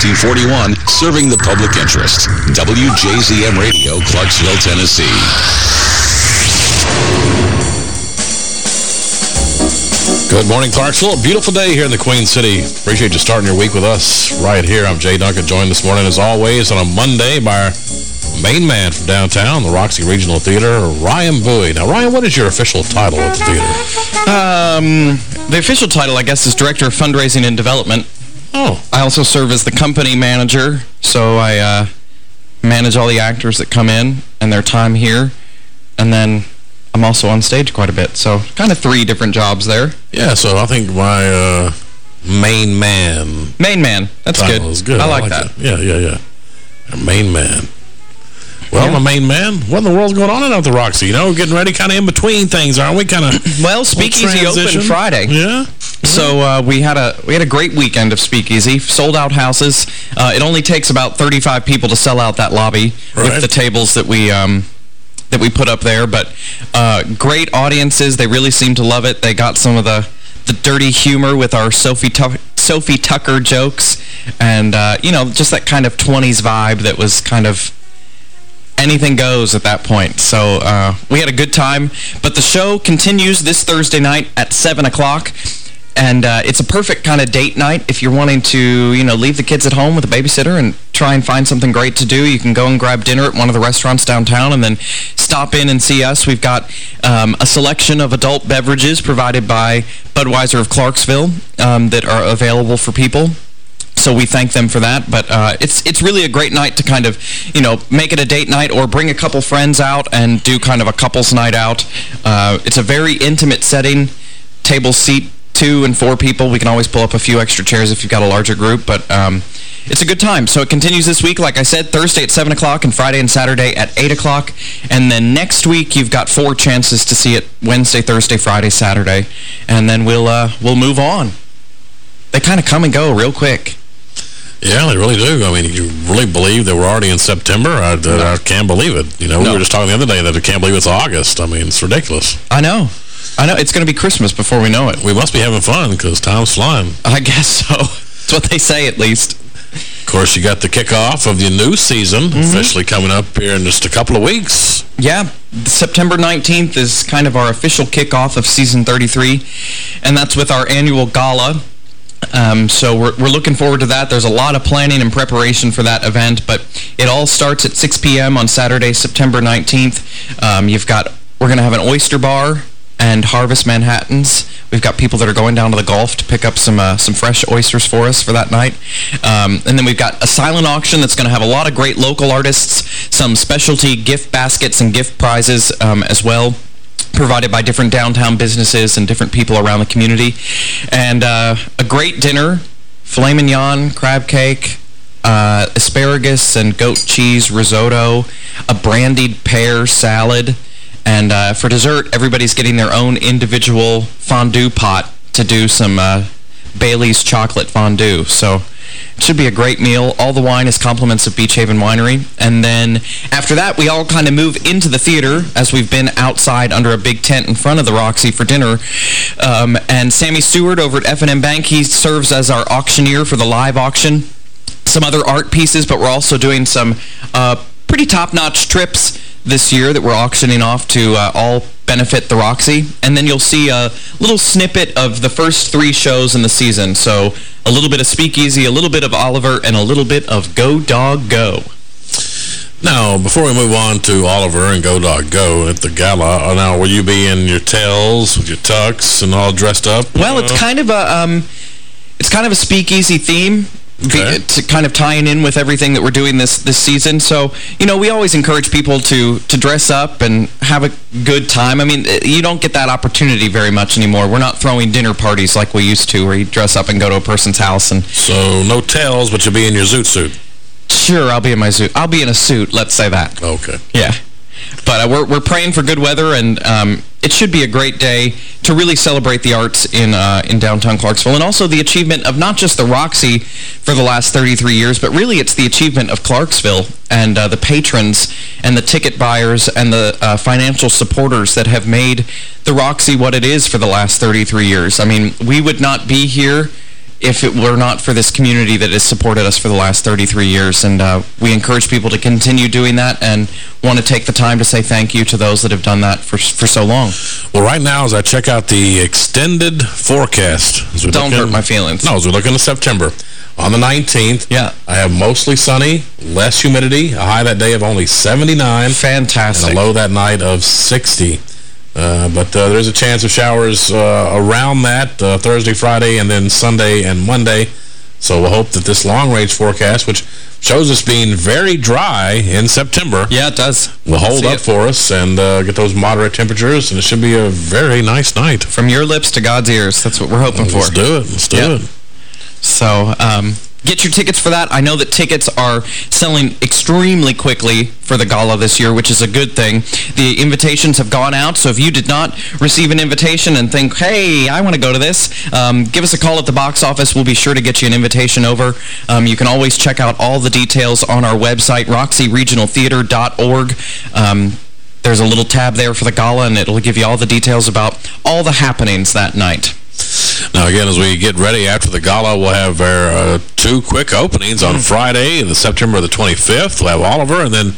1941, serving the public interest. WJZM Radio, Clarksville, Tennessee. Good morning, Clarksville. A beautiful day here in the Queen City. Appreciate you starting your week with us right here. I'm Jay Duncan, joined this morning, as always, on a Monday by our main man from downtown, the Roxy Regional Theater, Ryan Bowie. Now, Ryan, what is your official title at the theater? Um, the official title, I guess, is Director of Fundraising and Development. Oh. I also serve as the company manager, so I uh, manage all the actors that come in and their time here. And then I'm also on stage quite a bit, so kind of three different jobs there. Yeah, so I think my uh, main man... Main man. That's title good. is good. I like that. Yeah, yeah, yeah. Our main man. Well, my main man, what in the world's going on out the Roxy? You know, we're getting ready kind of in between things, aren't we? Kind of Well, Speakeasy opened Friday. Yeah. So uh, we had a we had a great weekend of Speakeasy. Sold out houses. Uh, it only takes about 35 people to sell out that lobby Right. with the tables that we um, that we put up there. But uh, great audiences. They really seem to love it. They got some of the the dirty humor with our Sophie Tu Sophie Tucker jokes, and uh, you know just that kind of 20s vibe that was kind of anything goes at that point. So uh, we had a good time. But the show continues this Thursday night at 7 o'clock. And uh, it's a perfect kind of date night if you're wanting to, you know, leave the kids at home with a babysitter and try and find something great to do. You can go and grab dinner at one of the restaurants downtown and then stop in and see us. We've got um, a selection of adult beverages provided by Budweiser of Clarksville um, that are available for people. So we thank them for that. But uh, it's it's really a great night to kind of, you know, make it a date night or bring a couple friends out and do kind of a couple's night out. Uh, it's a very intimate setting, table seat two and four people. We can always pull up a few extra chairs if you've got a larger group. But um, it's a good time. So it continues this week, like I said, Thursday at 7 o'clock and Friday and Saturday at 8 o'clock. And then next week, you've got four chances to see it Wednesday, Thursday, Friday, Saturday. And then we'll, uh, we'll move on. They kind of come and go real quick. Yeah, they really do. I mean, you really believe that we're already in September? I, I can't believe it. You know, we were just talking the other day that I can't believe it's August. I mean, it's ridiculous. I know. I know. It's going to be Christmas before we know it. We must be having fun because time's flying. I guess so. That's what they say, at least. Of course, you got the kickoff of the new season Mm-hmm. officially coming up here in just a couple of weeks. Yeah, September 19th is kind of our official kickoff of season 33, and that's with our annual gala. Um, so we're, we're looking forward to that. There's a lot of planning and preparation for that event, but it all starts at 6 p.m. on Saturday, September 19th. Um, you've got, we're going to have an oyster bar and Harvest Manhattans. We've got people that are going down to the Gulf to pick up some uh, some fresh oysters for us for that night. Um, and then we've got a silent auction that's going to have a lot of great local artists, some specialty gift baskets and gift prizes um, as well provided by different downtown businesses and different people around the community. And uh, a great dinner, filet mignon, crab cake, uh, asparagus and goat cheese risotto, a brandied pear salad, and uh, for dessert, everybody's getting their own individual fondue pot to do some uh, Bailey's chocolate fondue. So should be a great meal. All the wine is compliments of Beach Haven Winery. And then after that, we all kind of move into the theater as we've been outside under a big tent in front of the Roxy for dinner. Um, and Sammy Stewart over at F&M Bank, he serves as our auctioneer for the live auction. Some other art pieces, but we're also doing some uh, pretty top-notch trips this year that we're auctioning off to uh, all benefit the Roxy. And then you'll see a little snippet of the first three shows in the season. So a little bit of Speakeasy, a little bit of Oliver, and a little bit of Go Dog Go. Now, before we move on to Oliver and Go Dog Go at the gala, uh, now, will you be in your tails with your tux and all dressed up? Well, it's kind of a um, it's kind of a speakeasy theme. Be- To kind of tying in with everything that we're doing this this season, so you know we always encourage people to to dress up and have a good time. I mean, eh, you don't get that opportunity very much anymore. We're not throwing dinner parties like we used to, where you dress up and go to a person's house and. So no tails, but you'll be in your zoot suit. Sure, I'll be in my suit. I'll be in a suit. Let's say that. Okay. Yeah. But uh, we're, we're praying for good weather, and um, it should be a great day to really celebrate the arts in uh, in downtown Clarksville, and also the achievement of not just the Roxy for the last 33 years, but really it's the achievement of Clarksville and uh, the patrons and the ticket buyers and the uh, financial supporters that have made the Roxy what it is for the last 33 years. I mean, we would not be here if it were not for this community that has supported us for the last 33 years. And uh, we encourage people to continue doing that and want to take the time to say thank you to those that have done that for for so long. Well, right now, as I check out the extended forecast... as Don't hurt in- my feelings. No, as we look into September, on the 19th, yeah. I have mostly sunny, less humidity, a high that day of only 79. Fantastic. And a low that night of 60. Uh, but uh, there's a chance of showers uh, around that uh, Thursday, Friday, and then Sunday and Monday. So we'll hope that this long-range forecast, which shows us being very dry in September... Yeah, it does. Will hold up it. for us and uh, get those moderate temperatures, and it should be a very nice night. From your lips to God's ears. That's what we're hoping for. Let's do it. Let's do Yeah. it. So, um, get your tickets for that. I know that tickets are selling extremely quickly for the gala this year, which is a good thing. The invitations have gone out, so if you did not receive an invitation and think, hey, I want to go to this, um, give us a call at the box office. We'll be sure to get you an invitation over. Um, you can always check out all the details on our website, roxyregionaltheater.org. Um, there's a little tab there for the gala, and it'll give you all the details about all the happenings that night. Now, again, as we get ready after the gala, we'll have our uh, two quick openings on Friday, the September the 25th. We'll have Oliver, and then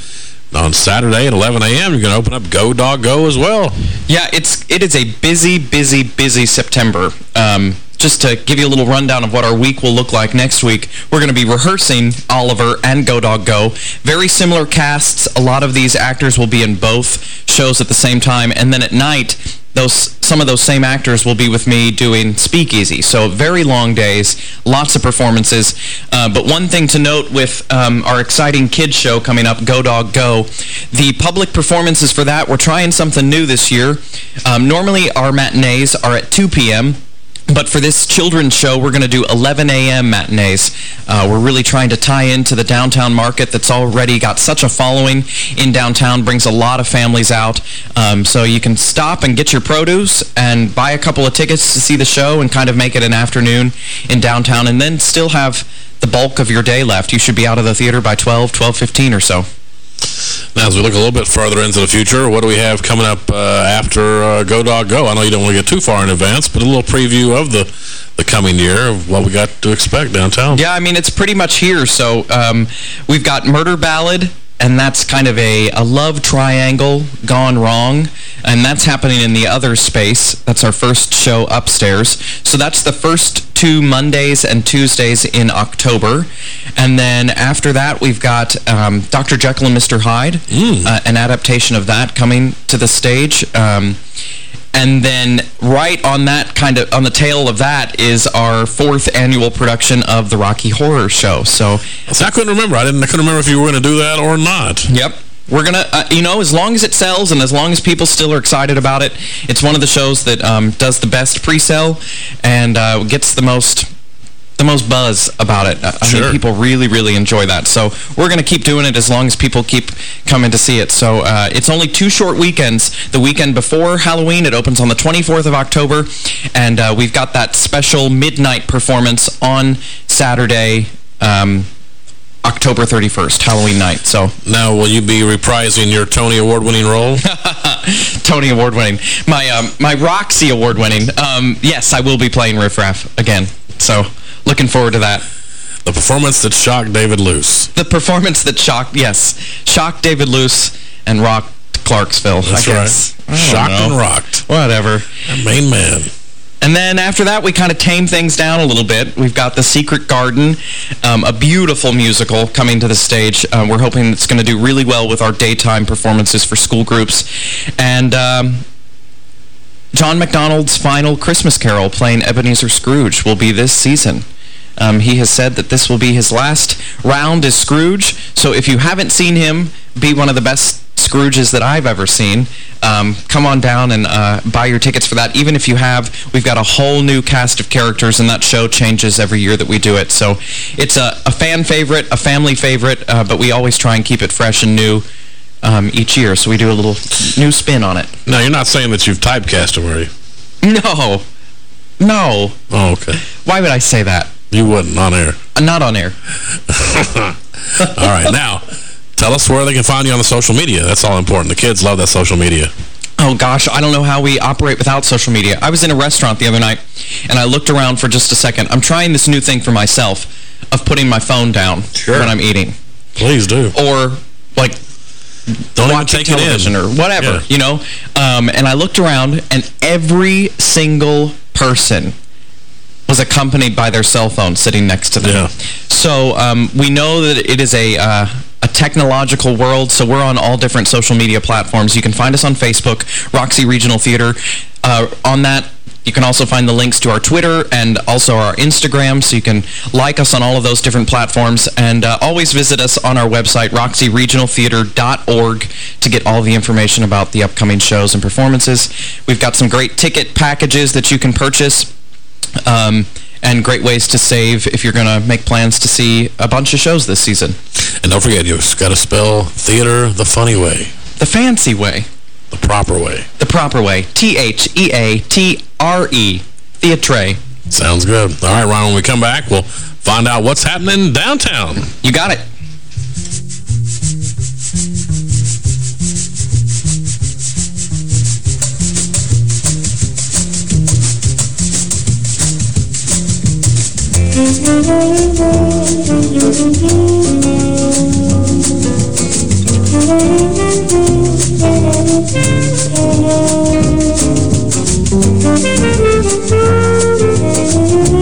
on Saturday at 11 a.m., you're going to open up Go Dog Go as well. Yeah, it's it is a busy, busy, busy September. Um, just to give you a little rundown of what our week will look like next week, we're going to be rehearsing Oliver and Go Dog Go. Very similar casts. A lot of these actors will be in both shows at the same time. And then at night, those some of those same actors will be with me doing Speakeasy. So very long days, lots of performances. Uh, but one thing to note with um, our exciting kids show coming up, Go Dog Go, the public performances for that, we're trying something new this year. Um, normally our matinees are at 2 p.m., But for this children's show, we're going to do 11 a.m. matinees. Uh, we're really trying to tie into the downtown market that's already got such a following in downtown, brings a lot of families out. Um, so you can stop and get your produce and buy a couple of tickets to see the show and kind of make it an afternoon in downtown and then still have the bulk of your day left. You should be out of the theater by 12, 12.15 or so. Now, as we look a little bit further into the future, what do we have coming up uh, after uh, Go Dog Go? I know you don't want to get too far in advance, but a little preview of the, the coming year of what we got to expect downtown. Yeah, I mean, it's pretty much here. So um, we've got Murder Ballad, and that's kind of a, a love triangle gone wrong, and that's happening in the other space. That's our first show upstairs. So that's the first two Mondays and Tuesdays in October. And then after that, we've got um, Dr. Jekyll and Mr. Hyde, uh, an adaptation of that coming to the stage. Um, and then right on that kind of, on the tail of that is our fourth annual production of the Rocky Horror Show. So, so I couldn't remember. I didn't. I couldn't remember if you were going to do that or not. Yep. We're going to, uh, you know, as long as it sells and as long as people still are excited about it, it's one of the shows that um, does the best pre-sale and uh, gets the most the most buzz about it. I Sure. mean, people really, really enjoy that. So we're going to keep doing it as long as people keep coming to see it. So uh, it's only two short weekends. The weekend before Halloween, it opens on the 24th of October, and uh, we've got that special midnight performance on Saturday, um, October 31st, Halloween night. So Now, will you be reprising your Tony Award-winning role? Tony Award winning. My um, my Roxy Award winning. Um, yes, I will be playing Riff Raff again. So looking forward to that. The performance that shocked David Luce. The performance that shocked, yes, shocked David Luce and rocked Clarksville. That's I guess. right. I Shocked know. and rocked. Whatever. Our main man. And then after that, we kind of tame things down a little bit. We've got The Secret Garden, um, a beautiful musical coming to the stage. Um, we're hoping it's going to do really well with our daytime performances for school groups. And um, John McDonald's final Christmas Carol playing Ebenezer Scrooge will be this season. Um, he has said that this will be his last round as Scrooge. So if you haven't seen him be one of the best Scrooges that I've ever seen, um, come on down and uh, buy your tickets for that. Even if you have, we've got a whole new cast of characters, and that show changes every year that we do it. So it's a, a fan favorite, a family favorite, uh, but we always try and keep it fresh and new um, each year. So we do a little new spin on it. Now, you're not saying that you've typecast him, are you? No. No. Oh, okay. Why would I say that? You wouldn't on air. Uh, not on air. all right, now, tell us where they can find you on the social media. That's all important. The kids love that social media. Oh, gosh, I don't know how we operate without social media. I was in a restaurant the other night, and I looked around for just a second. I'm trying this new thing for myself of putting my phone down when I'm eating. Please do. Or, like, Don't even take it in. television or whatever, Yeah. you know? Um, and I looked around, and every single person was accompanied by their cell phone sitting next to them. So um, we know that it is a... Uh, a technological world, so we're on all different social media platforms. You can find us on Facebook, Roxy Regional Theater. Uh, on that, you can also find the links to our Twitter and also our Instagram, so you can like us on all of those different platforms. And uh, always visit us on our website, roxyregionaltheater.org, to get all the information about the upcoming shows and performances. We've got some great ticket packages that you can purchase. Um, and great ways to save if you're going to make plans to see a bunch of shows this season. And don't forget, you've got to spell theater the funny way. The fancy way. The proper way. The proper way. T-H-E-A-T-R-E. -E. Theatre. Sounds good. All right, Ron, when we come back, we'll find out what's happening downtown. You got it. Thank you. Thank you.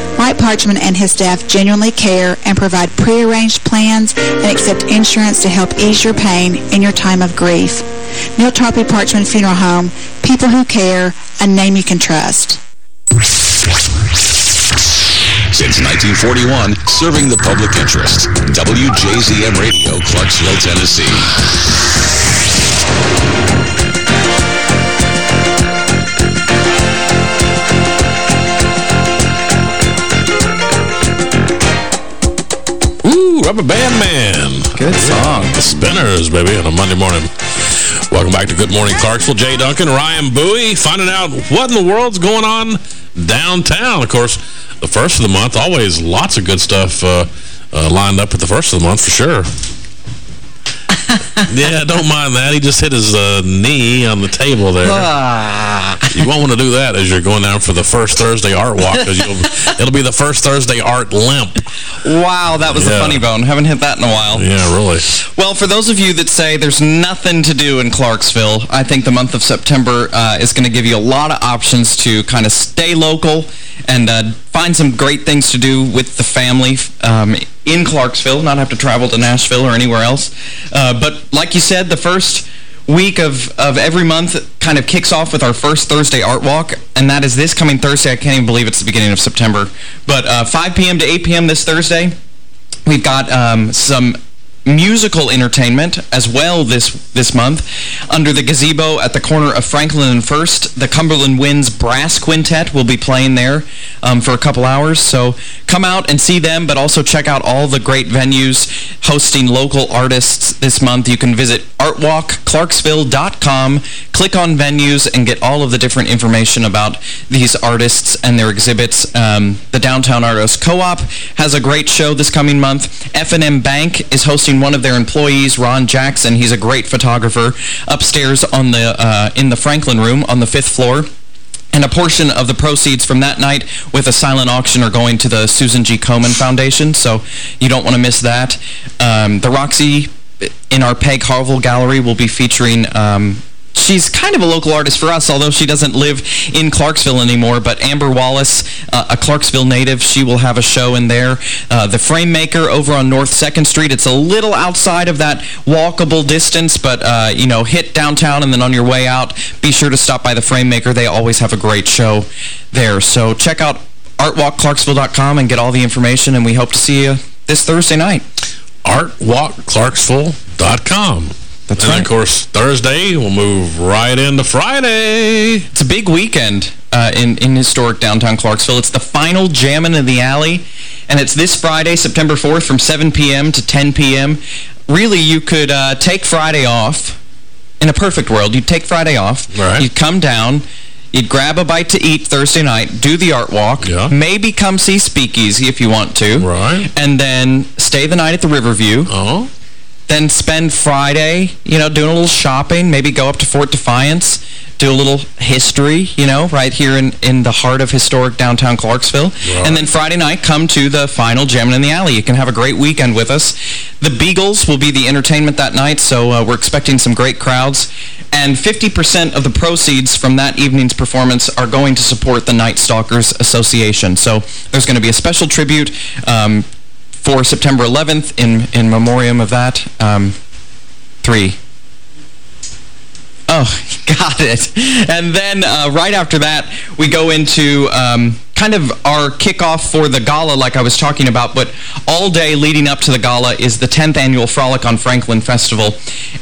Mike Parchman and his staff genuinely care and provide prearranged plans and accept insurance to help ease your pain in your time of grief. Neal Tarpley Parchman Funeral Home, people who care, a name you can trust. Since 1941, serving the public interest. WJZM Radio, Clarksville, Tennessee. Rubber Band Man. Good song. The Spinners, baby, on a Monday morning. Welcome back to Good Morning Clarksville. Jay Duncan, Ryan Bowie, finding out what in the world's going on downtown. Of course, the first of the month, always lots of good stuff uh, uh, lined up at the first of the month for sure. yeah, don't mind that. He just hit his uh, knee on the table there. you won't want to do that as you're going down for the first Thursday art walk because it'll be the first Thursday art limp. Wow, that was Yeah. a funny bone. Haven't hit that in a while. Yeah, really. Well, for those of you that say there's nothing to do in Clarksville, I think the month of September uh, is going to give you a lot of options to kind of stay local and uh, find some great things to do with the family um, in Clarksville, not have to travel to Nashville or anywhere else. Uh, but like you said, the first week of, of every month kind of kicks off with our first Thursday Art Walk, and that is this coming Thursday. I can't even believe it's the beginning of September. But uh, 5 p.m. to 8 p.m. this Thursday, We've got um, some musical entertainment as well this this month under the gazebo at the corner of Franklin and First. The Cumberland Winds Brass Quintet will be playing there um, for a couple hours. So come out and see them, but also check out all the great venues hosting local artists this month. You can visit artwalkclarksville.com, click on venues, and get all of the different information about these artists and their exhibits. Um, the Downtown Artists Co-op has a great show this coming month. F&M Bank is hosting one of their employees, Ron Jackson. He's a great photographer upstairs on the uh, in the Franklin Room on the fifth floor. And a portion of the proceeds from that night with a silent auction are going to the Susan G. Komen Foundation, so you don't want to miss that. Um, the Roxy in our Peg Harville Gallery will be featuring um, she's kind of a local artist for us, although she doesn't live in Clarksville anymore. But Amber Wallace, uh, a Clarksville native, she will have a show in there. Uh, the Frame Maker over on North 2nd Street. It's a little outside of that walkable distance, but, uh, you know, hit downtown and then on your way out, be sure to stop by the Frame Maker. They always have a great show there. So check out artwalkclarksville.com and get all the information, and we hope to see you this Thursday night. artwalkclarksville.com. That's and right. of course, Thursday, we'll move right into Friday. It's a big weekend uh, in, in historic downtown Clarksville. It's the final Jammin' in the Alley, and it's this Friday, September 4th, from 7 p.m. to 10 p.m. Really, you could uh, take Friday off. In a perfect world, you'd take Friday off. Right. You'd come down. You'd grab a bite to eat Thursday night, do the art walk, yeah. maybe come see Speakeasy if you want to. Right. And then stay the night at the Riverview. Oh. Then spend Friday, you know, doing a little shopping, maybe go up to Fort Defiance, do a little history, you know, right here in, in the heart of historic downtown Clarksville. And then Friday night, come to the final Jammin' in the Alley. You can have a great weekend with us. The Beagles will be the entertainment that night, so uh, we're expecting some great crowds. And 50% of the proceeds from that evening's performance are going to support the Night Stalkers Association. So there's going to be a special tribute um, for September 11th in, in memoriam of that. Um, three. Oh, got it. And then uh, right after that, we go into um, kind of our kickoff for the gala like I was talking about, but all day leading up to the gala is the 10th annual Frolic on Franklin Festival.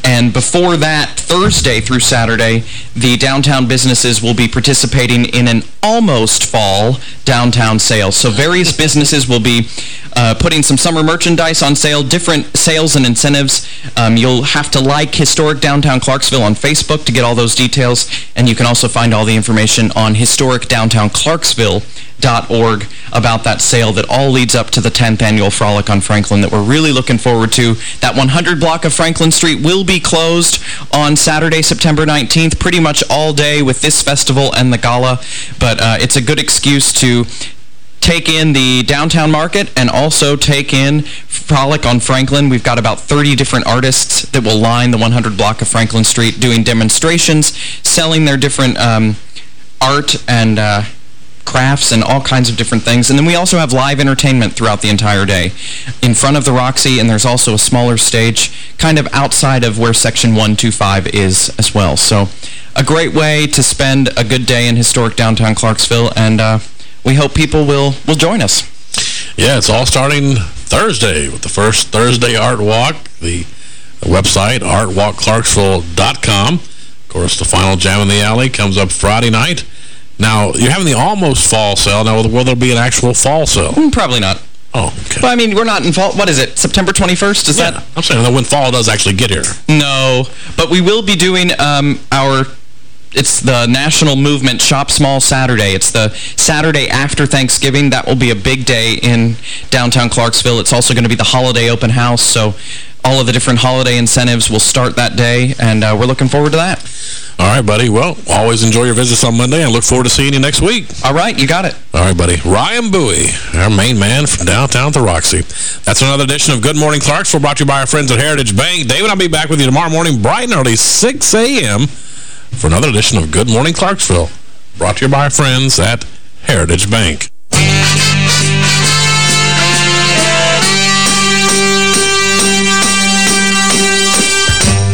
And before that, Thursday through Saturday, the downtown businesses will be participating in an almost fall downtown sale. So various businesses will be uh, putting some summer merchandise on sale, different sales and incentives. Um, you'll have to like Historic Downtown Clarksville on Facebook to get all those details, and you can also find all the information on historicdowntownclarksville.org about that sale that all leads up to the 10th annual Frolic on Franklin that we're really looking forward to. That 100 block of Franklin Street will be closed on Saturday, September 19th, pretty much all day with this festival and the gala, but uh, it's a good excuse to take in the downtown market and also take in Frolic on Franklin. We've got about 30 different artists that will line the 100 block of Franklin Street doing demonstrations, selling their different um, art and uh, crafts and all kinds of different things. And then we also have live entertainment throughout the entire day in front of the Roxy, and there's also a smaller stage kind of outside of where Section 125 is as well. So a great way to spend a good day in historic downtown Clarksville, and uh, we hope people will, will join us. Yeah, it's all starting Thursday with the first Thursday Art Walk. The, the website, artwalkclarksville.com. Of course, the final Jam in the Alley comes up Friday night. Now, you're having the almost fall sale. Now, will there be an actual fall sale? Mm, Probably not. Oh, okay. But I mean, we're not in fall. What is it? September 21st? Is Yeah, that? I'm saying that when fall does actually get here. No, but we will be doing um, our... It's the National Movement Shop Small Saturday. It's the Saturday after Thanksgiving. That will be a big day in downtown Clarksville. It's also going to be the holiday open house, so all of the different holiday incentives will start that day, and uh, we're looking forward to that. All right, buddy. Well, always enjoy your visits on Monday and look forward to seeing you next week. All right, you got it. All right, buddy. Ryan Bowie, our main man from downtown the Roxy. That's another edition of Good Morning Clarksville brought to you by our friends at Heritage Bank. David, I'll be back with you tomorrow morning bright and early, 6 a.m. for another edition of Good Morning Clarksville brought to you by our friends at Heritage Bank.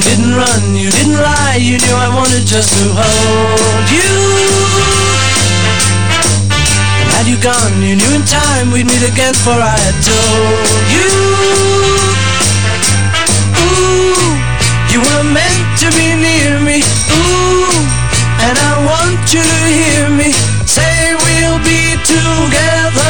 You didn't run, you didn't lie, you knew I wanted just to hold you. And had you gone, you knew in time we'd meet again, for I had told you. Ooh, you were meant to be near me. Ooh, and I want you to hear me say we'll be together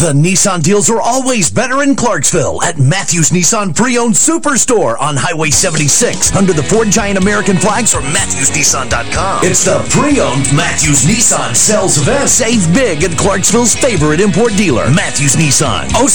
The Nissan deals are always better in Clarksville at Matthews Nissan Pre-Owned Superstore on Highway 76 under the Ford Giant American flags or MatthewsNissan.com. It's the pre-owned Matthews Nissan sales event. Save big at Clarksville's favorite import dealer, Matthews Nissan.